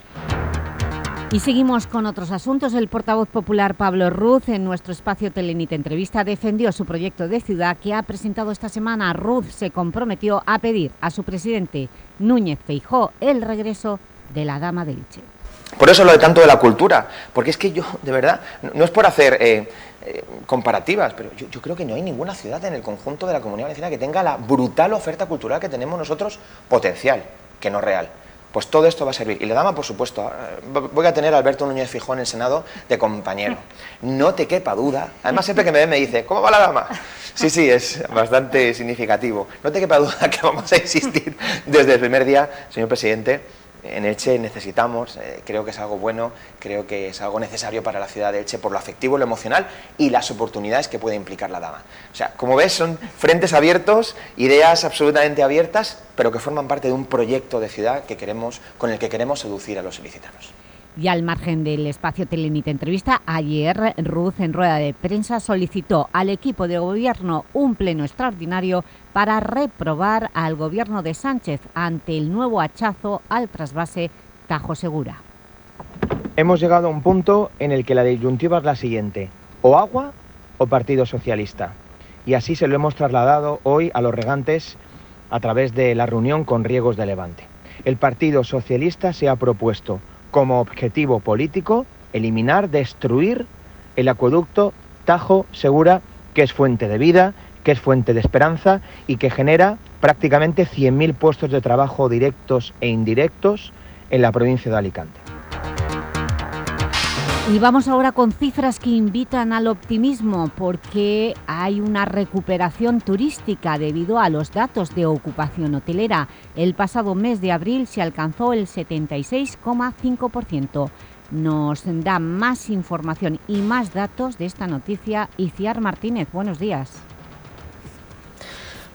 Y seguimos con otros asuntos. El portavoz popular Pablo Ruz, en nuestro espacio Telenit Entrevista, defendió su proyecto de ciudad que ha presentado esta semana. Ruz se comprometió a pedir a su presidente Núñez Feijó el regreso de la Dama de Elche. Por eso lo de tanto de la cultura, porque es que yo, de verdad, no, es por hacer eh, eh, comparativas, pero yo, yo creo que no hay ninguna ciudad en el conjunto de la comunidad valenciana que tenga la brutal oferta cultural que tenemos nosotros, potencial, que no real. Pues todo esto va a servir. Y la dama, por supuesto, eh, voy a tener a Alberto Núñez Fijón en el Senado de compañero. No te quepa duda. Además, siempre que me ve me dice, ¿cómo va la dama? Sí, sí, es bastante significativo. No te quepa duda que vamos a insistir desde el primer día, señor presidente, en Elche necesitamos, eh, creo que es algo bueno, creo que es algo necesario para la ciudad de Elche por lo afectivo, lo emocional y las oportunidades que puede implicar la dama. O sea, como ves, son frentes abiertos, ideas absolutamente abiertas, pero que forman parte de un proyecto de ciudad que queremos, con el que queremos seducir a los ilicitanos. Y al margen del espacio Telenit Entrevista, ayer Ruz en rueda de prensa solicitó al equipo de gobierno un pleno extraordinario para reprobar al gobierno de Sánchez ante el nuevo hachazo al trasvase Tajo Segura. Hemos llegado a un punto en el que la disyuntiva es la siguiente, o agua o Partido Socialista. Y así se lo hemos trasladado hoy a los regantes a través de la reunión con Riegos de Levante. El Partido Socialista se ha propuesto como objetivo político eliminar, destruir el acueducto Tajo Segura, que es fuente de vida, que es fuente de esperanza y que genera prácticamente 100.000 puestos de trabajo directos e indirectos en la provincia de Alicante. Y vamos ahora con cifras que invitan al optimismo porque hay una recuperación turística debido a los datos de ocupación hotelera. El pasado mes de abril se alcanzó el 76,5%. Nos da más información y más datos de esta noticia Iciar Martínez. Buenos días.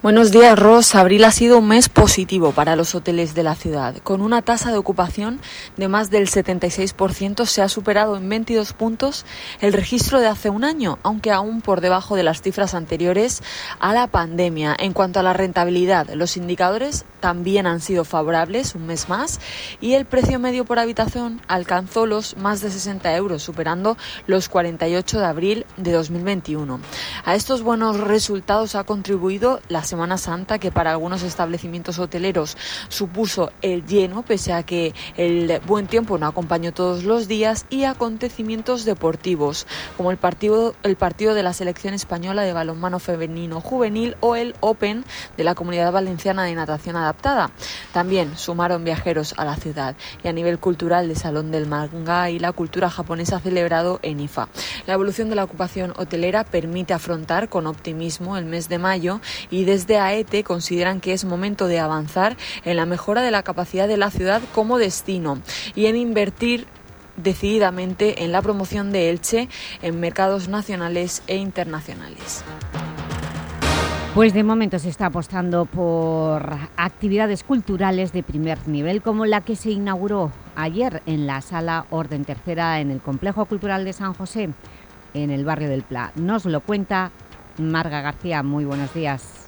Buenos días, Ros. Abril ha sido un mes positivo para los hoteles de la ciudad. Con una tasa de ocupación de más del 76%, se ha superado en 22 puntos el registro de hace un año, aunque aún por debajo de las cifras anteriores a la pandemia. En cuanto a la rentabilidad, los indicadores también han sido favorables un mes más y el precio medio por habitación alcanzó los más de 60 euros, superando los 48 de abril de 2021. A estos buenos resultados ha contribuido la Semana Santa, que para algunos establecimientos hoteleros supuso el lleno, pese a que el buen tiempo no acompañó todos los días, y acontecimientos deportivos, como el partido, el partido de la selección española de balonmano femenino juvenil o el Open de la Comunidad Valenciana de Natación Adaptada. También sumaron viajeros a la ciudad y a nivel cultural el Salón del Manga y la cultura japonesa celebrado en IFA. La evolución de la ocupación hotelera permite afrontar con optimismo el mes de mayo y desde AET consideran que es momento de avanzar en la mejora de la capacidad de la ciudad como destino y en invertir decididamente en la promoción de Elche en mercados nacionales e internacionales. Pues de momento se está apostando por actividades culturales de primer nivel como la que se inauguró ayer en la Sala Orden Tercera en el Complejo Cultural de San José, en el barrio del Pla. Nos lo cuenta Marga García. Muy buenos días.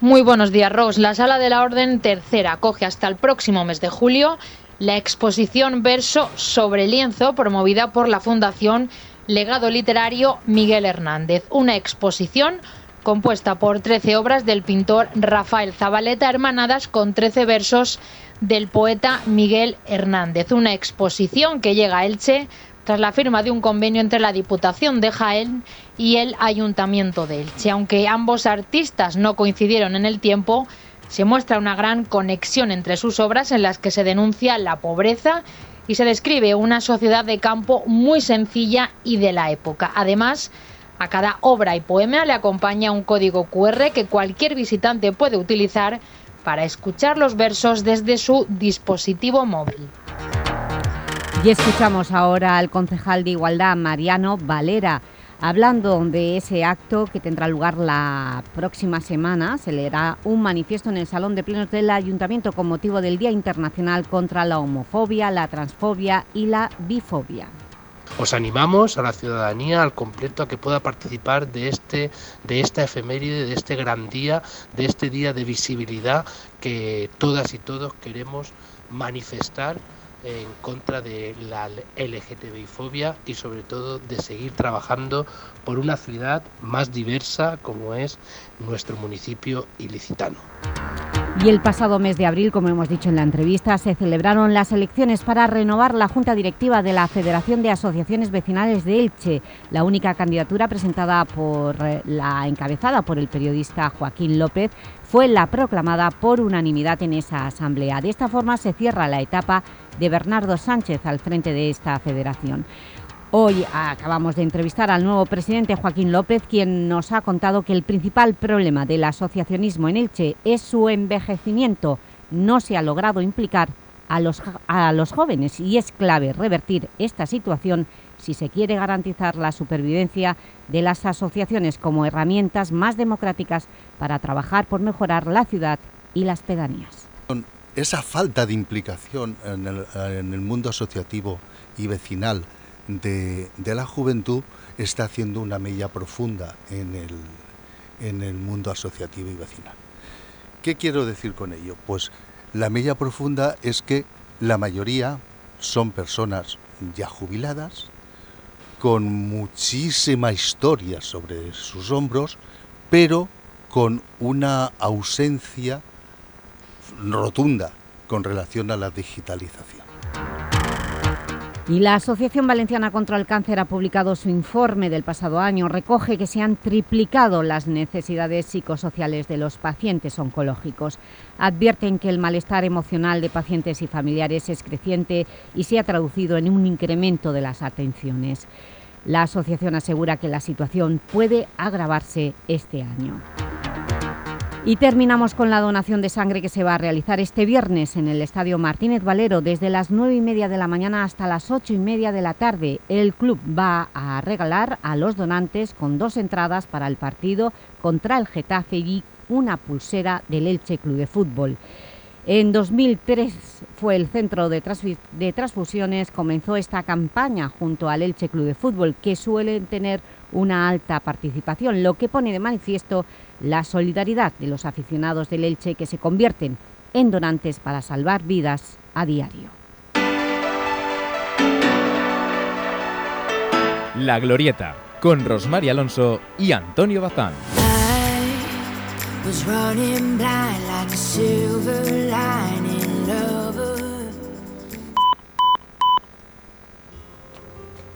Muy buenos días, Ros. La Sala de la Orden Tercera acoge hasta el próximo mes de julio la exposición Verso sobre lienzo promovida por la Fundación Legado Literario Miguel Hernández. Una exposición compuesta por 13 obras del pintor Rafael Zabaleta, hermanadas con 13 versos del poeta Miguel Hernández. Una exposición que llega a Elche tras la firma de un convenio entre la Diputación de Jaén y el Ayuntamiento de Elche. Aunque ambos artistas no coincidieron en el tiempo, se muestra una gran conexión entre sus obras en las que se denuncia la pobreza y se describe una sociedad de campo muy sencilla y de la época. Además, a cada obra y poema le acompaña un código QR que cualquier visitante puede utilizar para escuchar los versos desde su dispositivo móvil. Y escuchamos ahora al concejal de Igualdad, Mariano Valera, hablando de ese acto que tendrá lugar la próxima semana. Se leerá un manifiesto en el Salón de Plenos del Ayuntamiento con motivo del Día Internacional contra la Homofobia, la Transfobia y la Bifobia. Os animamos a la ciudadanía al completo a que pueda participar de este de esta efeméride, de este gran día, de este día de visibilidad que todas y todos queremos manifestar en contra de la LGTBI fobia y sobre todo de seguir trabajando por una ciudad más diversa como es nuestro municipio ilicitano. Y el pasado mes de abril, como hemos dicho en la entrevista, se celebraron las elecciones para renovar la Junta Directiva de la Federación de Asociaciones Vecinales de Elche, la única candidatura presentada por eh, la encabezada por el periodista Joaquín López fue la proclamada por unanimidad en esa asamblea. De esta forma se cierra la etapa de Bernardo Sánchez al frente de esta federación. Hoy acabamos de entrevistar al nuevo presidente Joaquín López, quien nos ha contado que el principal problema del asociacionismo en Elche es su envejecimiento. No se ha logrado implicar a los, a los jóvenes y es clave revertir esta situación si se quiere garantizar la supervivencia de las asociaciones como herramientas más democráticas para trabajar por mejorar la ciudad y las pedanías. Esa falta de implicación en el, en el mundo asociativo y vecinal de, de, la juventud está haciendo una mella profunda en el, en el mundo asociativo y vecinal. ¿Qué quiero decir con ello? Pues la mella profunda es que la mayoría son personas ya jubiladas, con muchísima historia sobre sus hombros, pero con una ausencia rotunda con relación a la digitalización. Y la Asociación Valenciana contra el Cáncer ha publicado su informe del pasado año. Recoge que se han triplicado las necesidades psicosociales de los pacientes oncológicos. Advierten que el malestar emocional de pacientes y familiares es creciente y se ha traducido en un incremento de las atenciones. La asociación asegura que la situación puede agravarse este año. Y terminamos con la donación de sangre que se va a realizar este viernes en el Estadio Martínez Valero desde las 9 y media de la mañana hasta las 8 y media de la tarde. El club va a regalar a los donantes con dos entradas para el partido contra el Getafe y una pulsera del Elche Club de Fútbol. En 2003 fue el centro de, transfusiones, comenzó esta campaña junto al Elche Club de Fútbol, que suelen tener una alta participación, lo que pone de manifiesto la solidaridad de los aficionados del Elche que se convierten en donantes para salvar vidas a diario. La Glorieta, con Rosmar Alonso y Antonio Bazán.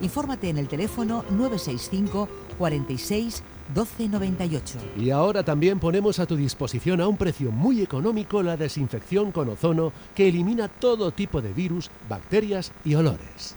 Infórmate en el teléfono 965 46 1298. Y ahora también ponemos a tu disposición a un precio muy económico la desinfección con ozono que elimina todo tipo de virus, bacterias y olores.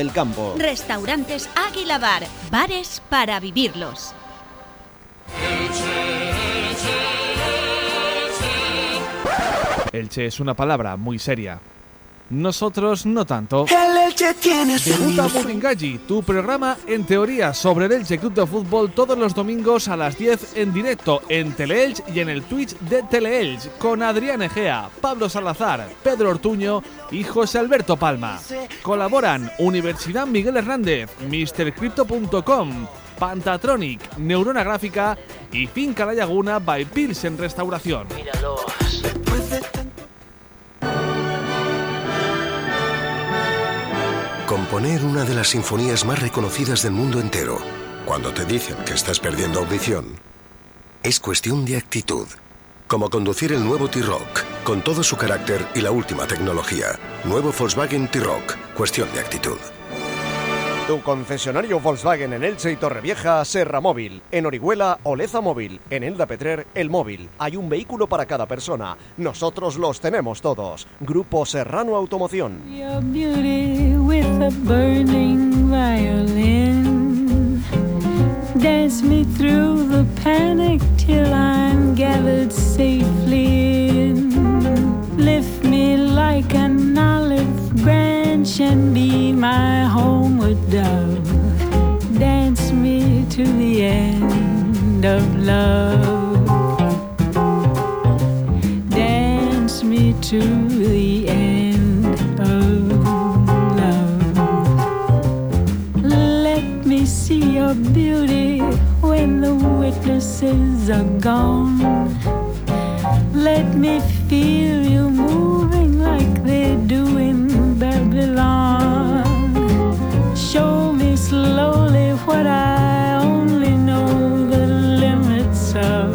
del Campo. Restaurantes Águila Bar, bares para vivirlos. Elche es una palabra muy seria. Nosotros no tanto. El Elche tiene su Debuta. Muringalli, tu programa en teoría sobre el Elche Club de Fútbol todos los domingos a las 10 en directo en Teleelch y en el Twitch de Teleelch con Adrián Egea, Pablo Salazar, Pedro Ortuño y José Alberto Palma. Colaboran Universidad Miguel Hernández, MrCrypto.com, Pantatronic, Neurona Gráfica y Finca La Laguna by Pilsen Restauración. Componer una de las sinfonías más reconocidas del mundo entero, cuando te dicen que estás perdiendo audición, es cuestión de actitud. como conducir el nuevo T-Rock, con todo su carácter y la última tecnología. Nuevo Volkswagen T-Rock, cuestión de actitud. Tu concesionario Volkswagen en Elche y Torrevieja, Serra Móvil. En Orihuela, Oleza Móvil. En Elda Petrer, El Móvil. Hay un vehículo para cada persona. Nosotros los tenemos todos. Grupo Serrano Automoción. Like an olive branch and be my homeward dove. Dance me to the end of love. Dance me to the end of love. Let me see your beauty when the witnesses are gone. Let me feel you moving what I only know the limits of.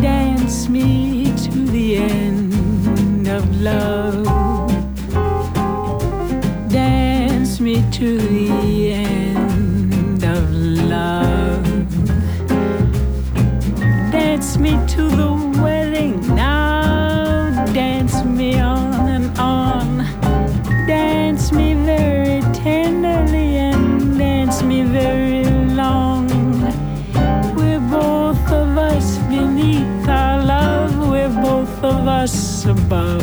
Dance me to the end of love. Dance me to the end of love. Dance me to the above.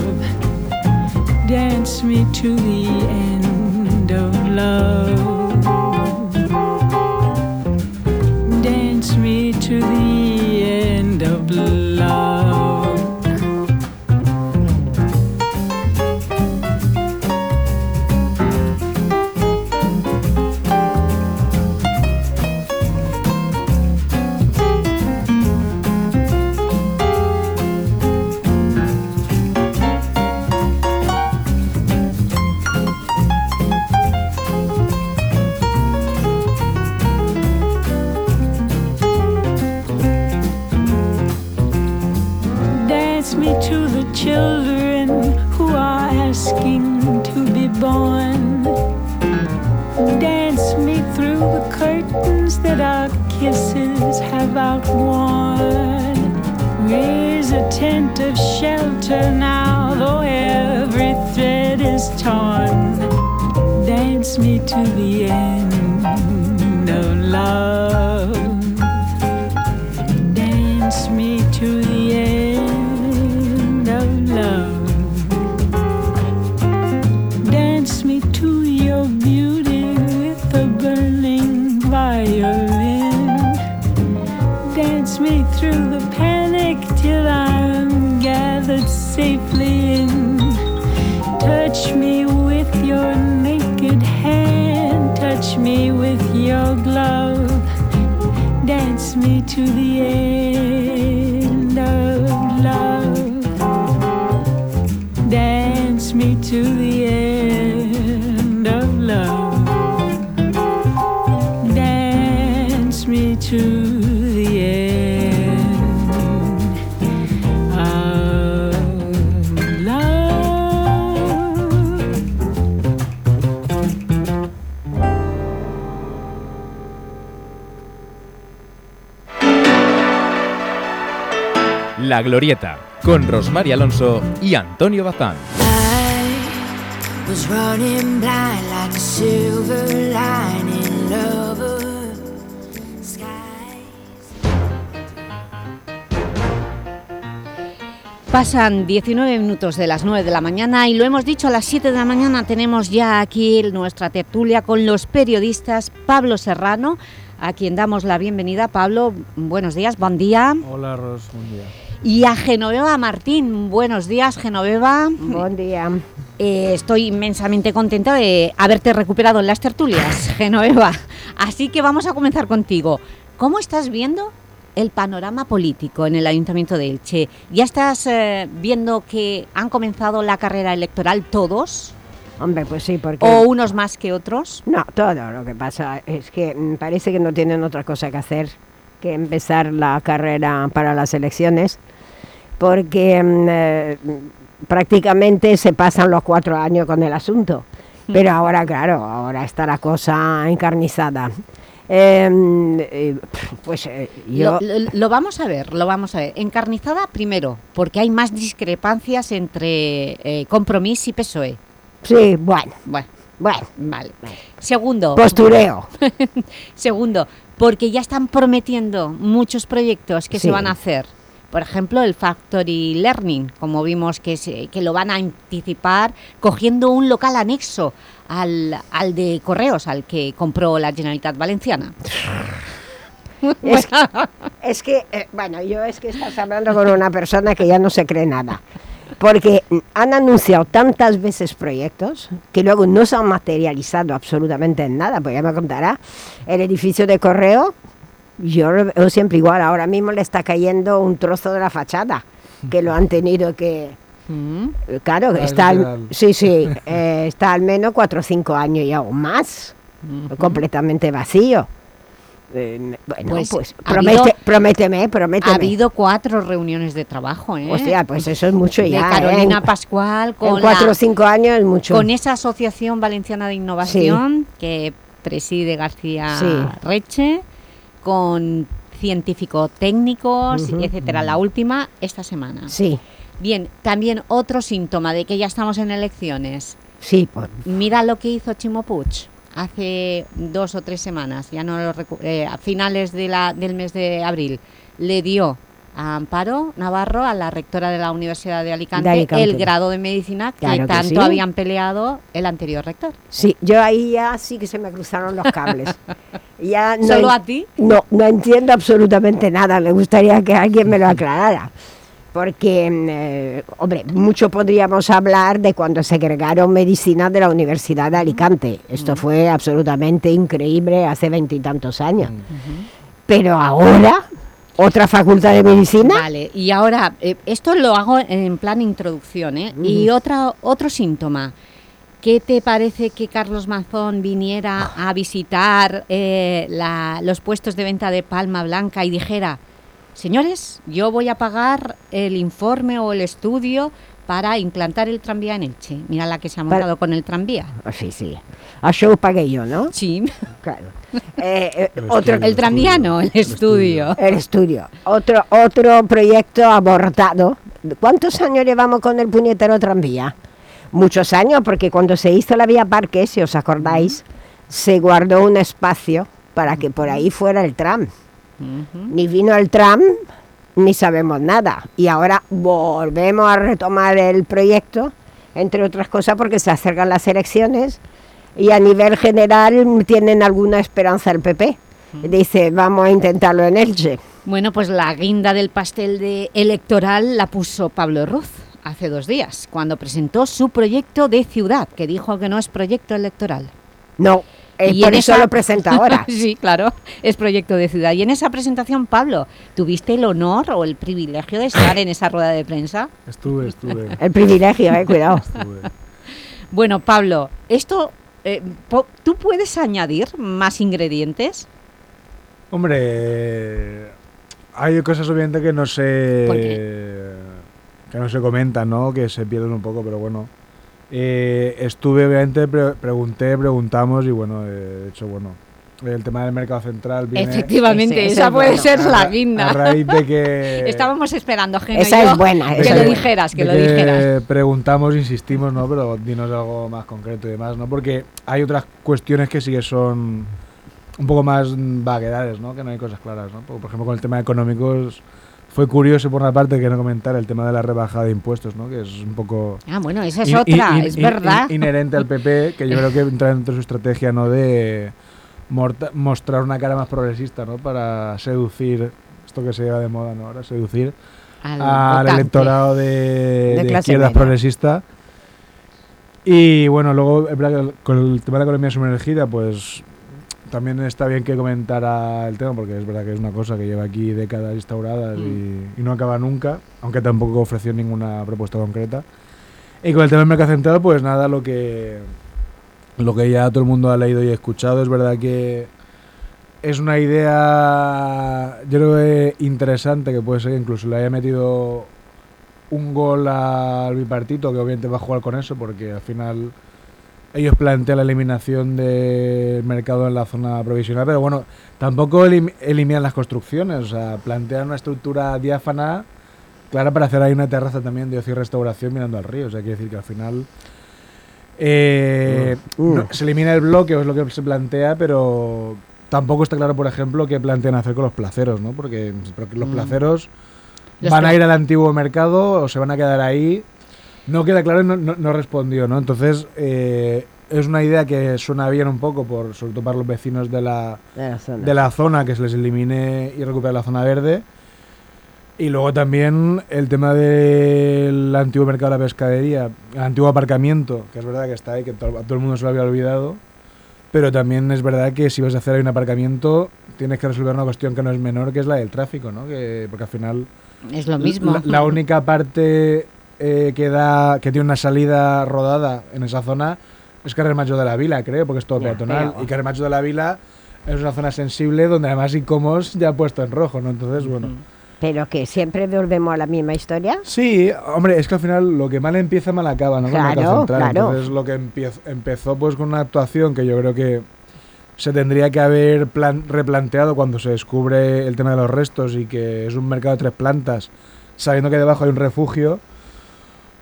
Dance me to the end of love. Of shelter now, though every thread is torn. Dance me to the end to the end La Glorieta, con Rosmar Alonso y Antonio Bazán. Pasan 19 minutos de las 9 de la mañana y lo hemos dicho, a las 7 de la mañana tenemos ya aquí nuestra tertulia con los periodistas Pablo Serrano, a quien damos la bienvenida. Pablo, buenos días, buen día. Hola, Ros, buen día. Y a Genoveva Martín. Buenos días, Genoveva. Buen día. Eh, estoy inmensamente contenta de haberte recuperado en las tertulias, Genoveva. Así que vamos a comenzar contigo. ¿Cómo estás viendo el panorama político en el Ayuntamiento de Elche? ¿Ya estás eh, viendo que han comenzado la carrera electoral todos? Hombre, pues sí, porque... ¿O unos más que otros? No, todo. Lo que pasa es que mm, parece que no tienen otra cosa que hacer que empezar la carrera para las elecciones porque mm, eh, prácticamente se pasan los cuatro años con el asunto. Pero ahora, claro, ahora está la cosa encarnizada. Em, eh, pues eh, yo... Lo, lo- lo vamos a ver, lo vamos a ver. Encarnizada primero, porque hay más discrepancias entre eh, Compromís y PSOE. Sí, bueno. Bueno, bueno. Vale. Segundo. Postureo. Segundo, porque ya están prometiendo muchos proyectos que Sí. se van a hacer. Por ejemplo, el Factory Learning, como vimos que, se- que lo van a anticipar cogiendo un local anexo al, al de Correos, al que compró la Generalitat Valenciana. Es, es que, eh, bueno, yo es que estás hablando con una persona que ya no se cree nada. Porque mm, han anunciado tantas veces proyectos que luego no se han materializado absolutamente en nada. Pues ya me contará. El edificio de correo, yo lo veo siempre igual. Ahora mismo le está cayendo un trozo de la fachada, que lo han tenido que... eh, Claro, está, al- sí, sí, eh, está al menos cuatro o cinco años y aún más, completamente vacío. Eh, bueno, Pues, pues, promete- habido- prométeme, prométeme. Ha habido cuatro reuniones de trabajo, ¿eh? Hostia, pues eso es mucho de ya, ¿eh? Carolina En- Pascual en con cuatro la- o cinco años es mucho. Con esa Asociación Valenciana de Innovación que preside García Sí. Reche, con científicos técnicos, Ujú. etcétera. La última esta semana. Sí. Bien, también otro síntoma de que ya estamos en elecciones. Sí, pues, Mira lo que hizo Chimo Puig hace dos o tres semanas, ya no lo eh, a finales de la, del mes de abril, le dio a Amparo Navarro, a la rectora de la Universidad de Alicante, De Alicante. el grado de medicina que Claro que tanto sí. habían peleado el anterior rector. sí, yo ahí ya sí que se me cruzaron los cables. Ya no ¿Solo a ti? No, no entiendo absolutamente nada. Me gustaría que alguien me lo aclarara. Porque, mm, eh, hombre, mucho podríamos hablar de cuando segregaron medicina de la Universidad de Alicante. Esto fue absolutamente increíble hace veintitantos años. Pero ahora, otra facultad de medicina. Vale, y ahora, eh, esto lo hago en plan introducción, ¿eh? Y otra, otro síntoma. ¿Qué te parece que Carlos Mazón viniera a visitar eh, la- los puestos de venta de Palma Blanca y dijera, señores, yo voy a pagar el informe o el estudio para implantar el tranvía en Elche? Mira la que se ha Para- montado con el tranvía. Ah, Sí, sí. A show pagué yo, ¿no? Sí. Claro. Eh, eh, El otro, El tranvía no, el estudio. El estudio. Otro, otro proyecto abortado. ¿Cuántos años llevamos con el puñetero tranvía? Muchos años, porque cuando se hizo la vía Parque, si os acordáis, se guardó un espacio para que por ahí fuera el tram. Ni vino el tram, ni sabemos nada. Y ahora volvemos a retomar el proyecto, entre otras cosas porque se acercan las elecciones y a nivel general tienen alguna esperanza el PP. Dice, vamos a intentarlo en Elche. Bueno, pues la guinda del pastel de electoral la puso Pablo Ruz hace dos días, cuando presentó su proyecto de ciudad, que dijo que no es proyecto electoral. No, Y por en eso esa- lo presenta ahora. sí, claro, es proyecto de ciudad. Y en esa presentación, Pablo, ¿tuviste el honor o el privilegio de estar en esa rueda de prensa? Estuve, estuve. El privilegio, eh, cuidado. Estuve. Bueno, Pablo, esto, eh, po- ¿tú puedes añadir más ingredientes? Hombre, hay cosas obviamente que no se ¿Por que no se comentan, ¿no? Que se pierden un poco, pero bueno. Eh, estuve, obviamente, pre- pregunté, preguntamos y bueno, eh, de hecho, bueno, el tema del mercado central viene... Efectivamente, Ese- esa es puede bueno. ser a la guinda. A raíz de que... Estábamos esperando, Geno y Esa yo, es buena, que lo dijeras, que de lo dijeras. Preguntamos, insistimos, ¿no? Pero dinos algo más concreto y demás, ¿no? Porque hay otras cuestiones que sí que son un poco más vaguedades, ¿no? Que no hay cosas claras, ¿no? Por por ejemplo, con el tema económicos fue curioso por una parte que no comentar el tema de la rebajada de impuestos, ¿no? Que es un poco... Ah, bueno, esa es in- otra, in- es verdad. in- inherente al PP, que yo creo que entra dentro de su estrategia, ¿no? De mostrar una cara más progresista, ¿no? Para seducir, esto que se lleva de moda, ¿no? Ahora, seducir Al electorado de, De izquierdas progresista. Y bueno, luego con el tema de la economía sumergida, pues también está bien que comentara el tema, porque es verdad que es una cosa que lleva aquí décadas instauradas y, y no acaba nunca, aunque tampoco ofreció ninguna propuesta concreta. Y con el tema del mercado central, pues nada, lo que, lo que ya todo el mundo ha leído y escuchado, es verdad que es una idea, yo creo que interesante, que puede ser que incluso le haya metido un gol al bipartito, que obviamente va a jugar con eso, porque al final ellos plantean la eliminación del mercado en la zona provisional, pero bueno, tampoco elim- eliminan las construcciones, o sea, plantean una estructura diáfana clara para hacer ahí una terraza también de ocio y restauración mirando al río, o sea, quiere decir que al final eh, Mm. no- se elimina el bloque, es lo que se plantea, pero tampoco está claro, por ejemplo, qué plantean hacer con los placeros, ¿no? Porque, porque los Mm. placeros van a ir al antiguo mercado o se van a quedar ahí. No queda claro y no, no- no respondió, ¿no? Entonces, eh, es una idea que suena bien un poco, por, sobre todo para los vecinos de la, De la zona. de la zona, que se les elimine y recupere la zona verde. Y luego también el tema del antiguo mercado de la pescadería, el antiguo aparcamiento, que es verdad que está ahí, que to- a todo el mundo se lo había olvidado. Pero también es verdad que si vas a hacer ahí un aparcamiento, tienes que resolver una cuestión que no es menor, que es la del tráfico, ¿no? Que, porque al final Es lo mismo. la, la única parte eh, que da que tiene una salida rodada en esa zona es Carrer Macho de la Vila, creo, porque es todo peatonal. Y Carrer Macho de la Vila es una zona sensible donde además Icomos ya ha puesto en rojo, ¿no? Entonces, bueno. Pero que siempre volvemos a la misma historia. Sí, hombre, es que al final lo que mal empieza mal acaba, ¿no? Claro, claro. Entonces lo que empiez- empezó pues con una actuación que yo creo que se tendría que haber plan- replanteado cuando se descubre el tema de los restos y que es un mercado de tres plantas, sabiendo que debajo hay un refugio.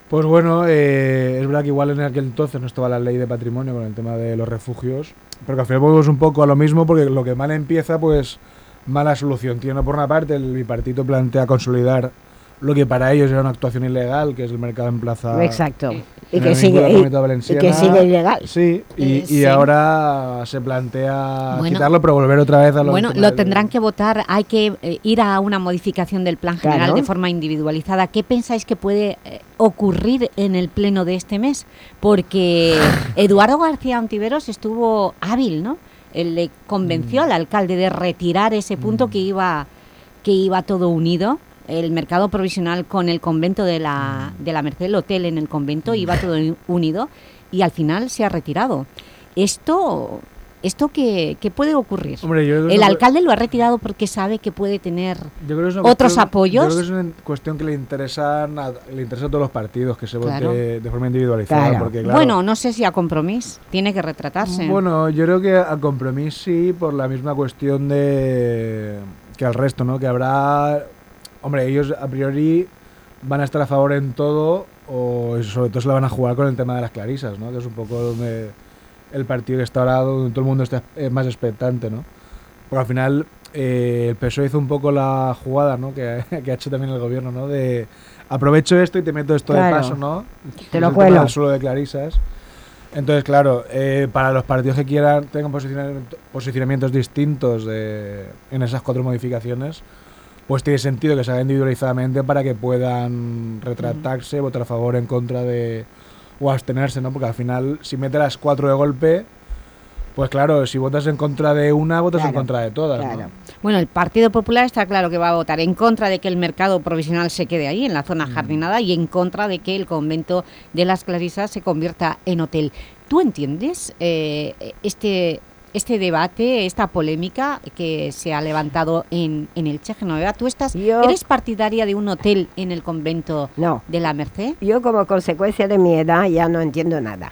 Pues bueno, eh, es verdad que igual en aquel entonces no estaba la ley de patrimonio con el tema de los refugios, pero que al final volvemos un poco a lo mismo porque lo que mal empieza, pues mala solución. Tiene por una parte, el bipartito plantea consolidar lo que para ellos era una actuación ilegal, que es el mercado en plaza. Exacto. Y que sigue, y, que sigue ilegal. Sí, y, Eh, y sí. ahora se plantea Bueno. quitarlo, pero volver otra vez a lo Bueno, lo del- tendrán que votar, hay que eh, ir a una modificación del plan general Claro. de forma individualizada. ¿Qué pensáis que puede eh, ocurrir en el pleno de este mes? Porque Eduardo García Ontiveros estuvo hábil, ¿no? Él le convenció al alcalde de retirar ese punto que iba que iba todo unido, el mercado provisional con el convento de la, de la Merced, el hotel en el convento, iba todo unido y al final se ha retirado. Esto, esto qué, qué puede ocurrir? Hombre, yo El alcalde lo ha retirado porque sabe que puede tener que otros apoyos. Yo creo que es una cuestión que le interesan a, le interesa a todos los partidos que se vote de forma individualizada. Claro. Porque, claro, Bueno, no sé si a compromiso, tiene que retratarse. Bueno, yo creo que a compromiso sí, por la misma cuestión de que al resto, ¿no? Que habrá, hombre, ellos a priori van a estar a favor en todo o sobre todo se la van a jugar con el tema de las clarisas, ¿no? Que es un poco donde el partido que está ahora, donde todo el mundo está eh, más expectante, ¿no? Porque al final eh, el PSOE hizo un poco la jugada, ¿no? Que, que ha hecho también el gobierno, ¿no? De aprovecho esto y te meto esto Claro. de paso, ¿no? Te lo El cuelo. del suelo de clarisas. Entonces, claro, eh, para los partidos que quieran, tengan posicionamiento- posicionamientos distintos de- en esas cuatro modificaciones, pues tiene sentido que se haga individualizadamente para que puedan retractarse, votar a favor, en contra de. o abstenerse, ¿no? Porque al final, si metes las cuatro de golpe, pues claro, si votas en contra de una, votas en contra de todas. Bueno, el Partido Popular está claro que va a votar en contra de que el mercado provisional se quede ahí, en la zona jardinada, y en contra de que el convento de las Clarisas se convierta en hotel. ¿Tú entiendes eh, este, este debate, esta polémica que se ha levantado en, en el Che Genoveva? ¿Tú estás, Yo- eres partidaria de un hotel en el convento No. de la Merced? Yo como consecuencia de mi edad ya no entiendo nada.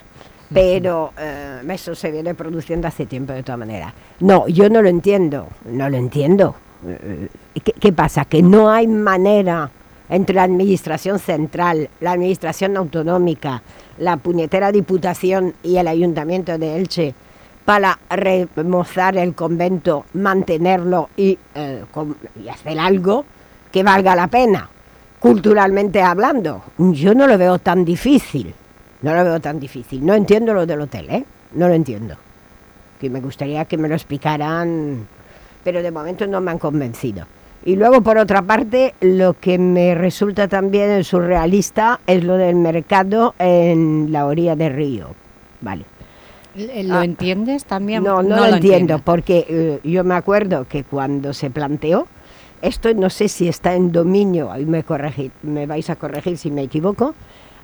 Pero eh, eso se viene produciendo hace tiempo de todas maneras. No, yo no lo entiendo, no lo entiendo. Eh, ¿Qué, qué pasa? Que no hay manera entre la administración central, la administración autonómica, la puñetera diputación y el ayuntamiento de Elche para remozar el convento, mantenerlo y, eh, y hacer algo que valga la pena culturalmente hablando. Yo no lo veo tan difícil. No lo veo tan difícil. No entiendo lo del hotel, ¿eh? No lo entiendo. Que me gustaría que me lo explicaran, pero de momento no me han convencido. Y luego, por otra parte, lo que me resulta también surrealista es lo del mercado en la orilla del río. Vale. ¿Lo Ah. entiendes también? No, no, lo, entiendo, porque eh, yo me acuerdo que cuando se planteó, esto no sé si está en dominio, ahí me, corregir, me vais a corregir si me equivoco,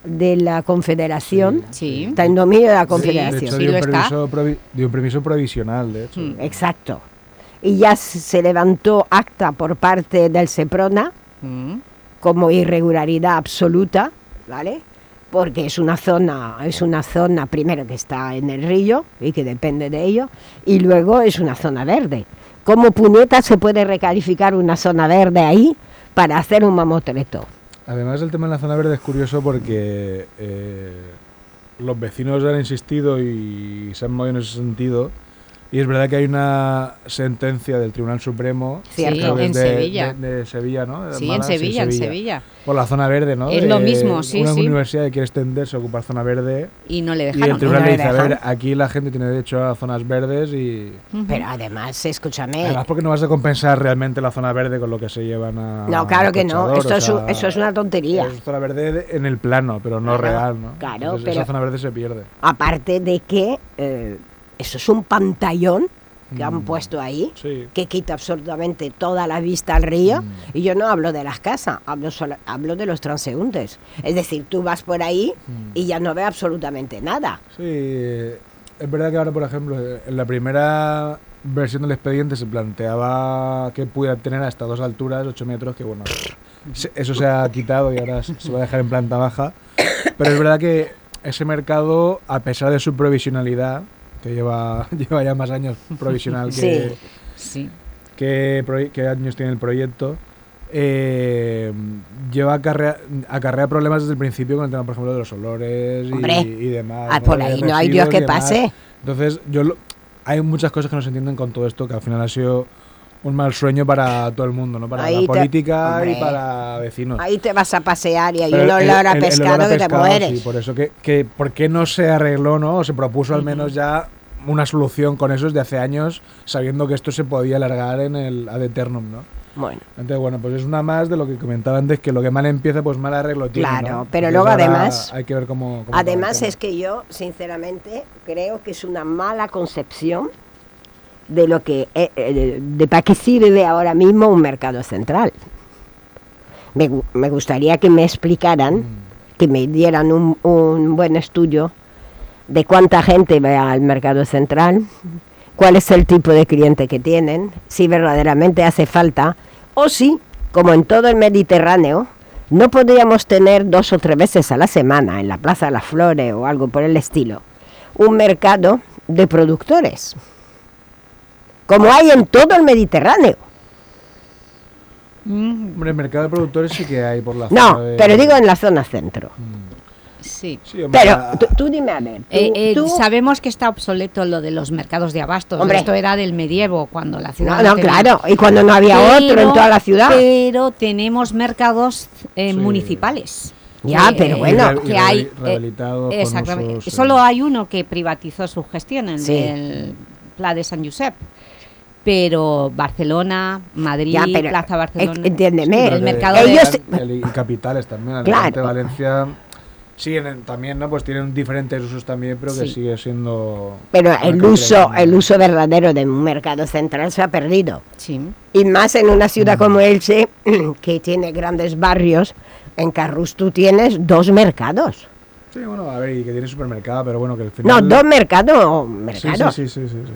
de la Confederación. Sí. Está en dominio de la De Confederación. hecho, dio, un permiso provi- dio un permiso provisional, de hecho. Mm, Exacto. Y ya se levantó acta por parte del SEPRONA Mm. como irregularidad absoluta, ¿vale? Porque es una zona, es una zona primero que está en el río y que depende de ello, y luego es una zona verde. ¿Cómo puñeta se puede recalificar una zona verde ahí para hacer un mamotreto? Además, el tema de la zona verde es curioso porque eh, los vecinos han insistido y se han movido en ese sentido. Y es verdad que hay una sentencia del Tribunal Supremo creo que en de, Sevilla. de- de Sevilla, ¿no? Sí, en Sevilla, en Sevilla. Por la zona verde, ¿no? Es De lo mismo, sí, Una sí. universidad que quiere extenderse a ocupar zona verde. Y no le Y dejaron. el tribunal No le le dice, a ver, aquí la gente tiene derecho a zonas verdes y... Pero además, escúchame. Además, porque no vas a compensar realmente la zona verde con lo que se llevan a. No, claro que no. Cochador, Esto o es, un- sea, eso es una tontería. Es zona verde de- en el plano, pero no Claro, real, ¿no? claro, Entonces, pero- Esa zona verde se pierde. Aparte de que eh, eso es un pantallón que han Mm. puesto ahí, Sí. que quita absolutamente toda la vista al río. Mm. Y yo no hablo de las casas, hablo, solo- hablo de los transeúntes. Es decir, tú vas por ahí Mm. y ya no ves absolutamente nada. Sí, es verdad que ahora, por ejemplo, en la primera versión del expediente se planteaba que pudiera tener hasta dos alturas, 8 metros, que bueno, eso se ha quitado y ahora se va a dejar en planta baja. Pero es verdad que ese mercado, a pesar de su provisionalidad, que lleva, lleva ya más años provisional que, Sí, sí. que, que años tiene el proyecto, eh, lleva acarrea, acarrea problemas desde el principio con el tema, por ejemplo, de los olores y, Hombre, y demás. ah, por ahí no hay Dios que pase. Entonces, yo lo- hay muchas cosas que no se entienden con todo esto, que al final ha sido un mal sueño para todo el mundo, ¿no? Para Ahí la te- política hombre. y para vecinos. Ahí te vas a pasear y hay Pero un el- olor a el- el pescado olor a que te pescado, mueres. sí, por eso que, que ¿por qué no se arregló, no? O se propuso al menos ya una solución con eso desde hace años, sabiendo que esto se podía alargar en el ad eternum, ¿no? Bueno. Entonces, bueno, pues es una más de lo que comentaba antes, que lo que mal empieza, pues mal arreglo tiene, Claro, ¿no? pero Entonces luego además- Hay que ver cómo... cómo Además el es que yo, sinceramente, creo que es una mala concepción de lo que eh, eh, de para qué sirve ahora mismo un mercado central. Me, me gustaría que me explicaran, que me dieran un, un buen estudio de cuánta gente va al mercado central, cuál es el tipo de cliente que tienen, si verdaderamente hace falta, o si, como en todo el Mediterráneo, no podríamos tener dos o tres veces a la semana en la Plaza de las Flores o algo por el estilo, un mercado de productores, como hay en todo el Mediterráneo. Hombre, el mercado de productores sí que hay por la No, zona de- pero digo en la zona centro. Sí. hombre, Pero tú, tú dime a ver, tú- Eh, eh, tú- sabemos que está obsoleto lo de los mercados de abastos. Hombre. Esto era del medievo, cuando la ciudad. No, no, tenía- claro, y cuando no había otro en toda la ciudad. Pero tenemos mercados eh, municipales. Ya, pero bueno. que hay. exactamente. usos, eh. Solo hay uno que privatizó su gestión, el Sí. del Pla de San Josep. Pero Barcelona, Madrid, Ya, pero, Plaza Barcelona. eh, entiéndeme, el de- mercado de- ellos- el- y capitales también, Claro. Valencia siguen en- también, ¿no? Pues tienen diferentes usos también, pero que Sí. sigue siendo Pero el uso, el uso verdadero de un mercado central se ha perdido. Sí. Y más en una Mm. ciudad como Elche, que tiene grandes barrios, en Carrús tú tienes dos mercados. Sí, bueno, a ver, y que tiene supermercado, pero bueno, que al No, final dos mercados, Sí, mercados. sí, sí, sí, sí, sí.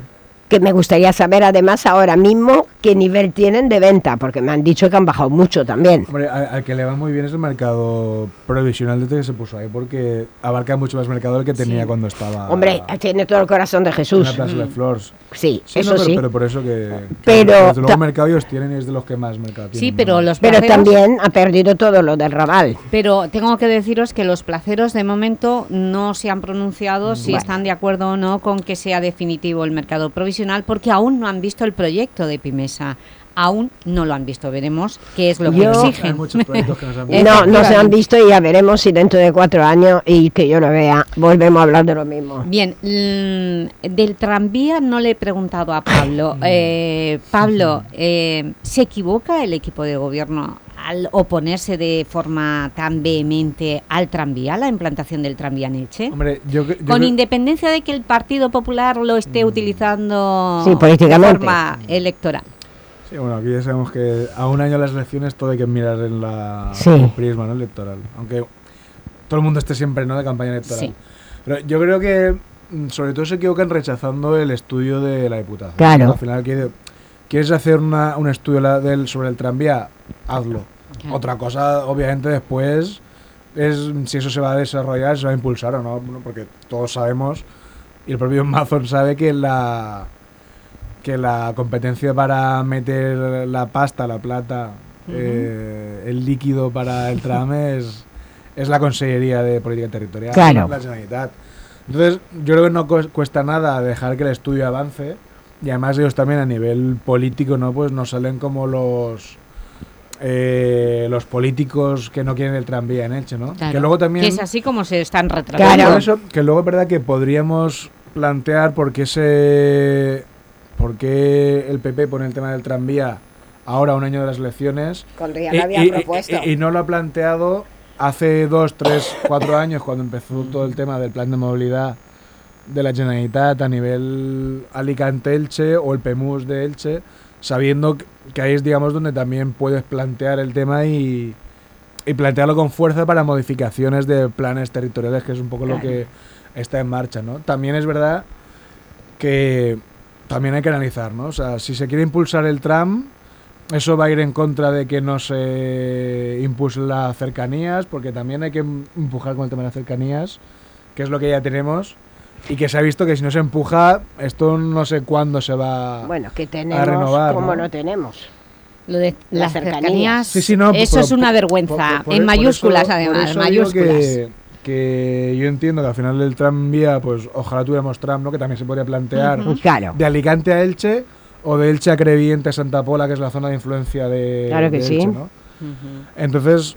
Que me gustaría saber además ahora mismo qué nivel tienen de venta, porque me han dicho que han bajado mucho también. Hombre, al, que le va muy bien es el mercado provisional desde que se puso ahí, porque abarca mucho más mercado del que tenía Sí. cuando estaba Hombre, tiene todo el corazón de en Jesús. la Plaza de Mm. Flores. Sí, Sí, eso no, pero, sí. pero por eso que, que Pero desde luego mercado ellos tienen y es de los que más mercado tienen. Sí, pero los Pero placeros- también ha perdido todo lo del Raval. Pero tengo que deciros que los placeros de momento no se han pronunciado si Bueno. están de acuerdo o no con que sea definitivo el mercado provisional porque aún no han visto el proyecto de Pimesa. Aún no lo han visto. Veremos qué es lo que exigen. Hay muchos proyectos que no se han No, no se han visto y ya veremos si dentro de cuatro años y que yo lo vea, volvemos a hablar de lo mismo. Bien, mm, del tranvía no le he preguntado a Pablo. Eh, Pablo, eh, ¿se equivoca el equipo de gobierno al oponerse de forma tan vehemente al tranvía, la implantación del tranvía en Elche? Hombre, yo, Con creo- independencia de que el Partido Popular lo esté utilizando Sí, políticamente. de forma electoral. Sí, bueno, aquí ya sabemos que a un año de las elecciones todo hay que mirar en la Sí. el prisma ¿no? electoral. Aunque todo el mundo esté siempre ¿no? de campaña electoral. Sí. Pero yo creo que mm, sobre todo se equivocan rechazando el estudio de la Diputación. Claro. Al final, quiere- ¿quieres hacer una- un estudio la- del, sobre el tranvía? Hazlo. Otra cosa, obviamente, después es si eso se va a desarrollar, se va a impulsar o no, porque todos sabemos, y el propio Amazon sabe que la que la competencia para meter la pasta, la plata, eh, el líquido para el tram es, es la Consellería de Política Territorial, Claro. la Generalitat. Entonces, yo creo que no cuesta nada dejar que el estudio avance y además ellos también a nivel político, ¿no? Pues nos salen como los eh, los políticos que no quieren el tranvía en Elche, ¿no? Claro, Que luego también que es así como se están retratando. por eso, que luego es verdad que podríamos plantear por qué se por qué el PP pone el tema del tranvía ahora un año de las elecciones Cuando ya y, había y- propuesto. y- y no lo ha planteado hace dos, tres, cuatro años cuando empezó todo el tema del plan de movilidad de la Generalitat a nivel Alicante-Elche o el PEMUS de Elche, sabiendo que- que ahí es, digamos, donde también puedes plantear el tema y, y plantearlo con fuerza para modificaciones de planes territoriales, que es un poco lo Claro. que está en marcha, ¿no? También es verdad que también hay que analizar, ¿no? O sea, si se quiere impulsar el tram, eso va a ir en contra de que no se impulsen las cercanías, porque también hay que em- empujar con el tema de las cercanías, que es lo que ya tenemos, y que se ha visto que si no se empuja, esto no sé cuándo se va Bueno, que a tenemos renovar. como ¿no? no tenemos. Lo de las cercanías, Sí, sí, no, eso pero es una vergüenza, por- por- en por mayúsculas eso- por además, mayúsculas. Que, que yo entiendo que al final del tranvía, pues ojalá tuviéramos tram, ¿no? Que también se podría plantear. Claro. de Alicante a Elche o de Elche a Creviente, Santa Pola, que es la zona de influencia de, Claro que de sí. Entonces,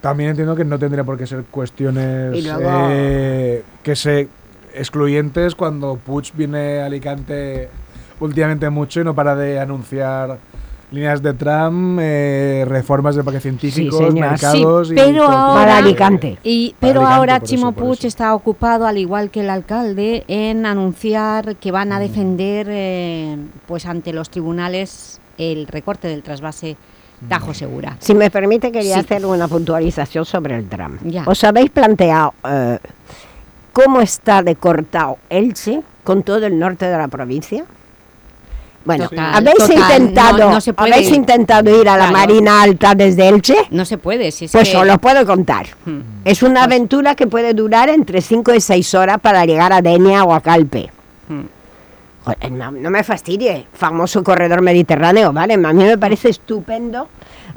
también entiendo que no tendría por qué ser cuestiones luego- eh, que se excluyentes cuando Puig viene a Alicante últimamente mucho y no para de anunciar líneas de tram, eh, reformas de parques científicos, señor. mercados Sí, y pero el ahora. Para Alicante. Y, pero Alicante, ahora eso, Chimo por Puig está ocupado, al igual que el alcalde, en anunciar que van a defender eh, pues ante los tribunales el recorte del trasvase Tajo Segura. Si me permite, quería Sí. hacer una puntualización sobre el tram. Ya. ¿Os habéis planteado eh, cómo está decortado Elche con todo el norte de la provincia? Bueno, Total, ¿habéis, total, intentado, no- no se puede ¿habéis ir. intentado ir a la Claro. Marina Alta desde Elche? No se puede, si es Pues que... os lo puedo contar. Hmm. Es una aventura que puede durar entre 5 y 6 horas para llegar a Denia o a Calpe. Hmm. Joder, no, no me fastidie, famoso corredor mediterráneo, ¿vale? A mí me parece estupendo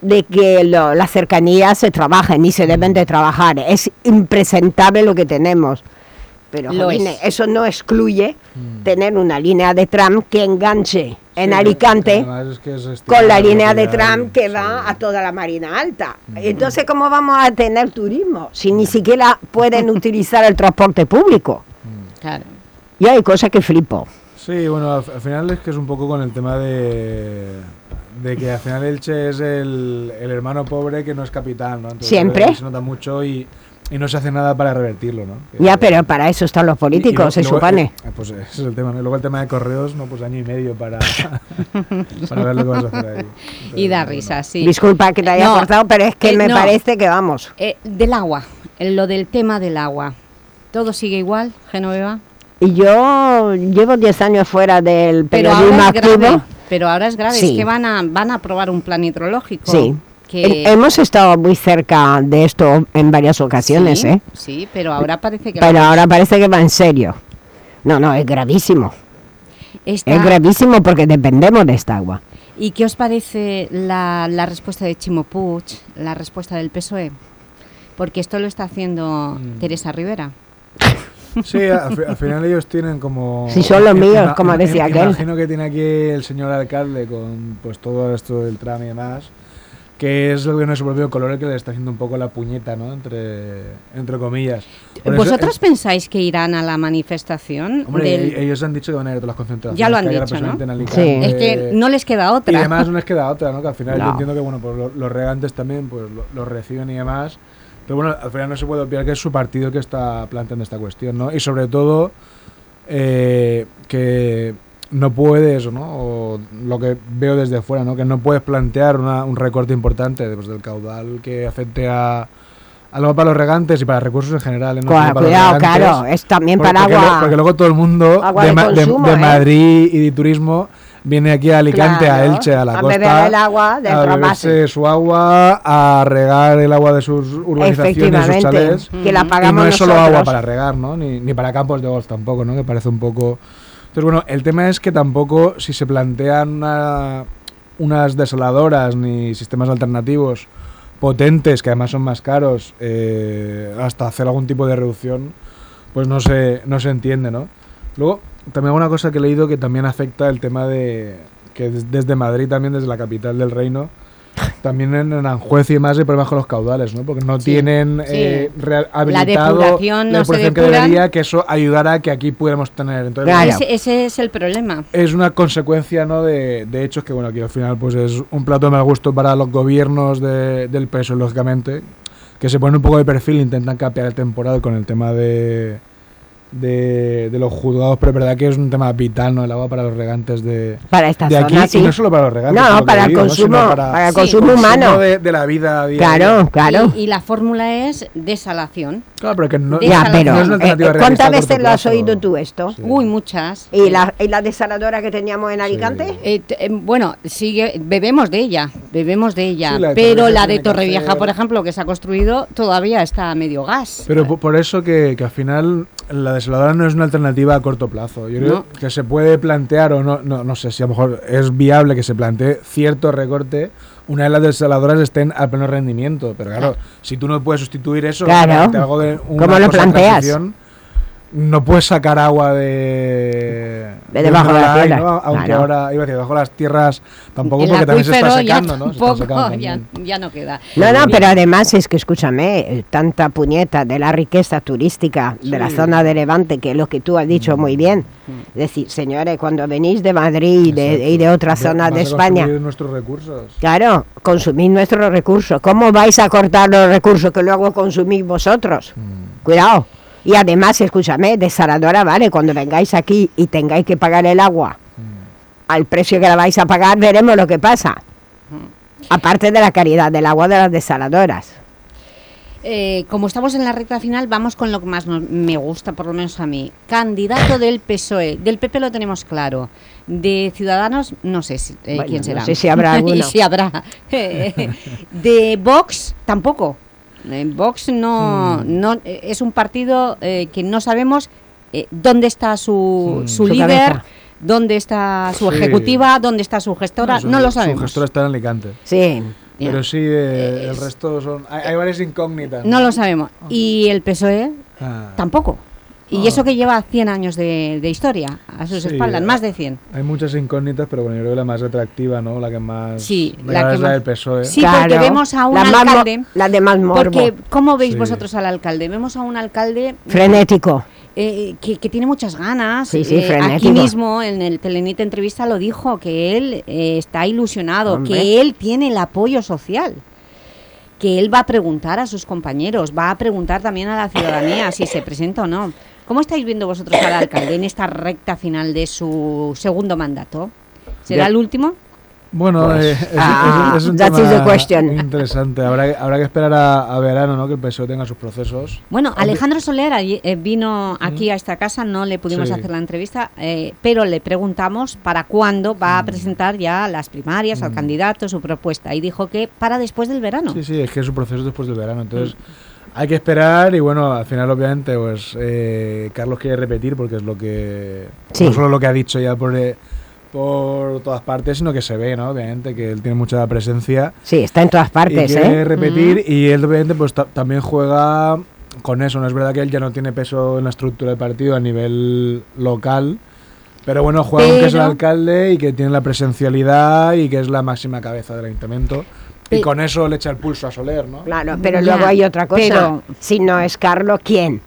de que lo- las cercanías se trabajen y se deben de trabajar. Es impresentable lo que tenemos. Pero es. eso no excluye tener una línea de tram que enganche en Sí, Alicante que además es que es este con la línea de tram que va a toda la Marina Alta. Entonces, ¿cómo vamos a tener turismo si ni siquiera pueden utilizar el transporte público? Claro. Y hay cosas que flipo. Sí, bueno, al, al final es que es un poco con el tema de, de que al final Elche es el, el hermano pobre que no es capitán, ¿no? Entonces, Siempre. Se nota mucho y, y no se hace nada para revertirlo, ¿no? Ya, pero para eso están los políticos, y- y se luego- supone. eh, pues ese es el tema, ¿no? Y luego el tema de correos, ¿no? Pues año y medio para, para ver lo que vas a hacer ahí. Y da risa, sí. Disculpa que te haya No, cortado, pero es que eh, me no. parece que vamos. Eh, del agua, lo del tema del agua. ¿Todo sigue igual, Genoveva? Y yo llevo 10 años fuera del Pero periodismo ahora es grave. activo. Pero ahora es grave, Sí. es que van a, van a aprobar un plan hidrológico. Sí. Que, He- Hemos estado muy cerca de esto en varias ocasiones, sí, ¿eh? Sí, pero ahora parece que... Pero ahora parece que va en serio. No, no, es gravísimo. Está- Es gravísimo porque dependemos de esta agua. ¿Y qué os parece la, la respuesta de Chimo Puig, la respuesta del PSOE? Porque esto lo está haciendo Mm. Teresa Rivera. Sí, al, fi- al final ellos tienen como... Si son los míos, como decía aquel. Imagino que tiene aquí el señor alcalde con pues todo esto del tram y demás, que es el gobierno de su propio color el que le está haciendo un poco la puñeta, ¿no? Entre, entre comillas. Por eso ¿Vosotros es- pensáis que irán a la manifestación? Hombre, del- e- ellos han dicho que van a ir a todas las concentraciones. Ya lo han dicho, ¿no? en Es que no les queda otra. Y además no les queda otra, ¿no? Que al final yo entiendo que, bueno, pues lo- los regantes también pues lo, lo reciben y demás. Pero bueno, al final no se puede olvidar que es su partido que está planteando esta cuestión, ¿no? Y sobre todo eh, que no puedes, ¿no? O lo que veo desde fuera, ¿no? Que no puedes plantear una- un recorte importante pues, del caudal que afecte a algo para los regantes y para recursos en general. ¿eh? No los cuidado, claro, es también Porque- para porque agua- luego- porque luego todo el mundo de, Ma- de- consumo, de ¿eh? Madrid y de turismo viene aquí a Alicante, a Claro, Elche, a la a costa. beber el agua del a beberse su agua, a regar el agua de sus urbanizaciones, sus chalés. que la Y pagamos no es solo nosotros. agua para regar, ¿no? Ni, ni para campos de golf tampoco, ¿no? Que parece un poco... Entonces, bueno, el tema es que tampoco, si se plantean una- unas desaladoras ni sistemas alternativos potentes, que además son más caros, eh, hasta hacer algún tipo de reducción, pues no se, no se entiende, ¿no? Luego, también una cosa que he leído que también afecta el tema de que des- desde Madrid, también desde la capital del reino, también en Aranjuez y demás hay problemas con los caudales, ¿no? Porque no Sí, tienen sí. eh, real- La habilitado depuración la no depuración que debería, que eso ayudara a que aquí pudiéramos tener. Entonces, Ese, ese es el problema. es una consecuencia ¿no? de, de hechos que bueno aquí al final pues es un plato de mal gusto para los gobiernos de- del peso lógicamente que se ponen un poco de perfil intentan capear el temporal con el tema de, de, de los juzgados pero es verdad que es un tema vital no el agua para los regantes de, Para esta de aquí zona, y sí. no solo para los regantes No, para el digo, ¿no? consumo- Sino para el consumo humano. de, de la vida diaria. Claro, claro. Y, y la fórmula es desalación. Claro, pero que no, Ya, pero no es una alternativa eh, ¿cuántas veces lo has oído tú esto? Uy, muchas. ¿Y la, y la desaladora que teníamos en Alicante? Eh, eh, bueno, sigue, bebemos de ella, bebemos de ella, Sí, la de pero la de Torrevieja, por ejemplo, que se ha construido, todavía está a medio gas. Pero po- por eso que, que al final la desaladora no es una alternativa a corto plazo. Yo creo No. que se puede plantear, o no, no, no sé si a lo mejor es viable que se plantee cierto recorte una vez las desaladoras estén a pleno rendimiento. Pero claro, si tú no puedes sustituir eso, Claro. mediante algo de una ¿Cómo lo de planteas? transición, no puedes sacar agua de, De debajo de la donde hay, tierra, ¿no? Aunque claro. ahora, iba a decir, debajo de las tierras tampoco, El porque también se está ya secando, ¿no? Se está tampoco, secando ya, no queda. No, no, pero además es que escúchame, eh, tanta puñeta de la riqueza turística de la zona de Levante, que es lo que tú has dicho muy bien. Es decir, señores, cuando venís de Madrid y de, y de otras zonas de España, consumir nuestros recursos. claro, consumid nuestros recursos. ¿Cómo vais a cortar los recursos que luego consumís vosotros? Cuidado. Y además, escúchame, desaladora, vale, cuando vengáis aquí y tengáis que pagar el agua al precio que la vais a pagar, veremos lo que pasa. Aparte de la calidad del agua de las desaladoras. Eh, como estamos en la recta final, vamos con lo que más nos- me gusta, por lo menos a mí. Candidato del PSOE. Del PP lo tenemos claro. De Ciudadanos, no sé si- eh, Bueno, quién no será. sé si habrá alguno. si habrá. Eh, de Vox, tampoco. Vox no, Hmm. no eh, es un partido eh, que no sabemos eh, dónde está su, Hmm. su Su líder, cabeza. dónde está su Sí. ejecutiva, dónde está su gestora, Su- no lo Su sabemos. gestora está en Alicante. Sí. Pero sí, eh, el resto son. Hay, hay varias incógnitas. No lo sabemos. Y el PSOE Ah. tampoco. Y Ah. eso que lleva 100 años de, de historia a sus Sí, espaldas, eh, más de 100. Hay muchas incógnitas, pero bueno, yo creo que la más atractiva, ¿no? La que más. Sí, la, la que es la más- del PSOE. Sí, porque vemos a un la alcalde. la de más morbo. Porque, ¿cómo veis Sí. vosotros al alcalde? Vemos a un alcalde Frenético. eh, que, que tiene muchas ganas. Sí, sí, Eh, aquí mismo, en el Telenit entrevista, lo dijo, que él eh, está ilusionado, Hombre. que él tiene el apoyo social. Que él va a preguntar a sus compañeros, va a preguntar también a la ciudadanía si se presenta o no. ¿Cómo estáis viendo vosotros al alcalde en esta recta final de su segundo mandato? ¿Será Ya. el último? Bueno, Pues, eh, es, ah, es- es un tema question. interesante. Habrá, habrá que esperar a, a verano, ¿no? Que el PSOE tenga sus procesos. Bueno, Alejandro Soler eh, vino aquí a esta casa, no le pudimos Sí. hacer la entrevista, eh, pero le preguntamos para cuándo va a presentar ya las primarias al candidato, su propuesta, y dijo que para después del verano. Sí, sí, es que su proceso es después del verano. Entonces, hay que esperar y bueno, al final, obviamente, pues eh, Carlos quiere repetir porque es lo que. Sí. No solo lo que ha dicho ya por, eh, por todas partes, sino que se ve, ¿no? Obviamente, que él tiene mucha presencia. Sí, está en todas partes, y quiere ¿eh? repetir y él obviamente pues ta- también juega con eso. No es verdad que él ya no tiene peso en la estructura del partido a nivel local, pero bueno, juega con que es el Pero- alcalde y que tiene la presencialidad y que es la máxima cabeza del ayuntamiento. Y con eso le echa el pulso a Soler, ¿no? Claro, pero Ya, luego hay otra cosa. pero- si no es Carlos, ¿quién?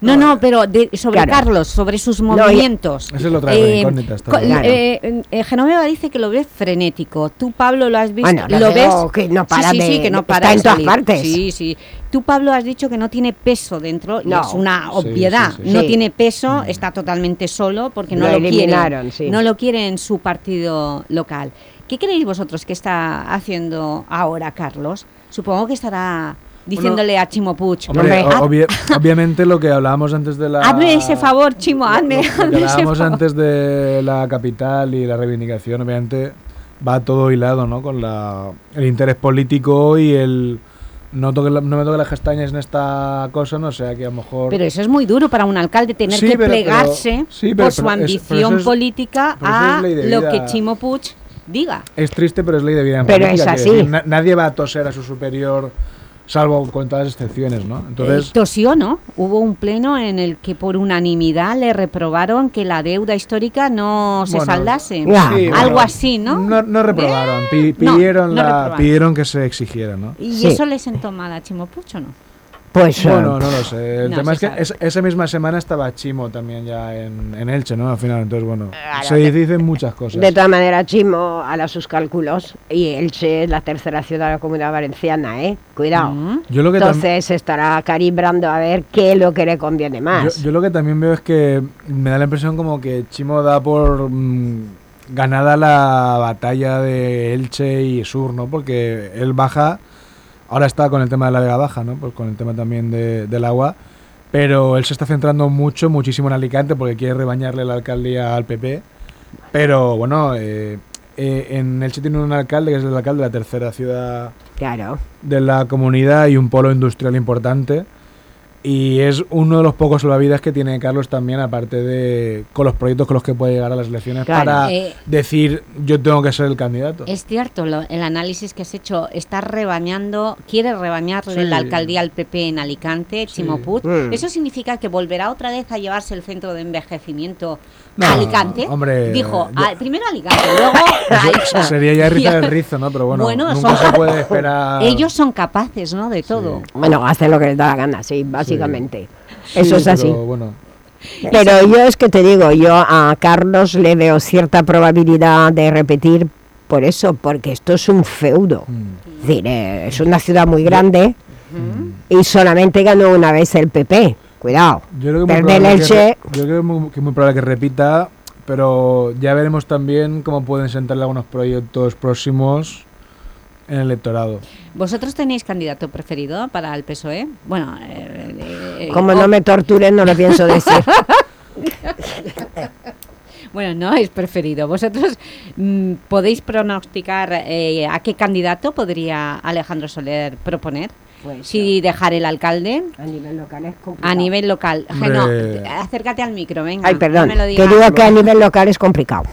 No, no, pero de- sobre Claro. Carlos, sobre sus No, movimientos. Esa es la otra de las incógnitas. Claro. eh, eh, Genoveva dice que lo ves frenético. Tú, Pablo, lo has visto. Bueno, lo ¿Lo ves? que no para sí, sí, sí, que no está para de en todas partes. Sí, sí. Tú, Pablo, has dicho que no tiene peso dentro. y No. es una obviedad. sí, sí. No Sí. tiene peso, está totalmente solo porque no Lo lo, quiere. eliminaron, sí. No lo quiere en su partido local. ¿Qué creéis vosotros que está haciendo ahora Carlos? Supongo que estará diciéndole a Chimo Puig, Hombre, "Haz- o- obvia- obviamente lo que hablábamos antes de la... hazme ese favor, Chimo, hazme, hablábamos favor". antes de la capital y la reivindicación, obviamente va todo hilado, ¿no? Con la, el interés político y el no, toque la- no me toque las castañas en esta cosa, no sé, que a lo mejor... Pero eso es muy duro para un alcalde, tener Sí, que pero- pero- plegarse sí, pero- por su pero pero ambición es- política pero a es de lo que Chimo Puig diga. Es triste, pero es ley de vida en Pero política, es así. decir, na- nadie va a toser a su superior, salvo con todas las excepciones, ¿no? Entonces... Eh, tosió, ¿no? Hubo un pleno en el que por unanimidad le reprobaron que la deuda histórica no se Bueno, saldase. sí, Algo bueno, así, ¿no? No, no reprobaron, pi- no, pidieron, no la, reprobaron. pidieron que se exigiera, ¿no? ¿Y Sí. eso le sentó mal a Chimo Puig o no? Pues Bueno, no lo sé. El No tema es que es- esa misma semana estaba Chimo también ya en, en Elche, ¿no? Al final, entonces, bueno, Ahora se dicen muchas cosas. de todas maneras, Chimo hará sus cálculos y Elche es la tercera ciudad de la comunidad valenciana, ¿eh? Cuidado. Yo lo que Entonces estará calibrando a ver qué es lo que le conviene más. yo lo que también veo es que me da la impresión como que Chimo da por mm, ganada la batalla de Elche y Sur, ¿no? Porque él baja, ahora está con el tema de la Vega Baja, ¿no? Pues con el tema también de- del agua, pero él se está centrando mucho, muchísimo en Alicante porque quiere rebañarle la alcaldía al PP. Pero bueno, eh, eh, en Elche tiene un alcalde que es el alcalde de la tercera ciudad Claro. de la comunidad y un polo industrial importante. Y es uno de los pocos salvavidas que tiene Carlos también, aparte de con los proyectos con los que puede llegar a las elecciones Claro. para Eh, decir yo tengo que ser el candidato. Es cierto, lo- el análisis que has hecho, está rebañando, quiere rebañarle Sí. la alcaldía al PP en Alicante, Chimo Puig. Mm. ¿Eso significa que volverá otra vez a llevarse el centro de envejecimiento No, Alicante? hombre, Dijo, "Ah, primero Alicante, luego... Sería ya rizar el rizo, ¿no? Pero bueno, Bueno, nunca son- se puede esperar. Ellos son capaces, ¿no? De todo. Bueno, hacen lo que les da la gana, sí, básicamente. Sí, Eso es pero así. bueno. Pero yo es que te digo, yo a Carlos le veo cierta probabilidad de repetir por eso, porque esto es un feudo. Mm. Es decir, eh, es una ciudad muy grande y solamente ganó una vez el PP. Cuidado. Yo creo que es muy probable que yo creo que es muy, que muy probable que repita, pero ya veremos también cómo pueden sentarle algunos proyectos próximos en el electorado. ¿Vosotros tenéis candidato preferido para el PSOE? Bueno, eh, eh, como o- no me torturen, no lo pienso decir. Bueno, no es preferido. ¿Vosotros mm, podéis pronosticar eh, a qué candidato podría Alejandro Soler proponer? Pues, si dejar el alcalde a nivel local es complicado. a nivel local. No, acércate al micro, venga. Ay, no perdón, lo que digo que a nivel local es complicado.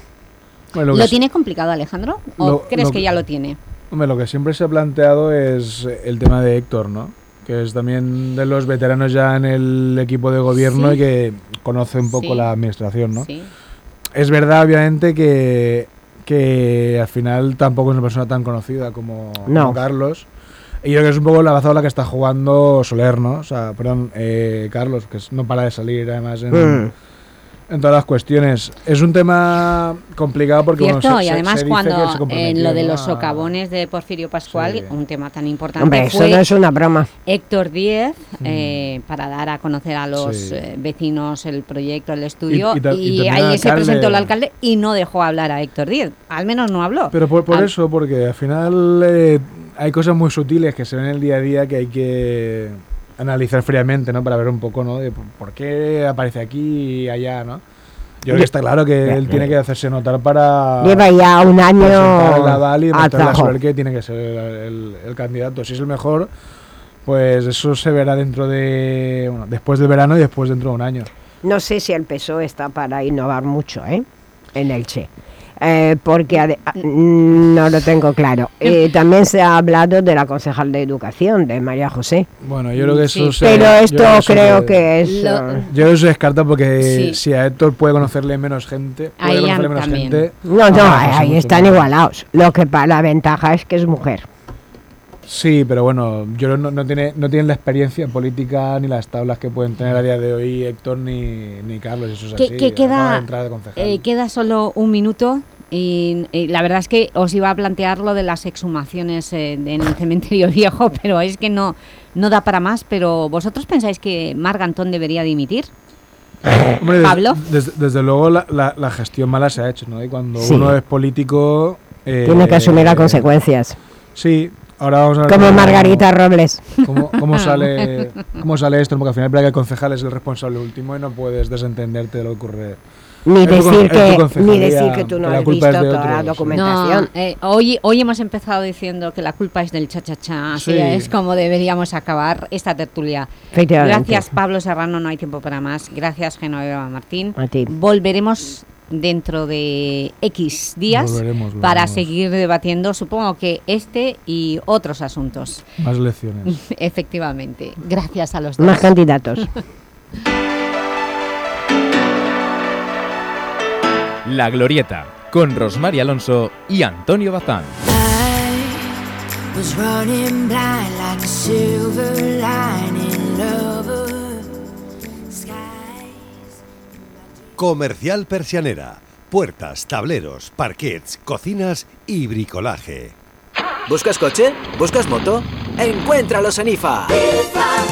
Bueno, ¿Lo que- tiene complicado Alejandro? ¿O Lo- crees lo que que- ya lo tiene? Hombre, lo que siempre se ha planteado es el tema de Héctor, ¿no? Que es también de los veteranos ya en el equipo de gobierno Sí. y que conoce un poco Sí. la administración, ¿no? Sí. Es verdad, obviamente, que, que al final tampoco es una persona tan conocida como, No. como Carlos. Y yo creo que es un poco la bazada que está jugando Soler, ¿no? O sea, perdón, eh, Carlos, que no para de salir además en, Mm. en todas las cuestiones. Es un tema complicado porque bueno, Cierto, se- y además se cuando en lo de los socavones de Porfirio Pascual, Sí. un tema tan importante Hombre, eso fue no es una broma. Héctor Díez eh, para dar a conocer a los Sí. eh, vecinos el proyecto, el estudio Y- y, y ta- y también ahí se presentó el alcalde y no dejó hablar a Héctor Díez, al menos no habló. Pero por, por Al- eso, porque al final eh, hay cosas muy sutiles que se ven en el día a día que hay que analizar fríamente, ¿no? Para ver un poco, ¿no? De por, qué aparece aquí y allá, ¿no? Yo creo que está claro que él tiene que hacerse notar para Lleva ya un año el aval y a que tiene que ser el, el- el candidato. Si es el mejor, pues eso se verá dentro de... Bueno, después del verano y después dentro de un año. No sé si el PSOE está para innovar mucho ¿eh? en Elche. Eh, porque ah, mm, no lo tengo claro. Eh, también se ha hablado de la concejal de educación, de María José. Bueno, yo creo que eso Sí. se... Pero esto eso creo se- que es... Lo- eh, Yo se descarta porque Sí. si a Héctor puede conocerle menos gente, puede conocerle menos también. gente. No, no, Ah, eso ahí están igualados. Lo que para la ventaja es que es mujer. Sí, pero bueno, yo no, no tiene no tienen la experiencia política ni las tablas que pueden tener a día de hoy Héctor ni, ni Carlos, eso es que, así. que acaba de queda, de eh, queda solo un minuto y, y la verdad es que os iba a plantear lo de las exhumaciones eh, en el cementerio viejo, pero es que no, no da para más. Pero ¿vosotros pensáis que Margantón debería dimitir? Hombre, Pablo. des- desde luego la, la- la gestión mala se ha hecho, ¿no? Y cuando Sí. uno es político... eh, Tiene que asumir las consecuencias. Sí, Ahora vamos a ver Como cómo- Margarita Robles. ¿Cómo, cómo sale, ¿Cómo sale esto? Porque al final es verdad que el concejal es el responsable último y no puedes desentenderte de lo que ocurre. Ni con- decir que, ni decir que tú no la has visto toda la otros. documentación. No, eh, hoy, hoy hemos empezado diciendo que la culpa es del cha-cha-cha, así Sí. es como deberíamos acabar esta tertulia. Efectivamente. Gracias Pablo Serrano, no hay tiempo para más. Gracias Genoveva Martín. A ti. Volveremos dentro de X días Volveremos, para volveremos. seguir debatiendo, supongo que este y otros asuntos. Más lecciones. Efectivamente. Gracias a los dos. Más candidatos. La Glorieta, con Rosmar Alonso y Antonio Bazán. Comercial Persianera. Puertas, tableros, parquets, cocinas y bricolaje. ¿Buscas coche? ¿Buscas moto? ¡Encuéntralos en IFA!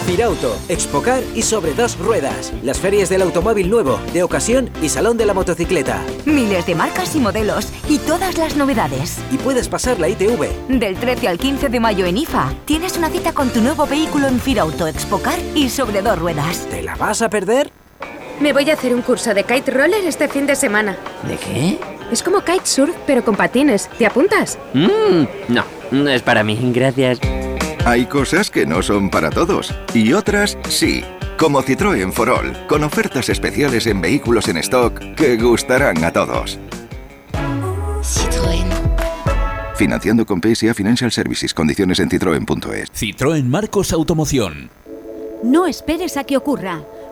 Firauto, Expocar y sobre dos ruedas. Las ferias del automóvil nuevo, de ocasión y salón de la motocicleta. Miles de marcas y modelos y todas las novedades. Y puedes pasar la ITV. Del 13 al 15 de mayo en IFA, tienes una cita con tu nuevo vehículo en Firauto, Expocar y sobre dos ruedas. ¿Te la vas a perder? Me voy a hacer un curso de kite roller este fin de semana. ¿De qué? Es como kitesurf, pero con patines. ¿Te apuntas? Mmm, no, no es para mí, gracias. Hay cosas que no son para todos y otras sí. Como Citroën for All, con ofertas especiales en vehículos en stock que gustarán a todos. Citroën. Financiando con PSA Financial Services. Condiciones en citroen.es. Citroën Marcos Automoción. No esperes a que ocurra.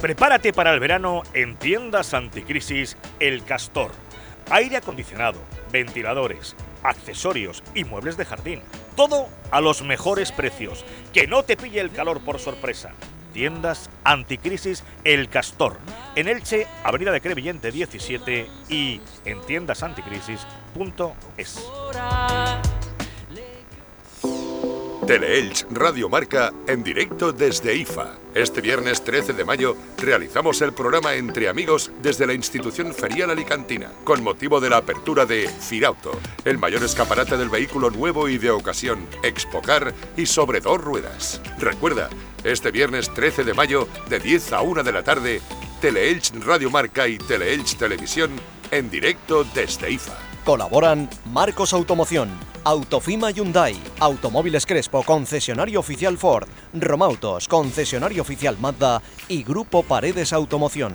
Prepárate para el verano en tiendas anticrisis El Castor. Aire acondicionado, ventiladores, accesorios y muebles de jardín. Todo a los mejores precios. Que no te pille el calor por sorpresa. Tiendas anticrisis El Castor. En Elche, Avenida de Crevillente 17 y en tiendasanticrisis.es. Teleelch Radio Marca en directo desde IFA. Este viernes 13 de mayo realizamos el programa Entre Amigos desde la institución ferial alicantina, con motivo de la apertura de Firauto, el mayor escaparate del vehículo nuevo y de ocasión, Expocar y sobre dos ruedas. Recuerda, este viernes 13 de mayo, de 10 a 1 de la tarde, Teleelch Radio Marca y Teleelch Televisión en directo desde IFA. Colaboran Marcos Automoción, Autofima Hyundai, Automóviles Crespo, concesionario oficial Ford, Romautos, concesionario oficial Mazda y Grupo Paredes Automoción.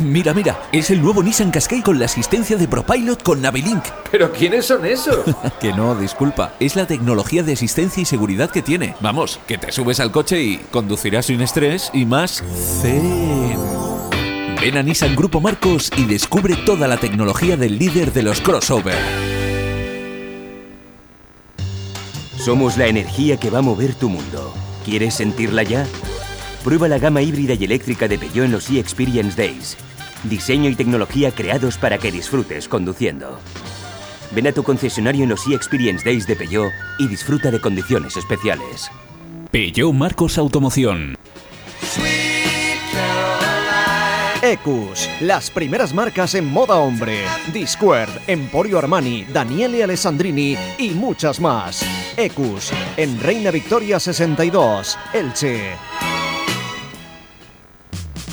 Mira, mira, es el nuevo Nissan Qashqai con la asistencia de ProPilot con Navilink. ¿Pero quiénes son esos? que no, disculpa, es la tecnología de asistencia y seguridad que tiene. Vamos, que te subes al coche y conducirás sin estrés y más zen. Ven a Nissan Grupo Marcos y descubre toda la tecnología del líder de los crossover. Somos la energía que va a mover tu mundo. ¿Quieres sentirla ya? Prueba la gama híbrida y eléctrica de Peugeot en los e-Experience Days. Diseño y tecnología creados para que disfrutes conduciendo. Ven a tu concesionario en los e-Experience Days de Peugeot y disfruta de condiciones especiales. Peugeot Marcos Automoción. Ecus, las primeras marcas en moda hombre. Discord, Emporio Armani, Daniele Alessandrini y muchas más. Ecus, en Reina Victoria 62, Elche.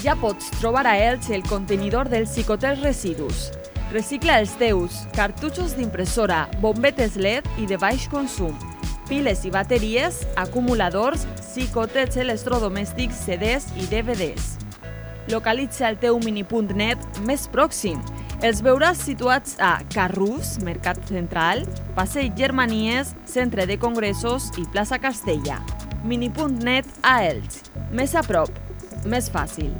Ja pots trobar a Elx el contenidor del Cicotel Residus. Recicla els teus cartutxos d'impressora, bombetes LED i de baix consum, piles i bateries, acumuladors, xicotets electrodomèstics, CDs i DVDs. Localitza el teu minipunt net més pròxim. Els veuràs situats a Carrús, Mercat Central, Passeig Germanies, Centre de Congressos i Plaça Castella. Minipunt net a Elx. Més a prop, més fàcil.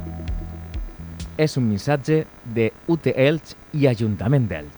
Es un mensaje de UT Elche y Ayuntamiento de Elche.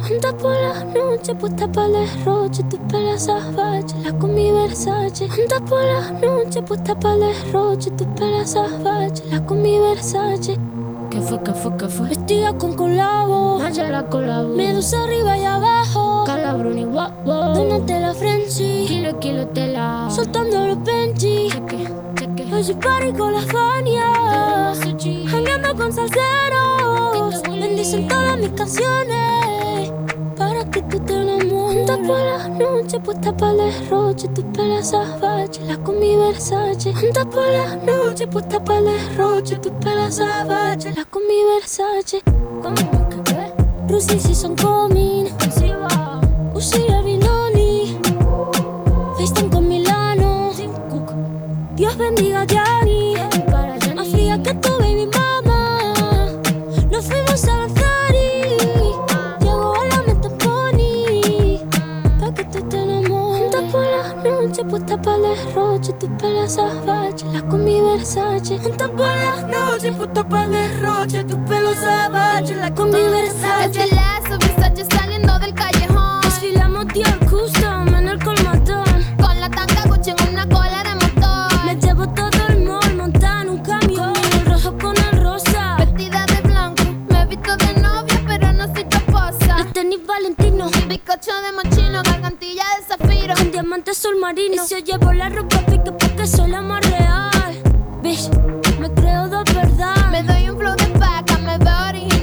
Anda por la noche, puesta para el derroche, tu pela salvaje, la con mi Versace. Anda por la noche, puesta para el derroche, tu pela salvaje, la con mi Versace. ¿Qué fue, qué fue, qué fue? Vestida con colabo, Maya la colabo. medusa arriba y abajo. Calabruni, guau, guau. Donate la frenzy, Kilo, kilo, tela. soltando los Benji. Cheque, cheque. Hoy party con la Fania, jangueando con salseros. Bendicen todas mis canciones para que tú te enamores. Anda por la noche, puesta para el derroche, tu pela salvaje, la con mi Versace. Anda por la noche, puesta para el derroche, tu pela salvaje, la con mi Versace. ¿Cómo que qué? Rusi season coming, Uzi Vinoni, FaceTime con Milano, Dios bendiga a tu pela salvaje, la con mi Versace. Anda por la noche, puesta para el derroche, tu pelo salvaje, la con mi Versace. Este lazo, Versace saliendo del callejón. Desfilamos Dior Custom en el colmatón. Con la tanga Gucci en una cola de motor. Me llevo todo el mall, montada en un camión. El rojo con el rosa. Vestida de blanco, me he visto de novia, pero no soy tu esposa. Los tenis Valentino. Bizcocho de mochino, gargantilla zafiro, un diamante azul marino. Y si yo llevo la ropa pica porque soy la más real. Bitch, me creo de verdad. Me doy un flow de vaca, me da original.